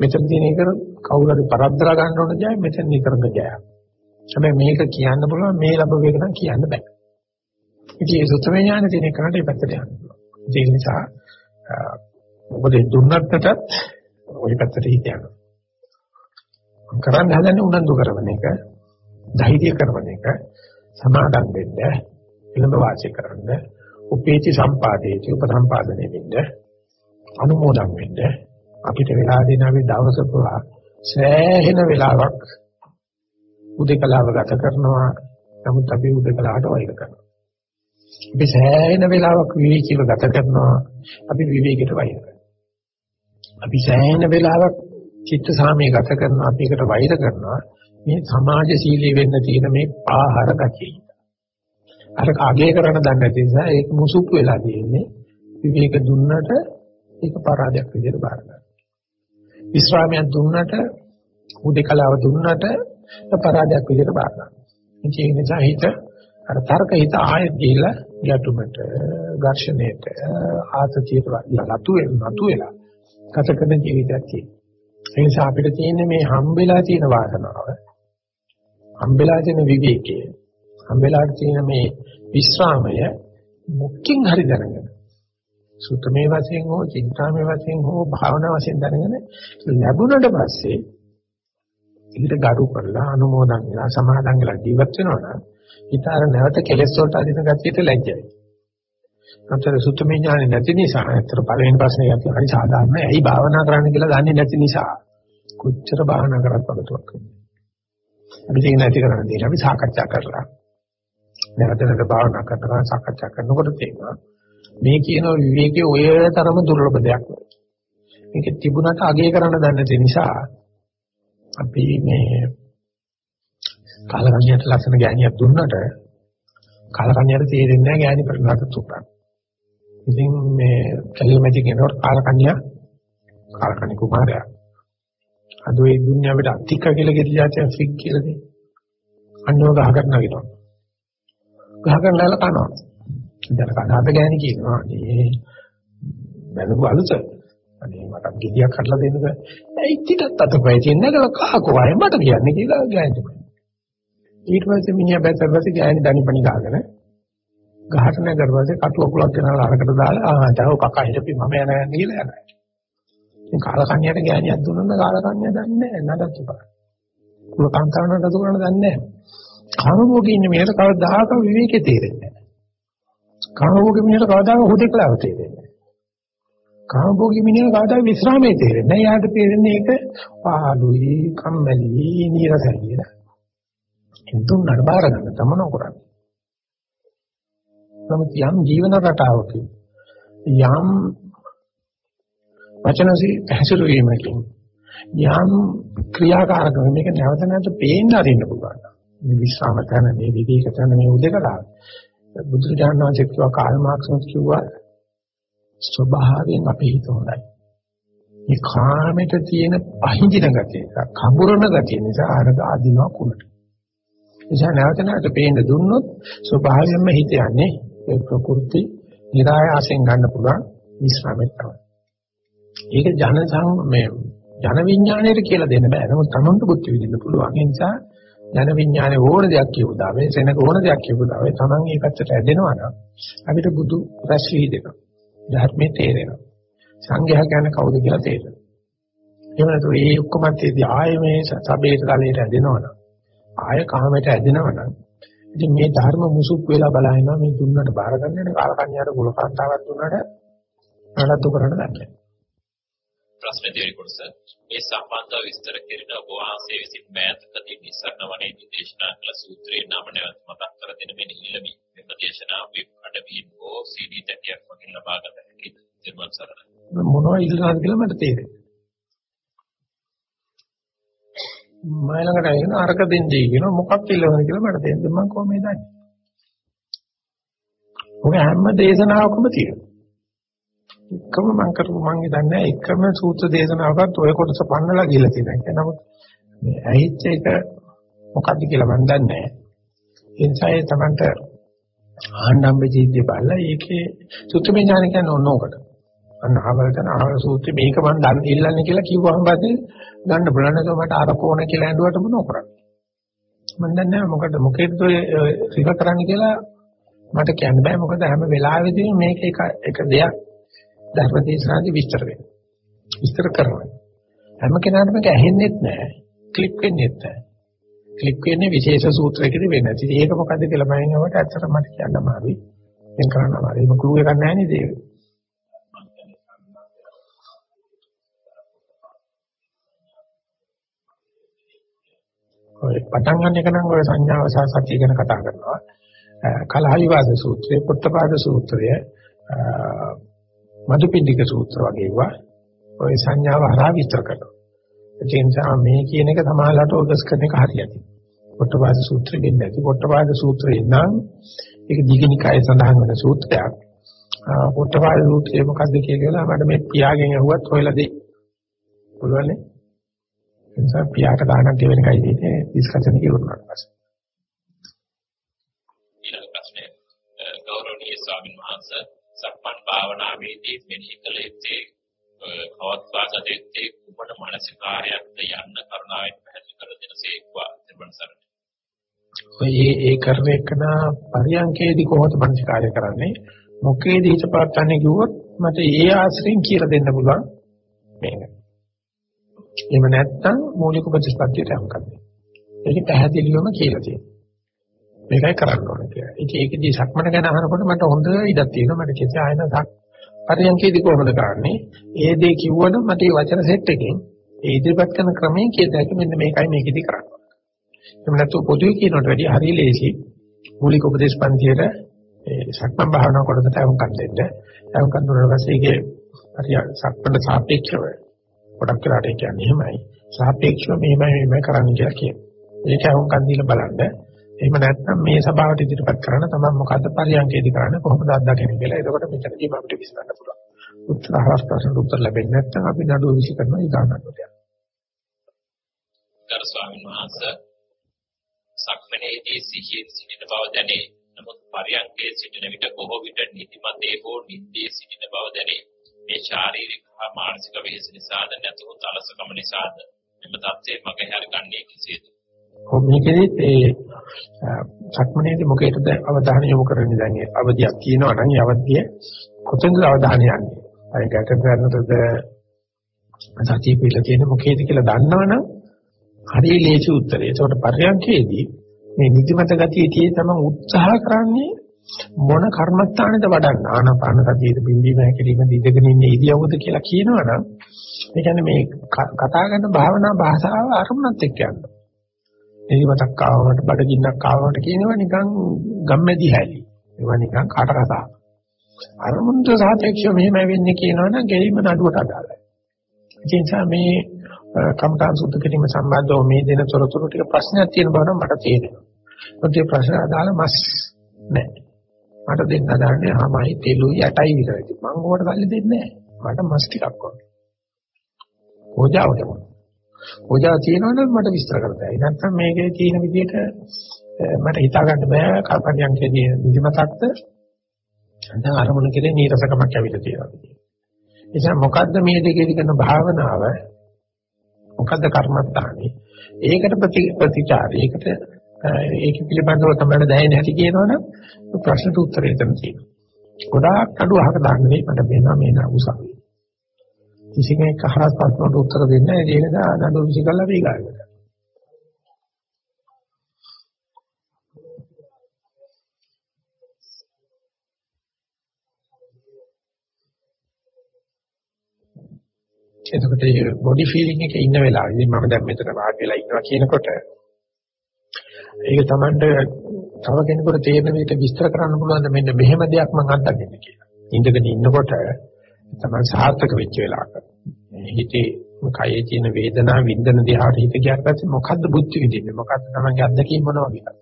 මෙතන තියෙන එක කවුරු හරි පරද්දලා ගන්න ඕන ජය මෙතන නිතරම ජයක්. හැබැයි මේක කියන්න පුළුවන් මේ ලැබුව එක නම් කියන්න බෑ. ඉතින් ඒ සුත්‍රමය ඥාන තියෙන එකට මේ පැත්තට යන්න පුළුවන්. ඒ නිසා මොකද දුන්නටත් ওই පැත්තට හිත යනවා. කරන්න හදන්නේ උනන්දු කරන එක, ධෛර්ය කරන එක, සමාදම් වෙන්න, එළඹ වාසය කරන්න, උපේති සම්පාදේති උපසම්පාදනය වෙන්න, අනුමෝදන් වෙන්න අපිට වෙලා දෙන අපි දවස පුරා සෑහෙන වෙලාවක් උදේකලාව ගත කරනවා. නමුත් අපි උදේකලාවට වෛර කරනවා. අපි සෑහෙන වෙලාවක් විවේකීව ගත කරනවා. අපි විවේකයට වෛර කරනවා. අපි සෑහෙන වෙලාවක් චිත්ත සාමයේ ගත කරනවා. අපි ඒකට වෛර කරනවා. මේ සමාජශීලී වෙන්න තියෙන මේ ආහාර ගතිය. අර කාගේ කරන්න දන්නේ නැති නිසා ඒක මුසුප්පු වෙලා තියෙන්නේ. විවේක දුන්නට ඒක පරාජයක් විදිහට බාර ගන්න. විශ්‍රාමයක් දුන්නට උදේකලාව දුන්නට පරාජයක් විදිහට බාර ගන්නවා. ඒ නිසා හිත අර තර්ක හිත ආයෙත් ගිහිල්ලා ගැටුමට ඝර්ෂණයට ආතතියට ලතු නතු වෙලා ගත කරන ජීවිතයක් තියෙනවා. ඒ නිසා අපිට තියෙන්නේ මේ හම්බෙලා තියෙන වාසනාව හම්බෙලා තියෙන විවේකයේ හම්බෙලා තියෙන මේ විස්රාමය මුක්කින් හරි දැනගෙන සුතමේ වශයෙන් හෝ චින්තාමේ වශයෙන් හෝ භාවනා වශයෙන් දැනගෙන ලැබුණට පස්සේ ඊට ගරු කරලා අනුමෝදන් වෙලා සමාදන් වෙලා ජීවත් වෙනවා නම් ඊතර නැවත කෙලෙස් වලට අදින ගැතියට ලැජ්ජයි. අතර සුතමේ ඥානෙ නැති නිසා අතර පළවෙනි ප්‍රශ්නේ යති හරි සාධාරණයි. ඇයි භාවනා කරන්න කියලා දන්නේ නැති නිසා කොච්චර භාවනා කරත් වගතුවක් වෙන්නේ. අපි ඒක නැති කරන්න දෙයක් අපි සාකච්ඡා කරලා නැවත නැවත භාවනා කරනවා සාකච්ඡා කරනකොට තේරෙනවා මේ කියන විවේකයේ ඔය තරම දුර්ලභ දෙයක් නෙවෙයි. මේක තිබුණට අගය කරන්න දන්නේ නැති නිසා අපි මේ කාලකන්‍යයට ලස්සන ගෑණියක් දුන්නට කාලකන්‍යයට තේරෙන්නේ නැහැ ගෑණි ප්‍රණාත තුප්පක්. ඉතින් මේ කැලිමැටි කියනකොට කාලකන්‍යා කාලකන්‍ය කුමාරයා. අද ඒ දුන්නේ අපිට අතික කියලා කියන જાතිය ෆික් කියලා දෙන්නේ. අන්නව ගහ ගන්නවා. ගහ ගන්නලා කනවා. දැන් කතාවට ගෑණි කියනවා මේ බැලුව අලුත අනේ මට ගෙඩියක් හදලා දෙන්නද ඇයි ටිකක් අතපය තියෙන නගල කහකෝ අය මට කියන්නේ කියලා ගෑණි ඊට පස්සේ මිනිහා බැස්සපස්සේ ගෑණි දනිපනි ගාගෙන ගහට නැගරපස්සේ කටු අකුලක් ගෙනලා අරකට දාලා ආ දැන් කකා හිටපි මම යනවා කියලා යනවා. ඉතින් කාලකන්‍යයට ගෑණියක් දුන්නා කාලකන්‍ය දන්නේ නැහැ නඩත්තු කරා කුල කාන්තාවන නඩත්තු කරන්න දන්නේ නැහැ. කාමභෝගී ඉන්නේ මෙහෙට කවදාක විවේකේ තේරෙන්නේ නැහැ. කාමභෝගී මිනිහට කවදාක හුදෙකලාව තේරෙන්නේ නැහැ. කාමභෝගී මිනිහට කවදාක විස්රාමයේ තේරෙන්නේ නැහැ. යාට තේරෙන්නේ ඒක පාළුයි කම්මැලි නීරසයි කියලා. තුන්කට බාර ගන්න තමන කරන්නේ. නමුත් යම් ජීවන රටාවක යම් වචනසි හැසිරවීමකින් යම් ක්‍රියාකාරකම මේක නැවත නැවත පේන්න අරින්න පුළුවන්. මේ විශ්‍රාම තන මේ විවේක තන මේ උදකලා බුදුරජාණන් වහන්සේ කිව්වා කාල් මාක්ස් කිව්වා ස්වභාවයෙන් අපේ හිත හොඳයි. මේ කාමයට තියෙන අහිංජන ගතිය, කඹරන ගතිය නිසා අරග අදිනවා කුණට. නිසා නැවත නැවත පේන්න දුන්නොත් ස්වභාවයෙන්ම හිත යන්නේ ඒ ප්‍රකෘති નિરાයාසයෙන් ගන්න පුළුවන් විස්රාමයක් තමයි. ඒක ජන සං මේ ජන විඥාණයට කියලා දෙන්න බෑ. නමුත් තමන්ට බුද්ධ විදින්න පුළුවන්. ඒ නිසා ජන විඥානේ ඕන දෙයක් කියපුවා. මේ සෙනක ඕන දෙයක් කියපුවා. ඒ තමන් ඒ පැත්තට ඇදෙනවා නම් අපිට බුදු රැස් විහිදෙනවා. ධර්මයේ තේරෙනවා. සංඝයා කියන්නේ කවුද කියලා තේරෙනවා. එහෙම නැත්නම් මේ ඔක්කොම තේදී ආයේ මේ සබේට කලයට ඇදෙනවා නම් ආය කාමයට ඇදෙනවා නම් ඉතින් මේ ධර්ම මුසුක් වෙලා බලහිනවා මේ දුන්නට බාර ගන්න යන කාලකන්‍යාට කුලකාන්තාවක් දුන්නට නඩත්තු කරන්න ගන්න. ප්‍රශ්න දෙවි කොටස මේ සම්බන්ධව විස්තර කෙරෙන ඔබ වහන්සේ විසින් මෑතකදී නිසරණ වනයේ දේශනා කළ සූත්‍රයේ නම නැවත මතක් කර දෙන මෙන්න ඉලමි මෙම දේශනා වෙබ් අඩවියෙන් හෝ CD තැටියක් වගේ ලබා ගත හැකියි. ධර්ම සරණයි. මොනවා ඉල්ලනවාද කියලා මට තේරෙන්නේ. මම ළඟට ඇවිල්ලා අරක දෙන්නේ කියනවා. මොකක් ඉල්ලවද කියලා මට දෙන්න මම කොහොමද දන්නේ? ඔය හැම දේශනාවකම තියෙනවා. එකම මම කරපු මම දන්නේ එකම සූත්‍ර දේශනාවකත් ඔය කොටස පන්නලා ගිහලා තියෙනවා. නමුත් මේ ඇහිච්ච එක මොකක්ද කියලා මම දන්නේ නැහැ. ඒ නිසා ඒ තමන්ට ආණ්ඩම්බ ජීවිතය බලලා ඒකේ සුත්‍රමය ඥාන කියන්නේ ඕනෝකට අන්න ආවරතන ආවර සූත්‍රය මේක මම දන්න ඉල්ලන්නේ කියලා කිව්වම පස්සේ ගන්න බලන්න නැතුව මට අර කෝණ කියලා ඇඬුවට මොනව කරන්නේ මම දන්නේ නැහැ මොකද මොකේද ඔය රික කරන්න කියලා මට කියන්න බෑ මොකද හැම වෙලාවෙදීම මේක එක එක දෙයක් ධර්මදේශනාදී විස්තර වෙනවා විස්තර කරනවා හැම කෙනාටම ඒක ඇහෙන්නේත් නැහැ ක්ලික් වෙන්නේත් නැහැ ක්ලික් වෙන්නේ විශේෂ සූත්‍රයකදී වෙන්නේ. ඉතින් ඒක මොකද්ද කියලා මම නවට ඇත්තට මට කියන්න අමාරුයි. දැන් කරන්න අමාරුයි. මම ක්ලූ එකක් නැහැ නේද ඒක. ඔය පටන් ගන්න එක නම් ඔය සංඥාව සහ සතිය ගැන කතා කරනවා. කලහවිවාද සූත්‍රය, පුත්තපාද සූත්‍රය, මදුපිණ්ඩික සූත්‍ර වගේ ඒවා ඔය සංඥාව හරහා විස්තර කරනවා. ඒ නිසා මේ කියන එක සමාහලට ඔගස් කරන එක හරියටි. පුත්තපාද සූත්‍රෙ දෙන්නේ නැති. පුත්තපාද සූත්‍රේ නම් ඒක දීගනිකාය සඳහන් වෙන සූත්‍රයක්. පුත්තපාද සූත්‍රය මොකද්ද කියලා මට මේ පියාගෙන් අහුවත් හොයලා දෙයි. පුළුවන් නේ. ඒ නිසා පියාට දානක් දෙවෙන එකයි තියෙන්නේ ඩිස්කෂන් එක ඉවරනාට පස්සේ. ඊළඟ ප්‍රශ්නය ගෞරවනීය ස්වාමීන් වහන්සේ සක්මන් භාවනාවේදී මෙනෙහි කළ යුත්තේ කවත්වා ගත යුත්තේ කුමන මානසිකාරයක්ද යන්න කරුණාවෙන් පැහැදිලි කර දෙනසේක්වා තිබෙන සරණ. ඔය ඒ කරන එකන පරියන්කේදී කොහොමද මානසිකාරය කරන්නේ? මොකේද හිත පාත්තන්නේ කිව්වොත් මට ඒ ආශ්‍රයෙන් කියලා දෙන්න පුළුවන් මේක. එහෙම නැත්නම් මූලික ප්‍රතිස්පත්තියට යම්කන්නේ. ඒක පැහැදිලිවම කියලා තියෙනවා. මේකයි කරන්න ඕනේ කියලා. ඉතින් ඒකදී සක්මන ගැන අහනකොට මට හොඳ ඉඩක් තියෙනවා. මට කිසි ආයන සක් පරියන්කේදී කොහොමද කරන්නේ? ඒ දේ කිව්වොත් මට මේ වචන සෙට් එකෙන් ඒ ඉදිරිපත් කරන ක්‍රමයෙන් කියදැක මෙන්න මේකයි මේකෙදි කරන්නේ. එහෙම නැත්නම් පොදුවේ කියනකට වැඩිය හරිය ලේසි මූලික උපදේශ පන්තියේ ඒ සක්මන් භාවනා කොටසට අවුම්කම් දෙන්න. අවුම්කම් දුන්නා පස්සේ ඒකේ හරිය සක්මන්ට සාපේක්ෂව ගොඩක් කරාට කියන්නේ එහෙමයි. සාපේක්ෂව මෙහෙමයි මෙහෙමයි කරන්න කියලා කියනවා. ඒක අවුම්කම් දීලා බලන්න. එහෙම නැත්නම් මේ සභාවට ඉදිරිපත් කරන තමයි මොකද්ද පරියන්කේදී කරන්නේ කොහොමද අත්දකින්නේ කියලා. එතකොට මෙතනදී අපිට විශ්ලේෂණ පුළුවන්. උත්තර අහස් ප්‍රශ්න උත්තර ලැබෙන්නේ නැත්නම් අපි නඩුව විසි කරනවා ඊගානකට යනවා. ගරු ස්වාමීන් වහන්සේ සක්මනේදී සිහියෙන් සිටින බව දැනේ. නමුත් පරියන්කේ සිටින විට බොහෝ විට නිදිමතේ හෝ නිින්දේ සිටින බව දැනේ. මේ ශාරීරික හා මානසික වෙහෙස නිසාද නැත්නම් අලසකම නිසාද මෙම තත්ත්වයේ මගහැර ගන්නේ කෙසේද? මේකෙදි ඒ සක්මනේදී මොකේද අවධානය යොමු කරන්නේ දැන් ඒ අවධියක් කියනවා නම් ඒ අවධිය කොතෙන්ද අවධානය යන්නේ? අය ගැට ගන්නතද සතිය පිළ තියෙන මොකේද කියලා දන්නවනම් හරිය ලේසි උත්තරේ. ඒකට පර්යන්කේදී මේ නිදිමත ගතියේදී තමයි උත්සාහ කරන්නේ මොන කර්මස්ථානෙද වඩන්න ආනාපාන සතියේද බින්දීම හැකීමද ඉඳගෙන ඉන්න ඉරියව්වද කියලා කියනවනම් ඒ කියන්නේ මේ කතා කරන භාවනා භාෂාව අරමුණත් එක්ක යනවා. නිදිමතක් ආවකට බඩගින්නක් ආවකට කියනවා නිකන් ගම්මැදි හැලි. ඒවා නිකන් කාට කතා. අරමුණට සාපේක්ෂව මෙහෙම වෙන්නේ කියනවනම් ගෙලිම නඩුවට අදාළයි. ඒ නිසා මේ කම්තාන් සුද්ධ කිරීම සම්බන්ධව මේ දෙන තොරතුරු ටික ප්‍රශ්නයක් තියෙන බව නම් මට තේරෙනවා. මොකද ඒ ප්‍රශ්න අදාළ මස් නැහැ. මට දෙන්න දාන්නේ ආමයි තෙලුයි යටයි විතරයි. මම ඕකට කල්ලි දෙන්නේ නැහැ. මට මස් ටිකක් ඕන. ඕජාවට ඕන. ඕජාව තියෙනවනම් මට විස්තර කරතයි. නැත්නම් මේකේ තියෙන විදිහට මට හිතා ගන්න බෑ කල්පනියන්කේදී නිදිමතක්ද දැන් අරමුණ කෙරේ නීරසකමක් ඇවිල්ලා තියෙනවා. එනිසා මොකද්ද මේ දෙකේදී කරන භාවනාව මොකද්ද කර්මස්ථානේ ඒකට ප්‍රතිචාරය ඒකට ඒක පිළිබඳව තමයි දැනෙන්නේ නැති කියනවනම් ප්‍රශ්නට උත්තරය එතන තියෙනවා. ගොඩාක් අඩු අහක දාන්නේ මට වෙනවා මේ නා උසාවි කිසි කෙනෙක් අහස් ප්‍රශ්නට උත්තර දෙන්නේ නැහැ. ඒක නිසා නඩු විසිකල්ලා වේගාවට එතකොට මේ බොඩි ෆීලිං එකේ ඉන්න වෙලාවේදී මම දැන් මෙතන වාඩි වෙලා ඉන්නවා කියනකොට ඒක Tamanට තව කෙනෙකුට තේරෙන විදිහට විස්තර කරන්න පුළුවන් මෙන්න මෙහෙම දෙයක් මම අත්දකින්න කියලා. ඉඳගෙන ඉන්නකොට තමයි සාර්ථක වෙච්ච වෙලාවක. හිතේ කයේ තියෙන වේදනා වින්දන දිහාට හිත ගියාට පස්සේ මොකද්ද බුද්ධි විදින්නේ? මොකද්ද Tamanගේ අත්දැකීම මොනවා වගේද?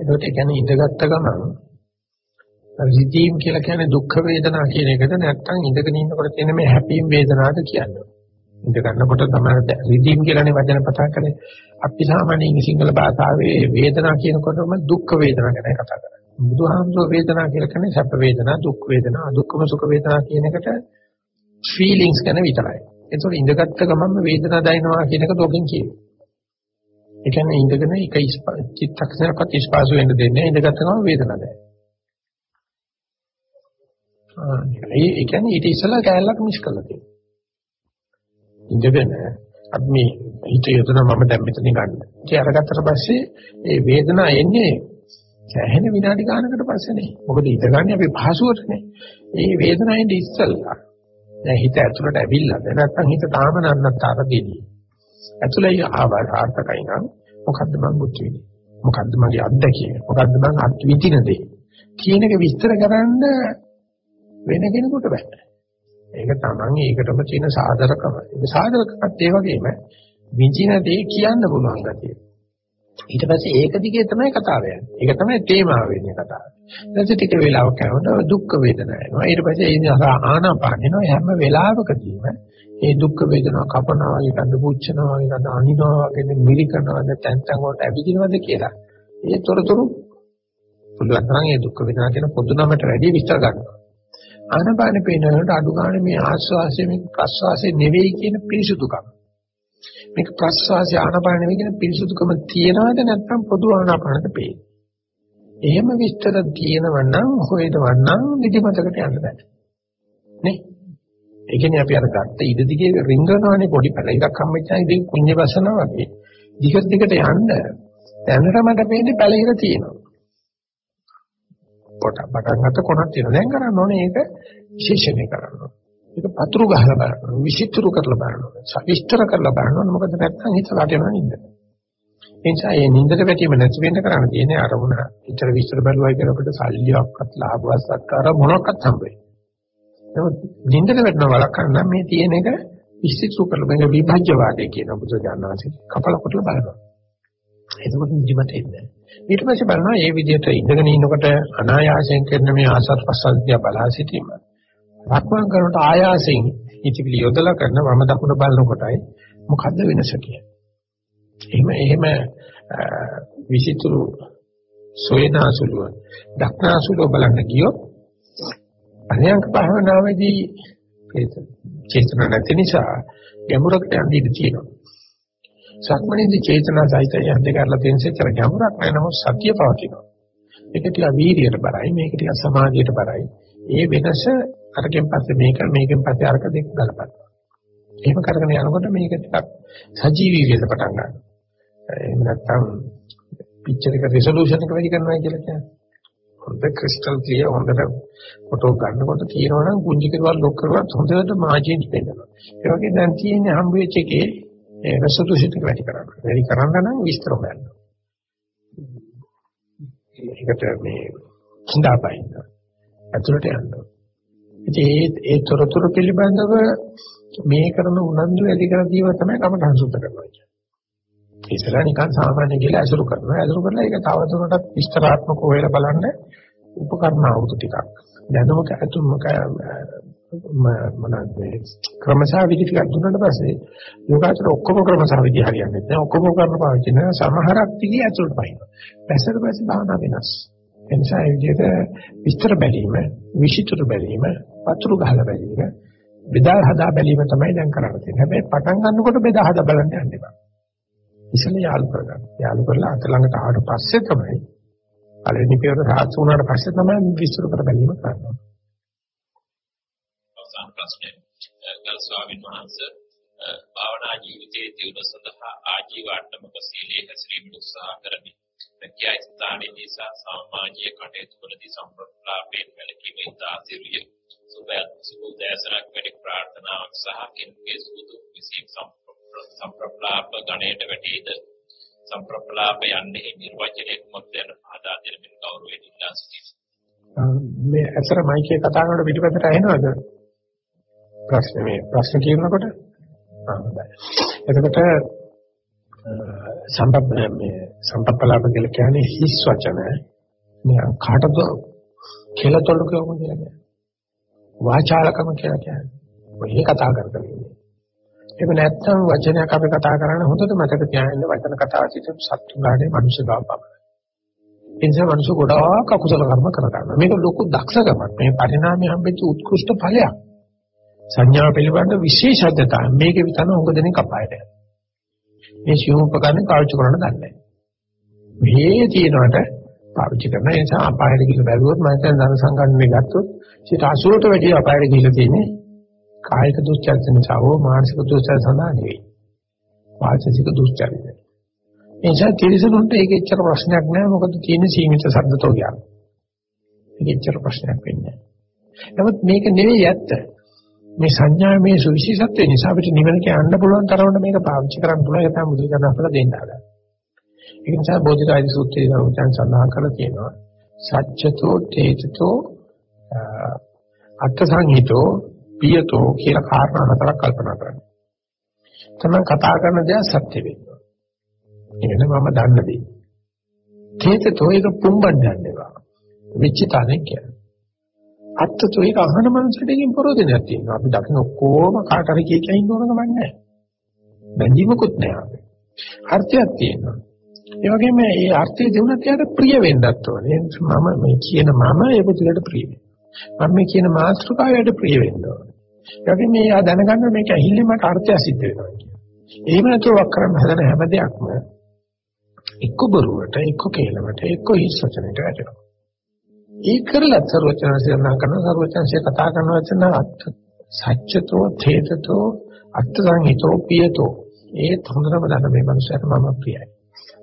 එතකොට ඒ කියන්නේ ඉඳගත්ත ගමන් රිදීම් කියලා කියන්නේ දුක් වේදනා කියන එකද නැත්නම් ඉඳගෙන ඉන්නකොට තියෙන මේ හැපීම් වේදනාවද කියන්නේ. ඉඳ ගන්නකොට තමයි රිදීම් කියලානේ වචන කතා කරන්නේ. අපි සාමාන්‍යයෙන් සිංහල භාෂාවේ වේදනා කියනකොටම දුක් වේදනා ගැන කතා කරන්නේ. බුදුහාමුදුරුවෝ වේදනා කියලා කියන්නේ සැප වේදනා, දුක් වේදනා, අදුක්කම සුඛ වේදනා කියන එකට ෆීලිංගස් ගැන විතරයි. ඒතකොට ඉඳගත්ත ගමන්ම වේදනාව දැනෙනවා කියන එක තෝකින් කියනවා. ඒ කියන්නේ ඉඳගෙන එක චිත්තක්ෂණයක්වත් ස්පාසු වෙන්න දෙන්නේ ඉඳගත්ත ගමන් වේදනාව දැනෙනවා. ඒ කියන්නේ ඊට ඉස්සෙල්ලා කැලලක් මිස් කරලා තියෙනවා. ඉඳගෙන අපි මේ හිත යොදන මම දැන් මෙතන ගන්න. ඒ අරගත්තට පස්සේ ඒ වේදනාව එන්නේ සෑහෙන විනාඩි ගානකට පස්සේ නේ. මොකද ඉඳගන්නේ අපි පහසුවටනේ. ඒ වේදනාවෙන් ඉස්සෙල්ලා දැන් හිත ඇතුළට ඇවිල්ලාද නැත්නම් හිත තාම නන්නතර දෙදී. ඇතුළේ ආවා සාර්ථකයි නම් මොකද්ද මම මුත් වෙන්නේ? මොකද්ද මගේ අත්දැකීම? මොකද්ද මම අත් විඳින දේ? කියන එක විස්තර කරන්න වෙන කෙනෙකුට බෑ. ඒක තමයි ඒකටම තියෙන සාධරකම. ඒ සාධරකමත් ඒ වගේම විඳින දේ කියන්න පුළුවන් ගැතිය. ඊට පස්සේ ඒක දිගේ තමයි කතාව යන්නේ. ඒක තමයි තේමාව වෙන්නේ කතාව. ඊට ටික වෙලාවක් යනකොට දුක් වේදනා එනවා. ඊට පස්සේ ඒ නිසා ආනාපානිනවා හැම වෙලාවකදීම මේ දුක් වේදනා කපනවා, ඊටඳ පුච්චනවා, ඊටඳ අනිනවා වගේ මිරිකනවා, තැන් තැන් වලට ඇවිදිනවද කියලා. ඒ තොරතුරු පුළුවන් තරම් මේ දුක් වේදනා කියන පොදු නමට වැඩි විස්තර ගන්නවා. ආනාපාන පේනකොට අඩු ගන්න මේ ආස්වාසය මේ ප්‍රස්වාසය නෙවෙයි කියන පිරිසුදුකම. මේක ප්‍රස්වාසය ආනාපාන නෙවෙයි කියන පිරිසුදුකම තියනවද නැත්නම් පොදු ආනාපානද පේන්නේ. එහෙම විස්තර තියෙනවා නම් හොයනවනම් නිදිමතකට යන්න බෑ. නේ? ඒ කියන්නේ අපි අර ගත්ත ඉද දිගේ රිංගනවානේ පොඩි පැල එකක් හම්බෙච්චා ඉතින් කුඤ්ඤ බසනවා වගේ. දිගට දිගට යන්න දැනට මට පේන්නේ පැල ඉර තියෙනවා. පොට පටන් ගත්ත කොනක් තියෙනවා. දැන් කරන්න ඕනේ ඒක විශේෂණය කරන්න ඕනේ. ඒක පතුරු ගහලා බලන්න ඕනේ. විචිත්‍ර කරලා බලන්න ඕනේ. සවිස්තර කරලා බලන්න ඕනේ. මොකද නැත්නම් හිත වැටෙනවා නින්ද. ඒ නිසා මේ නින්දට වැටීම නැති වෙන්න කරන්න තියෙන්නේ අරමුණ. විතර විස්තර බලුවයි කියනකොට සල්ලියක්වත් ලාභවත් සත්කාර මොනක්වත් හම්බෙන්නේ. නමුත් නින්දට වැටෙනවා වළක්වන්න මේ තියෙන එක විශ්ිතු කරලා මේක විභජ්‍යවාදය කියන බුදුජානනාංශේ කපල කොටලා බලනවා. එතකොට නිදිමත එන්නේ. ඊට පස්සේ බලනවා මේ විදිහට ඉඳගෙන ඉන්නකොට අනායාසයෙන් කරන මේ ආසත් පස්සද්ධිය බලා සිටීම. රක්මන් කරනකොට ආයාසයෙන් ඉතිවිලි යොදලා කරන වම දකුණ බලනකොටයි මොකද්ද වෙනස කියන්නේ. එහෙම එහෙම විචිතුරු සොයනාසුලුව දක්නාසුලුව බලන්න ගියොත් අනේක භාවනාවේදී චේතන නැති නිසා ගැඹුරකට යන්න ඉඩ තියෙනවා. සක්මණේදී චේතනා සහිත යන්න කරලා තියෙන සෙච්චර ගැඹුරක් නෑ නමුත් සතිය පවතිනවා. ඒක ටික වීර්යයට බරයි මේක ටික සමාධියට බරයි. ඒ වෙනස අරකින් පස්සේ මේක මේකෙන් පස්සේ අරක දෙක ගලපනවා. එහෙම කරගෙන යනකොට මේක ටිකක් සජීවී වෙන්න පටන් ගන්නවා. එහෙම නැත්නම් පික්චර් එක රිසොලූෂන් එක වැඩි කරනවා කියලා කියන්නේ. හොඳ ක්‍රිස්ටල් ක්ලියර් හොඳට ෆොටෝ ගන්නකොට කියනවනම් කුංචි කෙරුවා ලොක් කරුවා හොඳට මාජින් පෙන්නනවා. ඒ වගේ දැන් තියෙන්නේ හම්බ වෙච්ච එකේ ඒ රෙසොලූෂන් එක වැඩි කරන්න. වැඩි කරන්න නම් විස්තර හොයන්න. ඒකට මේ හඳාපයින්. අතුලට යන්න. ඉතින් ඒ තොරතුරු පිළිබඳව මේ කරන උනන්දු වැඩි කර දීම තමයි කමඨං සුද්ධ කරනවා කියන්නේ. ඉස්සරහ නිකන් සාමාන්‍ය කියලා ඇසුරු කරනවා. ඇසුරු කරලා ඒක තවදුරටත් විස්තරාත්මකව හොයලා බලන්න උපකරණ අවුතු ටිකක්. දැනුමක අතුමක මොනවාද ක්‍රමසා විදි ටිකක් දුන්නාට පස්සේ යෝගාචර ඔක්කොම ක්‍රමසා විදි හරියන්නේ නැහැ. ඔක්කොම කරන පාවිච්චි කරන සමහරක් දිගේ ඇතුළට පයින්න. පැසට පස්සේ භාවනා වෙනස්. එනිසා ඒ විදිහට විස්තර බැලීම, විචිත්‍ර බැලීම, පතුරු ගහලා බැලීම, බෙදා හදා බැලීම තමයි දැන් කරන්න තියෙන්නේ. හැබැයි පටන් ගන්නකොට බෙදා හදා බලන්න යන්න එපා. ඉස්සෙල්ල යාළු කරගන්න. යාළු කරලා අත ළඟට ආවට පස්සේ තමයි පළවෙනි පියවර සාර්ථක වුණාට පස්සේ තමයි විස්තර කර බැලීම කරන්නේ. අවසාන ප්‍රශ්නය. ගල් ස්වාමීන් වහන්සේ භාවනා ජීවිතයේ දියුණුව සඳහා ආජීවාත්මක සීලයේ හැසිරීමට උත්සාහ කරමි. රැකියා ස්ථානයේදී සහ සමාජීය කටයුතු වලදී සම්ප්‍රදායෙන් වැළකීම ඉතාසිරිය. සුබයත් සුබදෑසනක් වැඩි ප්‍රාර්ථනාවක් සහ කෙනෙකුගේ සුදු විසින් සම්ප්‍රප්ලාප ගණයට වැටීද සම්ප්‍රප්ලාප යන්නේ නිර්වචනයේ කුමක්ද යන ආදා දෙන මෙන් ගෞරවයෙන් ඉල්ලා සිටිනවා. මේ අසර මයිකේ කතා කරනකොට පිටිපස්සට ඇහෙනවද? ප්‍රශ්න මේ ප්‍රශ්න කියනකොට එතකොට සම්පප්ප මේ සම්පප්පලාප කියලා කියන්නේ හිස් වචන මේ කාටද කෙලතොලු කියන්නේ වාචාලකම කියලා කියන්නේ ඔය කතා කරගෙන ඒක නැත්තම් වචනයක් අපි කතා කරන්න හොඳට මතක තියාගන්න වචන කතාව සිට සත්තු ගානේ මනුෂ්‍ය බව පමණයි. ඒ නිසා මනුෂ්‍ය ගොඩාක් අකුසල කර්ම කරගන්නවා. මේක ලොකු දක්ෂකමක්. මේ පරිණාමය හම්බෙච්ච උත්කෘෂ්ඨ ඵලයක්. සංඥා පිළිබඳ විශේෂඥතා මේකේ විතර හොඟ දෙනෙක් අපායට යනවා. මේ සියුම් උපකරණ පාවිච්චි කරන්න දන්නේ නැහැ. මේ තියෙනවට පාවිච්චි කරන නිසා අපායට ගිහින් බැලුවොත් මම දැන් ධන සංගණනය ගත්තොත් 80ට වැඩි අපායට ගිහිල්ලා තියෙන්නේ කායික දුස්චරිත නිසා හෝ මානසික දුස්චරිත සඳහා නෙවෙයි. වාචික දුස්චරිත. එනිසා තිරසනුන්ට ඒක එච්චර ප්‍රශ්නයක් නෑ මොකද තියෙන සීමිත ශබ්දතෝ කියන. ඒක එච්චර ප්‍රශ්නයක් වෙන්නේ නෑ. නමුත් මේක නෙවෙයි ඇත්ත. මේ සංඥා මේ සුවිශේෂත්වය නිසා අපිට නිවන කියන්න පුළුවන් තරමට මේක පාවිච්චි කරන්න පුළුවන් ඒක තමයි බුදුසසුන අපට දෙන්න හදන්නේ. ඒ නිසා බෝධිසත්ව සූත්‍රයේ උචන් සඳහන් කරලා තියෙනවා. සත්‍යතෝ තේජතෝ අර්ථ සංහිතෝ පියතෝ කියලා කාරණා හතරක් කල්පනා කරන්න. තමයි කතා කරන දේ සත්‍ය වෙන්න. එන මම දන්න දේ. තේතතෝ ඒක පුම්බන්න යන්නේවා. විචිතානේ කියන්නේ. අත්තතෝ ඒක අහන මනසටකින් ප්‍රෝධනයක් තියෙනවා. අපි දකින්න ඔක්කොම කාට හරි කිය කිය ඉන්න ඕන ගමන් නැහැ. බැඳීමකුත් නැහැ. අර්ථයක් තියෙනවා. ඒ වගේම මේ අර්ථය දෙුණත් යාට ප්‍රිය වෙන්නත් ඕනේ. මම මේ කියන මම ඒ පුදුලට ප්‍රිය වෙනවා. මම මේ කියන මාතෘකාවයට ප්‍රිය වෙන්න ඕනේ. ඒ වගේම මේ ආ දැනගන්න මේක ඇහිල්ලේ මට අර්ථය සිද්ධ වෙනවා කියන්නේ. එහෙම නැතුව වක් කරන්න හදන හැම දෙයක්ම එක්ක බරුවට එක්ක කේලමට එක්ක හිස් වචනයට වැටෙනවා. ඒ කරලා සර්වචනසේ නම් කරන සර්වචනසේ කතා කරන වචන අත් සත්‍යතෝ තේතතෝ අත්සංහිතෝ පියතෝ ඒ හොඳටම දන්න මේ මනුස්සයාට මම ප්‍රියයි.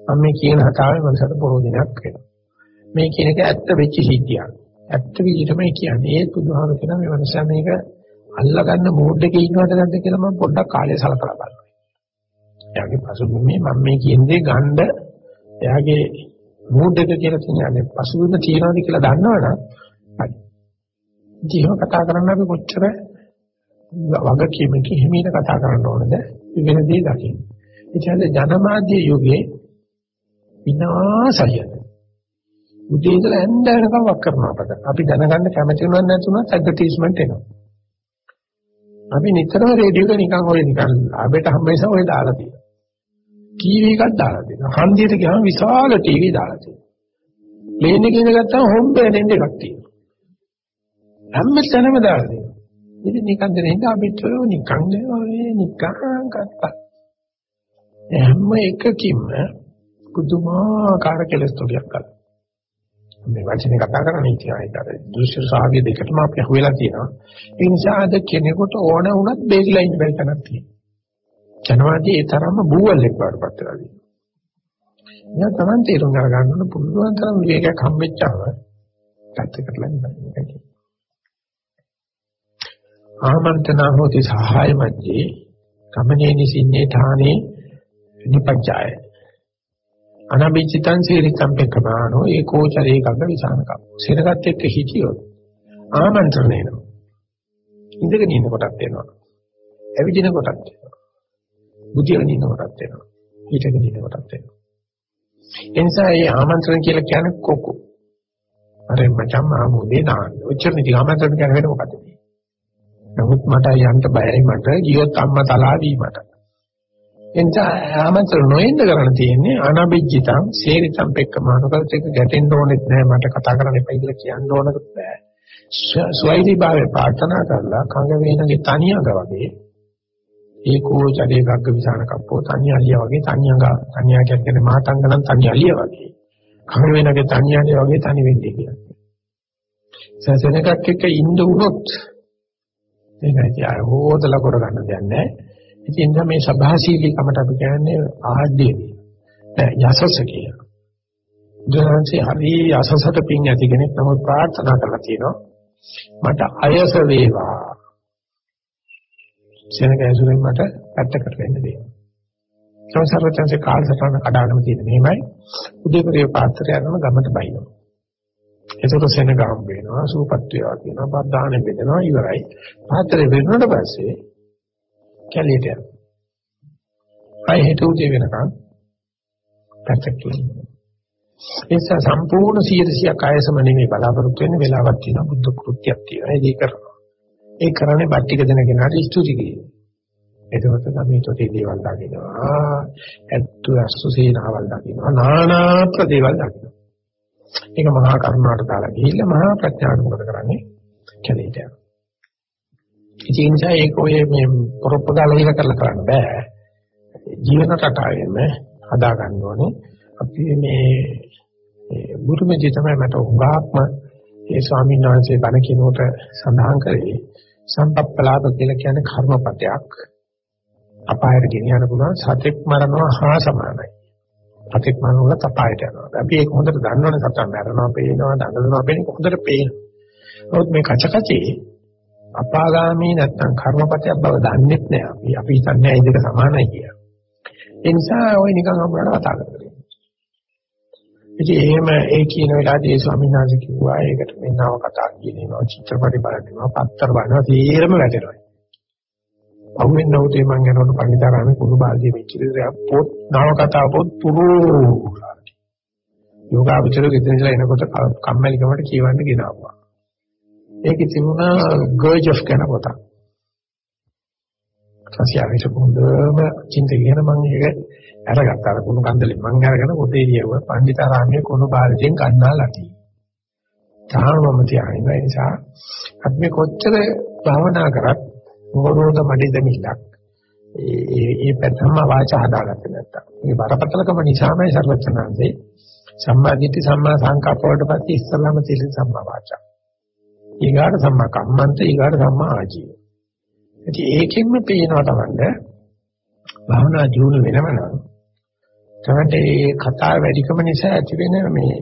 මම මේ කියන කතාවේ මනසට ප්‍රෝජනයක් වෙනවා. මේ කියන එක ඇත්ත වෙච්ච සිද්ධියක්. ඇත්ත විදිහටමයි කියන්නේ. ඒ බුදුහාම කියන මේ මනුස්සයා මේක අල්ලගන්න මෝඩ් එකේ ඉන්නවද නැද්ද කියලා මම පොඩ්ඩක් කාලය සලකලා බලනවා. එයාගේ පසුබිමේ මම මේ කියන දේ ගන්න එයාගේ මූඩ් එක කියලා කියන්නේ පසුබිම තියනවාද කියලා දන්නවනම් හරි. ජීව කතා කරන්න අපි කොච්චර වගකීමකින් හිමීට කතා කරන්න ඕනද වෙනදී දකින්න. ඒ කියන්නේ ජනමාධ්‍ය යුගයේ විනාශය. උදේ ඉඳලා හැන්ද වෙනකම් වක් කරනවා අපට. අපි දැනගන්න කැමති වුණා නැතුණත් ඇඩ්වර්ටයිස්මන්ට් එනවා. අපි නිතරම රේඩියෝ එක නිකන් ඔය නිකන් ආබෙට හම්බෙන්න ඔය දාලා තියෙනවා. ටීවී එකක් දාලා තියෙනවා. හන්දියට ගියාම විශාල ටීවී දාලා තියෙනවා. ප්ලේන් එකේ ඉඳගත්තාම හොම්බේ දෙන්න එකක් තියෙනවා. හැම තැනම දාලා තියෙනවා. ඉතින් නිකන් දෙන්න අපිට ඔය නිකන් නේ නිකන් ගත්තා. හැම එකකින්ම පුදුමාකාර කෙලස් තොගයක් ගන්නවා. මේ වචනේ කතා කරන්නේ ඉතින් දෘශ්‍ය සාගය දෙකටම අපි අහුවෙලා තියෙනවා. ඒ නිසා අද කෙනෙකුට ඕන වුණත් බේරිලා ඉන්න බැරි තැනක් තියෙනවා. ජනවාදී ඒ තරම්ම බූවල්ෙක් වඩපත් වෙලා තියෙනවා. එයා Taman තේරුම් ගන්න ඕන පුළුවන් තරම් විවේකයක් හම්බෙච්චාම පැත්තකටලා ඉන්න. ආමන්ත්‍රණ හොති සහාය මැජේ කමනේ නිසින්නේ ථානේ නිපජ්ජාය. අනබිචිතං සීරිතම් පෙකමානෝ ඒකෝචරේ ගඟ විසානකම්. සිරගත් එක්ක හිටියොත් ආමන්ත්‍රණය එනවා. ඉඳගෙන ඉන්න කොටත් එනවා. ඇවිදින කොටත් එනවා. බුදියගෙන ඉන්න කොටත් එනවා හිටගෙන ඉන්න කොටත් එනවා එනිසා මේ ආමන්ත්‍රණ කියලා කියන්නේ කොකු. අර මචං ආමෝදේ නාන්න ඔච්චර නිදි. ආමන්ත්‍රණ කියන වෙන මොකද නමුත් මට යන්න බයයි මට ගියොත් අම්මා තලා දීමට එනිසා ආමන්ත්‍රණ නොඑන්න කරන්න තියෙන්නේ අනබිජ්ජිතං සේරිතම් පෙක්කමානකල්ට එක ගැටෙන්න ඕනෙත් නෑ. මට කතා කරන්න එපා කියලා කියන්න ඕනක බෑ ස්වෛරී භාවයේ ප්‍රාර්ථනා කරලා කඟ වේනගේ තනියඟ වගේ ඒකෝ චඩේ ගග්ග විසාන කප්පෝ තනියලිය වගේ තනියඟ තනියා කියන්නේ මාතංගනම් තනියලිය වගේ කඟ වේනගේ තනියලිය වගේ තනි වෙන්නේ කියලා සසනකක් එක්ක ඉන්න උනොත් ඒකයි ආය හොදලා කරගන්න දෙයක් නෑ ඉතින් මේ සභාශීලීකමට අපි කියන්නේ ආඩ්‍ය යසස කියලා. ජනන්සේ හරි යසසට පින් ඇති කෙනෙක් නමුත් ප්‍රාර්ථනා කරලා තියෙනවා මට අයස වේවා. සෙනග ඇසුරෙන් මට පැත්තකට වෙන්න දෙන්න. සංසාරචන්සේ කාලසටහන කඩාගෙන තියෙන මෙහෙමයි උදේපරිය පාත්‍රය අරගෙන ගමට බයිනවා. ඒකට සෙනග හම්බ වෙනවා සූපත් වේවා කියනවා පද්දානෙ බෙදෙනවා ඉවරයි. පාත්‍රය වෙනුනට පස්සේ කැලියට යනවා. අය හෙට උදේ වෙනකන් පැත්තට ඉන්නවා. ඒ නිසා සම්පූර්ණ 100ක් ආයසම නෙමෙයි බලාපොරොත්තු වෙන්න වෙලාවක් තියෙනවා බුද්ධ කෘත්‍යයක් තියෙනවා. ඒක කරනවා. ඒ කරන්නේ බට්ටික දෙන කෙනාට ස්තුති කියනවා. එතකොට තමයි තොටේ දේවල් දකින්නවා. ඇත්තු අසු සේනාවල් දකින්නවා. නානා ප්‍රදේවල් දකින්නවා. ඒක මහා කරුණාට දාලා ගිහිල්ලා මහා ප්‍රඥාවට මොකද කරන්නේ? කැලේට යනවා. ඒ නිසා ඒක ඔය මේ පොරොප්ප දාලා ඉල කරලා කරන්න බෑ. ජීවන රටාවෙම හදා ගන්න ඕනේ. අපි මේ බුදුමෙදි තමයි මට උගාක්ම ඒ ස්වාමීන් වහන්සේ බණ කිනෝට සඳහන් කරේ සම්පප්පලාප කියලා කියන්නේ කර්මපතයක්. අපායට ගෙනියන්න පුළුවන් සතෙක් මරනවා හා සමානයි. සතෙක් මරනකොට අපායට යනවා. අපි ඒක හොඳට දන්නවනේ සතන් මරනවා පේනවා දඟලනවා පේනවා හොඳට පේනවා. නමුත් මේ කචකචේ අපාගාමී නැත්නම් කර්මපතයක් බව දන්නේ නැහැ. අපි අපි හිතන්නේ ඒ දෙක සමානයි කියලා. ඒ නිසා ওই නිකන් අපරාධ කතා කරන්නේ. ඉතින් එහෙම ඒ කියන වෙලාවදී ඒ ස්වාමීන් වහන්සේ කිව්වා ඒකට මේ නව කතා කියනවා චිත්‍රපටි බලනවා පත්තර බලනවා තීරම වැටෙනවා. අහුවෙන්න උතේ මං යනකොට පණිතරාමේ කුණු බාල්දිය මෙච්චර පොත් නව කතා පොත් පුරෝ යෝගාවචර ගෙදරලා එනකොට කම්මැලිකමට කියවන්න ගෙනාවා. ඒකේ තිබුණා ගර්ජ් ඔෆ් කරන කොට. සසියාවිස පොඳම චින්තකයන මම ඒක අරගත්තා. අර කුණු කන්දලේ මං අරගෙන පොතේ ලියුවා පණ්ඩිතාරාමයේ කුණු බාල්දියෙන් ගන්නා ලටි. තාම මම තියාගෙන ඒ නිසා අපි මේ කොච්චර භාවනා කරත් මොරෝද මඩේ දෙමිලක් ඒ ඒ පැත්තම වාචා හදාගත්තේ නැත්තම් මේ බරපතලකම නිසාමයි සර්වචනාන්සේ සම්මා දිට්ඨි සම්මා සංකප්ප වලට පස්සේ ඉස්සල්ලාම තියෙන සම්මා වාචා ඊගාට සම්මා කම්මන්ත ඊගාට සම්මා ආජීව ඉතින් ඒකෙන්ම පේනවා තමයි භාවනා ජීවුන වෙනවනම් තමයි මේ කතා වැඩිකම නිසා ඇති වෙන මේ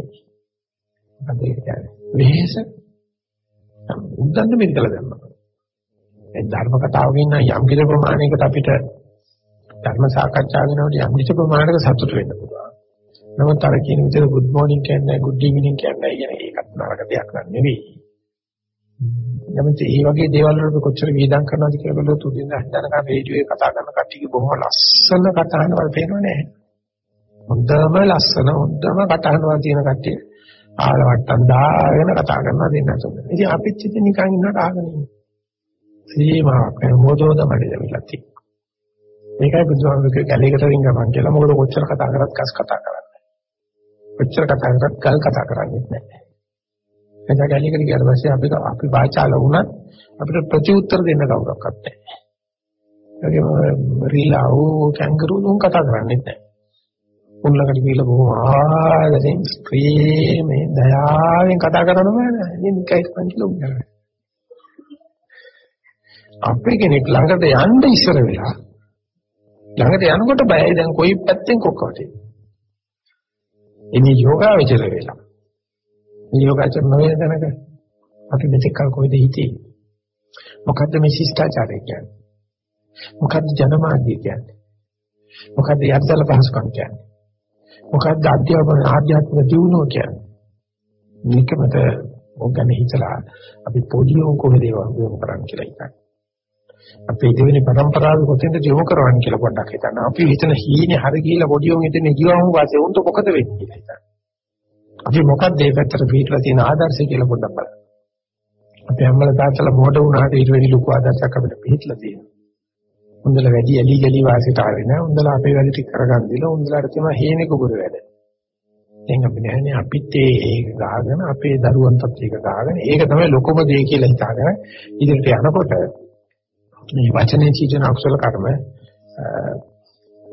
මොකද කියන්නේ වෙහෙස උද්දන්න මෙතල දැම්මා ඒ ධර්ම කතාවක ඉන්න යම් කිසි ප්‍රමාණයකට අපිට ධර්ම සාකච්ඡා වෙනකොට යම් කිසි ප්‍රමාණයක සතුට වෙන්න පුළුවන්. නමුත් අර කියන විදිහට good morning කියන්නේ good evening කියන්නේ කියන එකත් නරක දෙයක් නෙවෙයි. නමුත් මේ වගේ දේවල් වලට කොච්චර වේදම් කරනවද කියලා බලුවොත් උදින්න හදනකම් රේඩියෝයේ කතා කරන කට්ටිය බොහොම ලස්සන කතාහනවල් පේනවනේ. හොඳම ලස්සන හොඳම කතාහනවල් තියෙන කට්ටිය ආලවට්ටම් දාගෙන කතා කරනවා දෙන්නසොත්. ඉතින් අපිත් ඉතින් නිකන් ඉන්නට ආගෙන ඉන්නේ. සීමාවක් නැහැ මොදෝද මඩේ දෙමිලා තියෙනවා. මේකයි බුදුහාමුදුරුවෝ කැලේකට රින්ගමන් කියලා මොකද කොච්චර කතා කරත් කස් කතා කරන්නේ. කොච්චර කතා කරත් කල් කතා කරන්නේ නැහැ. එතන කැලේකට ගියාට පස්සේ අපි අපි වාචාල වුණත් අපිට ප්‍රතිඋත්තර දෙන්න කවුරක්වත් නැහැ. ඒකම රීලාව් කැංගරු උන් කතා කරන්නේ නැහැ. උන්ලකට කියලා බොහොම ආදරෙන් ප්‍රේමේ දයාවෙන් කතා කරනවා නේද? ඉතින් කයිස් පන්තිලු කරන්නේ. අපේ කෙනෙක් ළඟට යන්න ඉස්සර වෙලා ළඟට යනකොට බයයි. දැන් කොයි පැත්තෙන් කොක්කවට එන්නේ යෝගාවචර වෙලා. මේ යෝගාචර නොවන තැනක අපි මෙතෙක් කල් කොයිද හිතේ මොකද්ද මේ ශිෂ්ටාචාරය කියන්නේ? මොකද්ද ජනමාධ්‍ය කියන්නේ? මොකද්ද යර්තල පහසුකම් කියන්නේ? මොකද්ද අධ්‍යාපන ආධ්‍යාත්මික දියුණුව කියන්නේ මේකමත ඔගන හිතලා අපි පොඩි උන් කොහෙද ඒවා කරන්නේ කියලා හිතන්නේ අපේ දෙවෙනි પરම්පරාව කොතෙන්ද යොමු කරවන්නේ කියලා පොඩ්ඩක් හිතන්න. අපි හිතන හීනේ හරි කියලා පොඩි උන් හිතන්නේ ජීවම වාසේ උන්ට මොකද වෙන්නේ කියලා හිතන්න. අපි මොකක්ද මේ පැත්තට පිටලා තියෙන ආදර්ශය කියලා පොඩ්ඩක් බලන්න. අපේ අම්මලා තාත්තලා මොඩ වුණාට ඊට වැඩි ලොකු ආදර්ශයක් අපිට පිටලා තියෙනවා. උන්දලා වැඩි ඇලි ගලි වාසියට ආවේ නෑ. උන්දලා අපේ වැඩ ටික කරගන්න දීලා උන්දලාට තියෙන හේනේ කුබුර වැඩ. දැන් අපි නෑනේ අපිත් ඒක ගහගෙන අපේ දරුවන්ටත් ඒක ගහගෙන ඒක තමයි ලොකම දේ කියලා හිතාගෙන ඉදිරියට යනකොට මේ වචනේ චීජන අකුසල කර්ම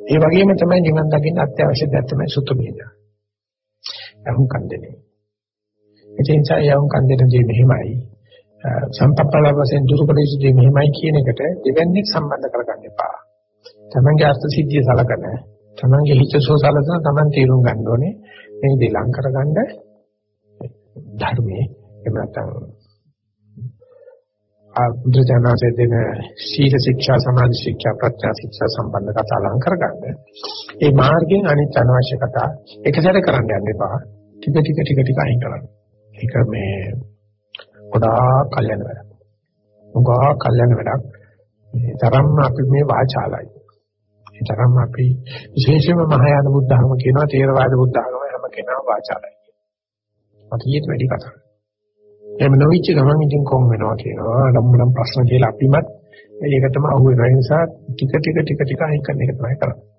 ඒ වගේම තමයි නිවන් දකින්න අත්‍යවශ්‍ය දෙයක් තමයි සුතුමේද. යහුම් කන්දේ. ඒ නිසා යහුම් කන්දේදී මෙහෙමයි සම්පප්පල වශයෙන් දුරුකඩේදී මෙහෙමයි කියන එකට දෙවන්නේ සම්බන්ධ කරගන්න එපා. තමන්ගේ අර්ථ සිද්ධිය සලකන තමන්ගේ හිතසෝ සලකන තමන් තීරුම් ගන්න ඕනේ මේ දේ ලං කරගන්න ධර්මයේ එහෙම නැත්නම් බුදුජානකසේ දෙන සීල ශික්ෂා සමාධි ශික්ෂා ප්‍රඥා ශික්ෂා සම්බන්ධ කතා ලං කරගන්න. ඒ මාර්ගයෙන් අනිත් අනවශ්‍ය කතා එකසැර කරන්න යන්න එපා. ටික ටික ටික ටික අයින් කරන්න. ඒක මේ ගොඩාක් කල්යන වැඩක්. ගොඩාක් කල්යන වැඩක්. මේ තරම්ම අපි මේ වාචාලයි. ඒ තරම්ම අපි විශේෂයෙන්ම මහායාන බුද්ධ ධර්ම කියනවා තේරවාද බුද්ධ ධර්ම හැම කෙනාම වාචාලයි. අපි ඊට වැඩි කතා එහෙම නොවිච්ච ගමන් ඉතින් කොම් වෙනවා කියනවා. නම් ප්‍රශ්න කියලා අපිමත් ඒකටම අහු වෙන නිසා ටික ටික ටික ටික අයින් කරන එක තමයි කරන්නේ.